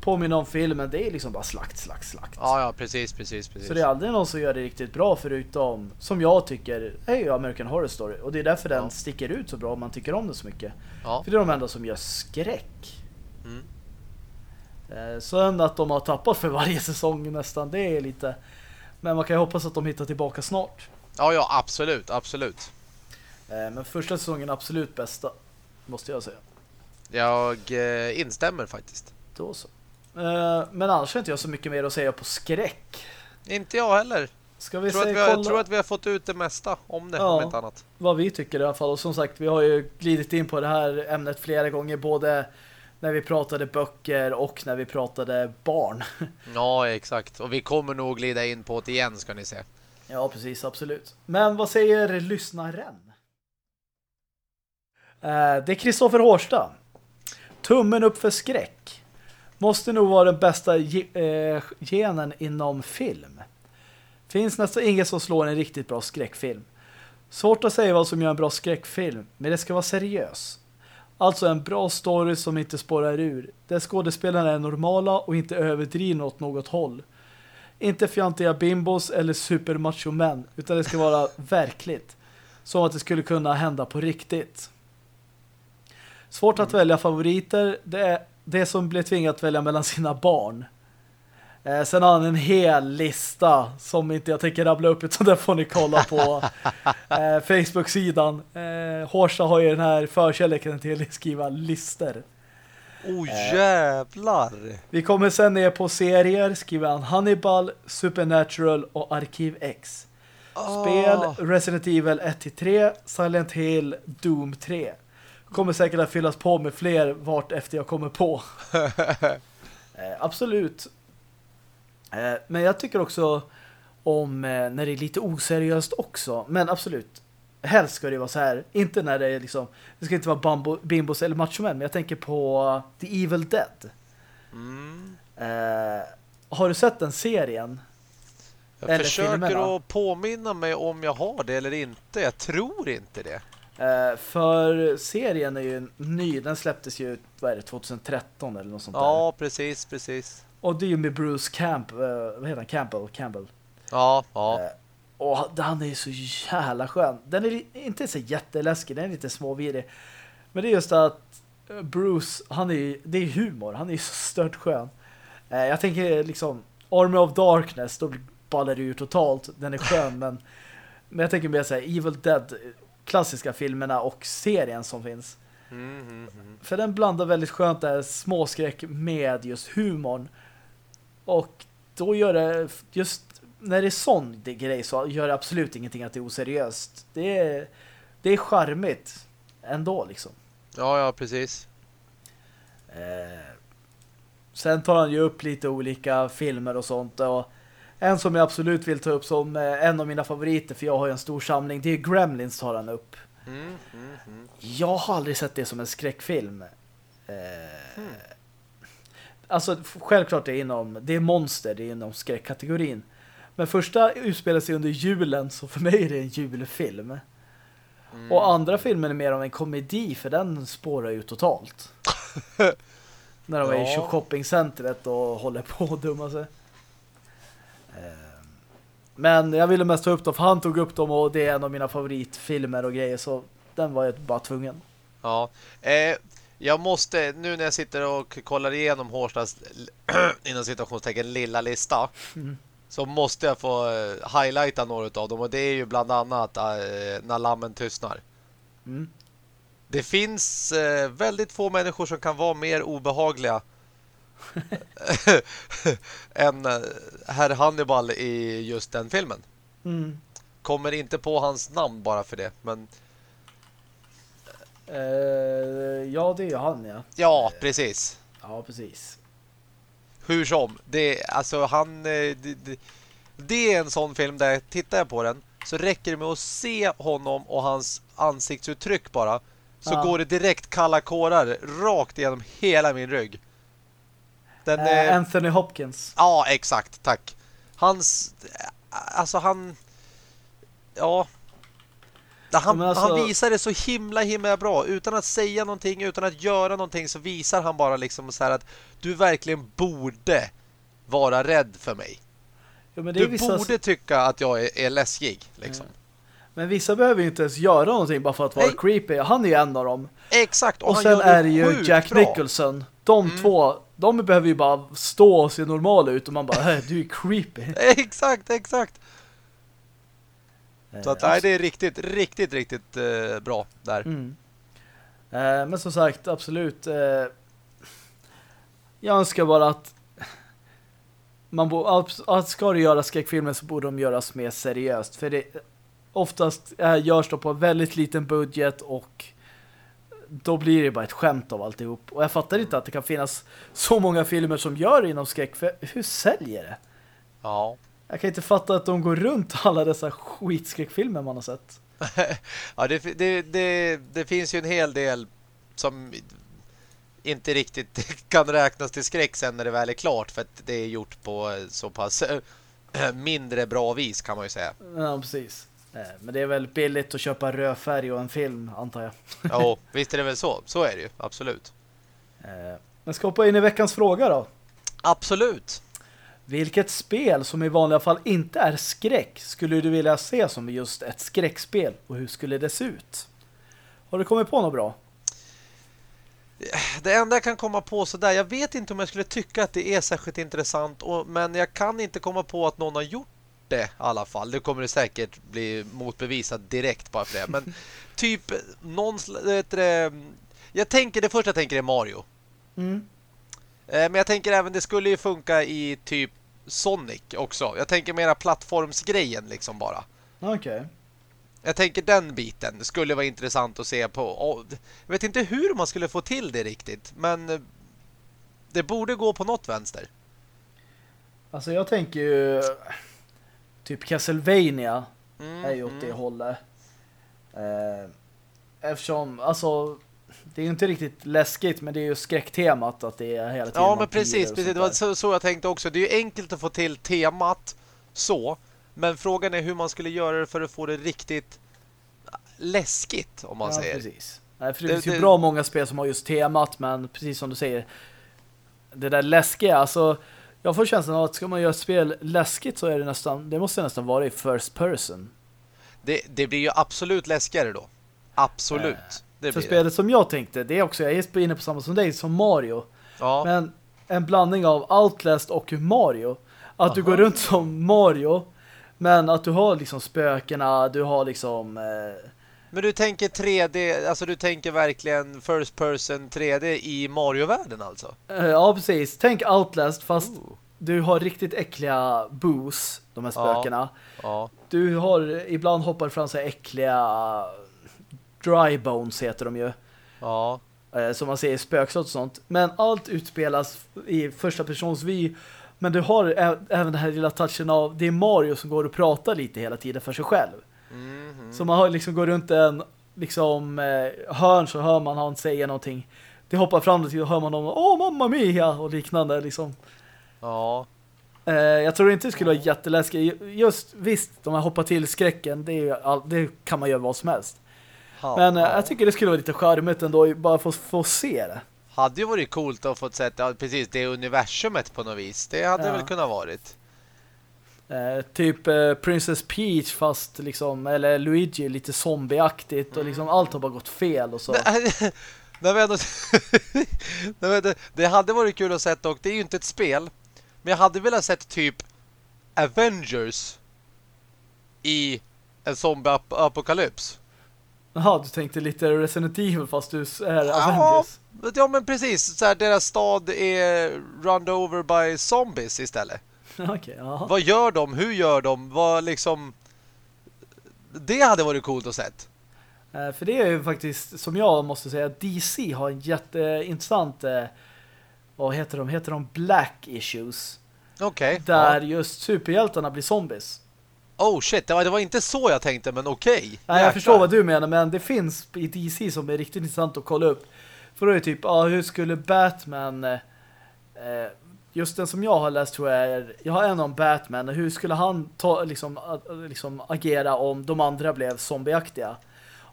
påminner om filmen, det är liksom bara slakt, slakt, slakt. Ja, ja, precis, precis, precis. Så det är aldrig någon som gör det riktigt bra förutom, som jag tycker, är ju American Horror Story. Och det är därför den Ja. sticker ut så bra om man tycker om den så mycket. Ja. För det är de enda som gör skräck. Mm. Eh, Sen att de har tappat för varje säsong nästan, det är lite... Men man kan ju hoppas att de hittar tillbaka snart. Ja, ja, absolut, absolut. Eh, Men första säsongen är absolut bästa, måste jag säga. Jag eh, instämmer faktiskt. Då så. Eh, Men annars har inte jag så mycket mer att säga på skräck. Inte jag heller. Ska vi Tror att vi har, kolla tror att vi har fått ut det mesta om det, Ja. om inte annat. vad vi tycker i alla fall. Och som sagt, vi har ju glidit in på det här ämnet flera gånger. Både när vi pratade böcker och när vi pratade barn. Ja, exakt. Och vi kommer nog glida in på det igen, ska ni se. ja, precis. Absolut. Men vad säger lyssnaren? Eh, det är Kristoffer Hårsta. Tummen upp för skräck. Måste nog vara den bästa eh, genen inom film. Finns nästan inget som slår en riktigt bra skräckfilm. Svårt att säga vad som gör en bra skräckfilm, men det ska vara seriös. Alltså en bra story som inte spårar ur. Där skådespelarna är normala och inte överdrivna åt något håll. Inte fjantiga bimbos eller supermacho män, utan det ska vara verkligt. Som att det skulle kunna hända på riktigt. Svårt att välja favoriter. Det är det som blir tvingat att välja mellan sina barn. Eh, sen har han en hel lista som inte jag tänker rabbla upp utan där får ni kolla på eh, Facebook-sidan. Eh, Horsa har ju den här förkärleken till att skriva lister. Oh jävlar! Vi kommer sen ner på serier, skriver han Hannibal, Supernatural och Arkiv X. Spel, Ah. Resident Evil 1-3, Silent Hill, Doom 3. Kommer säkert att fyllas på med fler vart efter jag kommer på. eh, absolut. Eh, men jag tycker också om eh, när det är lite oseriöst också. Men absolut. Helst ska det vara så här. Inte när det är liksom det ska inte vara bambo, bimbos eller machomän. Men jag tänker på The Evil Dead. Mm. Eh, har du sett den serien? Jag Eller försöker filmerna. att påminna mig om jag har det eller inte. Jag tror inte det. Eh, för serien är ju ny. Den släpptes ju vad är det, 2013 eller något sånt där. Ja, precis, precis. Och det är ju med Bruce Camp, eh, vad heter han? Campbell. Campbell. Ja, ja. Eh, och han är ju så jävla skön. Den är inte så jätteläskig, den är lite småvirrig. Men det är just att Bruce, han är ju, det är humor. Han är ju så stört skön. Jag tänker liksom Army of Darkness, då ballar det ur totalt. Den är skön, men, men jag tänker mer säga Evil Dead, klassiska filmerna och serien som finns. Mm, mm, mm. För den blandar väldigt skönt där småskräck med just humorn. Och då gör det just när det är sån det grej så gör det absolut ingenting att det är oseriöst. Det är, det är charmigt ändå liksom. Ja, ja, precis. Eh, sen tar han ju upp lite olika filmer och sånt och en som jag absolut vill ta upp som eh, en av mina favoriter för jag har ju en stor samling, det är Gremlins tar han upp. Mm, mm, mm. Jag har aldrig sett det som en skräckfilm. Eh, Alltså självklart det är inom det är monster, det är inom skräckkategorin. Men första utspelar sig under julen så för mig är det en julfilm. Mm. Och andra filmen är mer av en komedi för den spårar ju totalt. När de är i Ja. shoppingcentret och håller på att dumma sig. Men jag ville mest ta upp dem för han tog upp dem och det är en av mina favoritfilmer och grejer så den var jag bara tvungen. Ja. Eh, jag måste, nu när jag sitter och kollar igenom Hårstas inom citationstecken lilla lista Mm. så måste jag få eh, highlighta några av dem och det är ju bland annat eh, När lammen tystnar. Mm. Det finns eh, väldigt få människor som kan vara mer obehagliga än eh, herr Hannibal i just den filmen. Mm. Kommer inte på hans namn bara för det, men Eh, ja, det är han, ja. ja, precis. Ja, precis. Hur som, det alltså han eh, det, det, det är en sån film där tittar jag på den så räcker det med att se honom och hans ansiktsuttryck bara så Ja. går det direkt kalla kårar rakt igenom hela min rygg. Den Eh, är Anthony Hopkins. Ja, exakt, tack. Hans alltså han ja han, alltså- han visar det så himla himla bra utan att säga någonting, utan att göra någonting så visar han bara liksom så här att du verkligen borde vara rädd för mig. Är Du vissa, borde tycka att jag är, är läskig liksom. men vissa behöver ju inte ens göra någonting bara för att vara Nej. creepy. Han är ju en av dem. Exakt, och, Och sen är det ju Jack bra. Nicholson. De Mm. två, de behöver ju bara stå och se normala ut och man bara, "Hej, du är creepy. Exakt, exakt. Så Eh, att, nej, det är riktigt, riktigt, riktigt eh, bra där. Mm. Eh, men som sagt, absolut. Eh, jag önskar bara att man bo, att, ska det göra skräckfilmer så borde de göras mer seriöst. För det oftast eh, görs de på väldigt liten budget och då blir det bara ett skämt av alltihop. Och jag fattar inte att det kan finnas så många filmer som gör det inom skräck. För hur säljer det? Ja. Jag kan inte fatta att de går runt alla dessa skitskräckfilmer man har sett. ja, det, det, det, det finns ju en hel del som inte riktigt kan räknas till skräck sen när det väl är klart för att det är gjort på så pass mindre bra vis kan man ju säga. Ja, precis. Eh, Men det är väl billigt att köpa röd färg och en film, antar jag. Ja, visst är det väl så. Så är det ju, absolut. Eh, Men ska hoppa in i veckans fråga då. Absolut. Vilket spel som i vanliga fall inte är skräck skulle du vilja se som just ett skräckspel? Och hur skulle det se ut? Har du kommit på något bra? Det enda jag kan komma på sådär, jag vet inte om jag skulle tycka att det är särskilt intressant, och, men jag kan inte komma på att någon har gjort det i alla fall. Det kommer det säkert bli motbevisat direkt bara för det. Men typ någon... Det, jag tänker, det första jag tänker är Mario. Mm. Eh, men jag tänker även det skulle ju funka i typ Sonic också. Jag tänker mera plattformsgrejen liksom bara. Okej. Okay. Jag tänker den biten det skulle vara intressant att se på. Jag vet inte hur man skulle få till det riktigt, men det borde gå på något vänster. Alltså jag tänker ju typ Castlevania mm, är ju åt mm. det hållet. Eh, eftersom, alltså det är ju inte riktigt läskigt men det är ju skräcktemat att det är hela tiden Ja men precis, precis. det var så, så, jag tänkte också. Det är ju enkelt att få till temat så, men frågan är hur man skulle göra det för att få det riktigt läskigt om man ja, säger. precis. Nej, för det, det finns ju det... bra många spel som har just temat men precis som du säger det där läskiga, alltså jag får känslan av att ska man göra ett spel läskigt så är det nästan, det måste nästan vara i first person. Det, det blir ju absolut läskigare då. Absolut. Äh, för spelet det. som jag tänkte, det är också, jag är inne på samma som dig, som Mario. Ja. Men en blandning av Outlast och Mario. Att Aha. du går runt som Mario, men att du har liksom spökena, du har liksom... Eh, men du tänker 3D, alltså du tänker verkligen first person 3D i Mario-världen alltså? Eh, ja, precis. Tänk Outlast fast Ooh. du har riktigt äckliga boos, de här spökena. Ja. ja. Du har, ibland hoppar fram så här äckliga dry bones heter de ju. Ja. Eh, som man ser i spökslott och sånt. Men allt utspelas i första persons vy. Men du har även den här lilla touchen av det är Mario som går och pratar lite hela tiden för sig själv. Mm -hmm. Så man liksom går runt en liksom eh, hörn så hör man han säga någonting. Det hoppar fram och hör man någon Åh mamma mia och liknande liksom. Ja. Eh, jag tror inte det skulle vara jätteläskigt. Just visst, de här hoppa till skräcken det, är all, det kan man göra vad som helst. Ha, Men eh, jag tycker det skulle vara lite charmigt ändå bara för att få se det. Hade ju varit coolt att få sett ja, precis det universumet på något vis. Det hade ja. väl kunnat varit. Eh, typ eh, Princess Peach fast liksom, eller Luigi lite zombieaktigt och liksom allt har bara gått fel och så. Nej, men, det hade varit kul att se dock. Det är ju inte ett spel. Men jag hade velat sett typ Avengers i en zombie-apokalyps. Jaha, du tänkte lite Resident Evil fast du är ja, Avengers. Ja, men precis. Så här, deras stad är run over by zombies istället. okay, Vad gör de? Hur gör de? Vad liksom... Det hade varit coolt att sett. Eh, för det är ju faktiskt, som jag måste säga, DC har en jätteintressant... Eh, vad heter de? Heter de Black Issues? Okej. Okay, där ja. just superhjältarna blir zombies. Oh shit, det var, det var inte så jag tänkte, men okej. Okay. Nej, jag förstår vad du menar, men det finns i DC som är riktigt intressant att kolla upp. För då är det typ, ja, hur skulle Batman... Eh, just den som jag har läst tror jag är, jag har en om Batman. Hur skulle han ta, liksom, liksom agera om de andra blev zombieaktiga?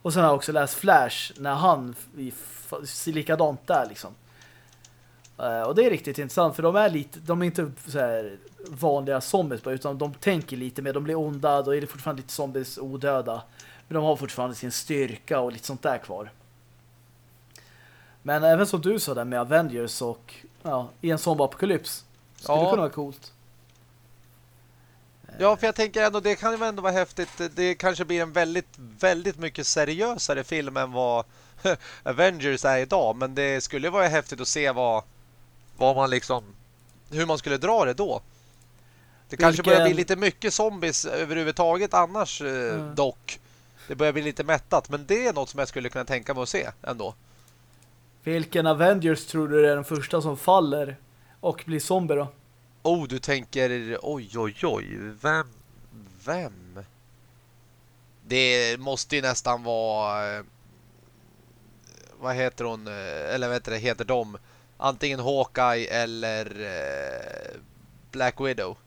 Och sen har jag också läst Flash när han ser likadant där liksom. Eh, och det är riktigt intressant för de är lite, de är inte så här vanliga zombies utan de tänker lite mer, de blir onda, då är det fortfarande lite zombies odöda. Men de har fortfarande sin styrka och lite sånt där kvar. Men även som du sa där med Avengers och ja, i en zombie-apokalyps skulle ja. kunna vara coolt. Ja, för jag tänker ändå, det kan ju ändå vara häftigt. Det kanske blir en väldigt, väldigt mycket seriösare film än vad Avengers är idag. Men det skulle vara häftigt att se vad, vad man liksom, hur man skulle dra det då. Det Vilken... kanske börjar bli lite mycket zombies överhuvudtaget annars mm. dock. Det börjar bli lite mättat, men det är något som jag skulle kunna tänka mig att se ändå. Vilken Avengers tror du är den första som faller och blir zombie då? Oh, du tänker, oj, oj, oj, vem, vem? Det måste ju nästan vara, eh, vad heter hon, eh, eller heter det, heter de? Antingen Hawkeye eller eh, Black Widow.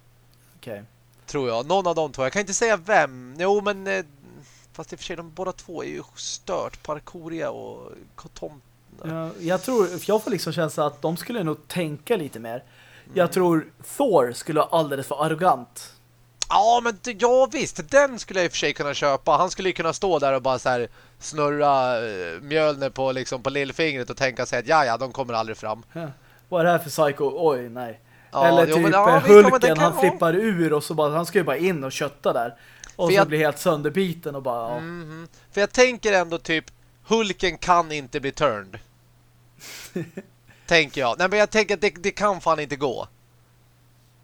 Okej. Okay. Tror jag, någon av de två. Jag kan inte säga vem. Jo, men fast i och för sig, de båda två är ju stört. Parkouria och Tom Ja, jag tror, jag får liksom känsla att de skulle nog tänka lite mer. Jag tror Thor skulle vara alldeles för arrogant. Ja, men ja visst, den skulle jag i och för sig kunna köpa. Han skulle ju kunna stå där och bara så här snurra uh, Mjölner på, liksom, på lillfingret och tänka sig att ja, ja, de kommer aldrig fram. Ja. Vad är det här för psycho? Oj, nej. Ja, Eller jo, typ men, ja, eh, visst, ja, men Hulken, kan han vara. flippar ur och så bara, han ska ju bara in och kötta där. Och För så jag- blir helt sönderbiten och bara, ja. Mhm. För jag tänker ändå typ Hulken kan inte bli turned. tänker jag. Nej, men jag tänker att det, det kan fan inte gå.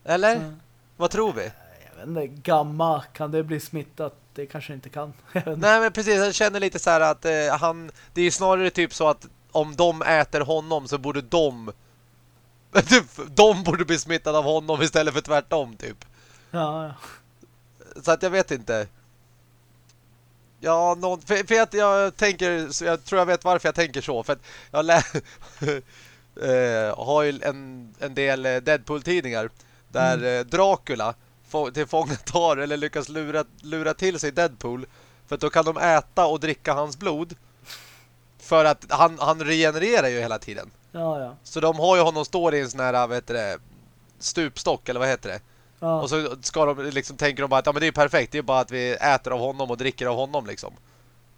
Eller? Mm. Vad tror vi? Jag vet inte, gamma, kan det bli smittat? Det kanske inte kan. Nej men precis, jag känner lite så här att eh, han, det är snarare typ så att om de äter honom så borde de de borde bli smittade av honom istället för tvärtom typ. ja, ja. Så att jag vet inte. Ja, någon, för, för att jag tänker, jag tror jag vet varför jag tänker så. För att jag lä, eh, har ju en, en del Deadpool-tidningar där eh, Dracula få, tillfångatar eller lyckas lura, lura till sig Deadpool. För att då kan de äta och dricka hans blod. För att han, han regenererar ju hela tiden. ja, ja. Så de har ju honom står i en sån här, vad heter det, stupstock eller vad heter det? Ja. Och så ska de liksom tänker de bara att ja, men det är perfekt, det är bara att vi äter av honom och dricker av honom liksom.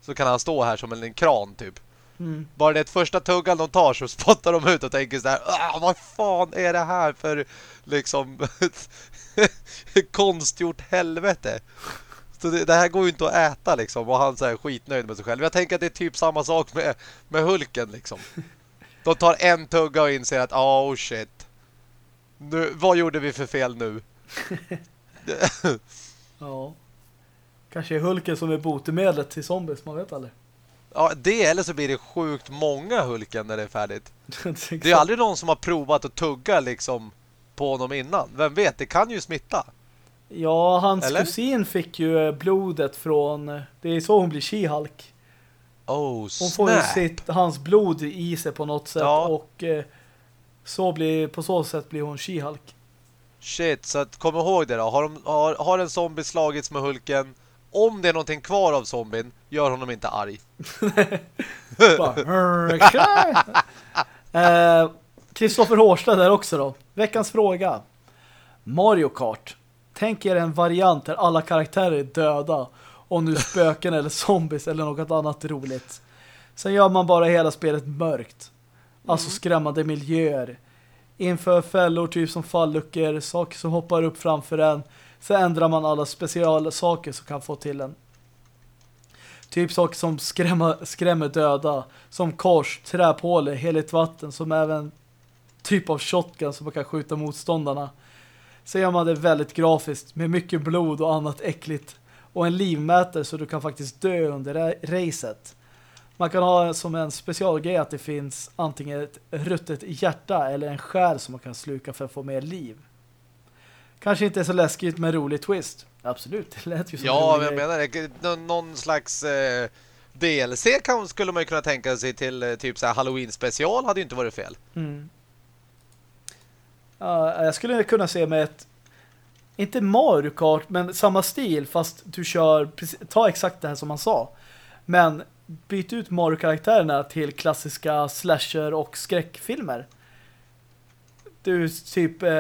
Så kan han stå här som en, en kran typ. Mm. Bara det första tuggan de tar så spottar de ut och tänker så här, "Ah, vad fan är det här för liksom konstgjort helvete. Så det, det här går ju inte att äta liksom och han så här skitnöjd med sig själv. Jag tänker att det är typ samma sak med, med Hulken liksom. De tar en tugga och inser att oh shit. Nu, vad gjorde vi för fel nu? ja. Kanske är Hulken som är botemedlet till zombies, man vet aldrig. Ja, det eller så blir det sjukt många Hulken när det är färdigt. det är aldrig någon som har provat att tugga liksom på honom innan. Vem vet, det kan ju smitta. Ja, hans Eller? kusin fick ju eh, blodet från... eh, Det är så hon blir She-Hulk. Oh, Hon snap. får ju sitt, hans blod i sig på något sätt Ja. och eh, så blir, på så sätt blir hon She-Hulk. Shit, så att, kom ihåg det då. Har, de, har, har en zombie slagits med Hulken, om det är någonting kvar av zombien, gör honom inte arg. Eh, Kristoffer Hårstad där också då. Veckans fråga. Mario Kart. Tänk er en variant där alla karaktärer är döda. Och nu spöken eller zombies eller något annat roligt. Sen gör man bara hela spelet mörkt. Alltså skrämmande miljöer. Inför fällor typ som falluckor, saker som hoppar upp framför en. Sen ändrar man alla specialsaker som kan få till en. Typ saker som skrämma, skrämmer döda. Som kors, träpåle, heligt vatten. Som även typ av shotgun som man kan skjuta motståndarna. Så gör man det väldigt grafiskt. Med mycket blod och annat äckligt. Och en livmätare så du kan faktiskt dö under racet. Man kan ha som en specialgrej att det finns antingen ett ruttet hjärta eller en skär som man kan sluka för att få mer liv. Kanske inte så läskigt med rolig twist. Absolut, det lät ju som en Ja, men jag grej. menar det. Nå- Någon slags eh, DLC kan, skulle man ju kunna tänka sig till eh, typ så här Halloween special hade ju inte varit fel. Mm. Ja, jag skulle kunna se med ett inte Mario Kart, men samma stil fast du kör precis- ta exakt det här som man sa. Men byt ut Mario-karaktärerna till klassiska slasher och skräckfilmer. Du typ eh,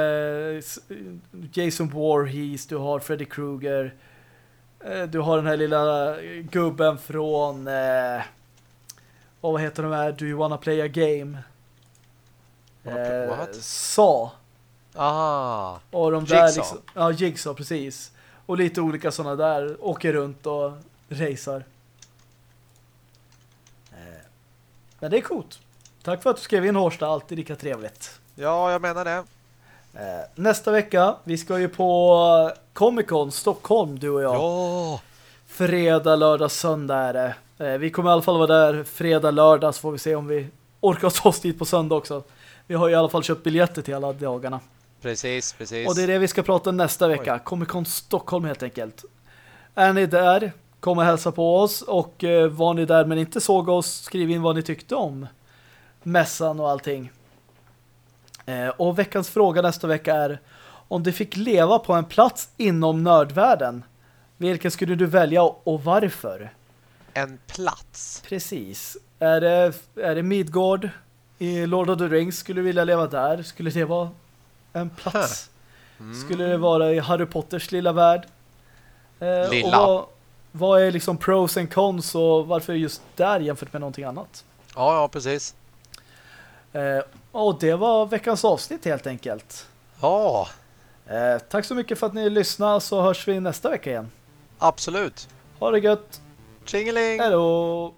Jason Voorhees, du har Freddy Krueger, eh, du har den här lilla gubben från eh, och vad heter de här? Do you wanna play a game? Play- Eh, what? Sa. Aha. Och de där Jigsaw. liksom, ja, Jigsaw, precis. Och lite olika sådana där. Åker runt och racear. Eh, Men det är coolt. Tack för att du skrev in Hårsta, alltid lika trevligt. Ja, jag menar det. Eh, Nästa vecka, vi ska ju på Comic Con Stockholm, du och jag. Ja. Fredag, lördag, söndag är det. Eh, Vi kommer i alla fall vara där fredag, lördag så får vi se om vi orkar ta oss dit på söndag också. Vi har i alla fall köpt biljetter till alla dagarna. Precis, precis. Och det är det vi ska prata nästa vecka. Comic Con Stockholm helt enkelt. Är ni där, kom och hälsa på oss. Och eh, var ni där men inte såg oss, skriv in vad ni tyckte om mässan och allting. Eh, och veckans fråga nästa vecka är om du fick leva på en plats inom nördvärlden, vilken skulle du välja och varför? En plats. Precis. Är det, är det Midgård i Lord of the Rings? Skulle du vilja leva där? Skulle det vara en plats? Mm. Skulle det vara i Harry Potters lilla värld? Eh, Lilla. Och vad är liksom pros and cons och varför just där jämfört med någonting annat? Ja, ja, precis. Eh, och det var veckans avsnitt helt enkelt. Ja, Eh, tack så mycket för att ni lyssnade så hörs vi nästa vecka igen. absolut. Ha det gött. Tjingeling! Hej då!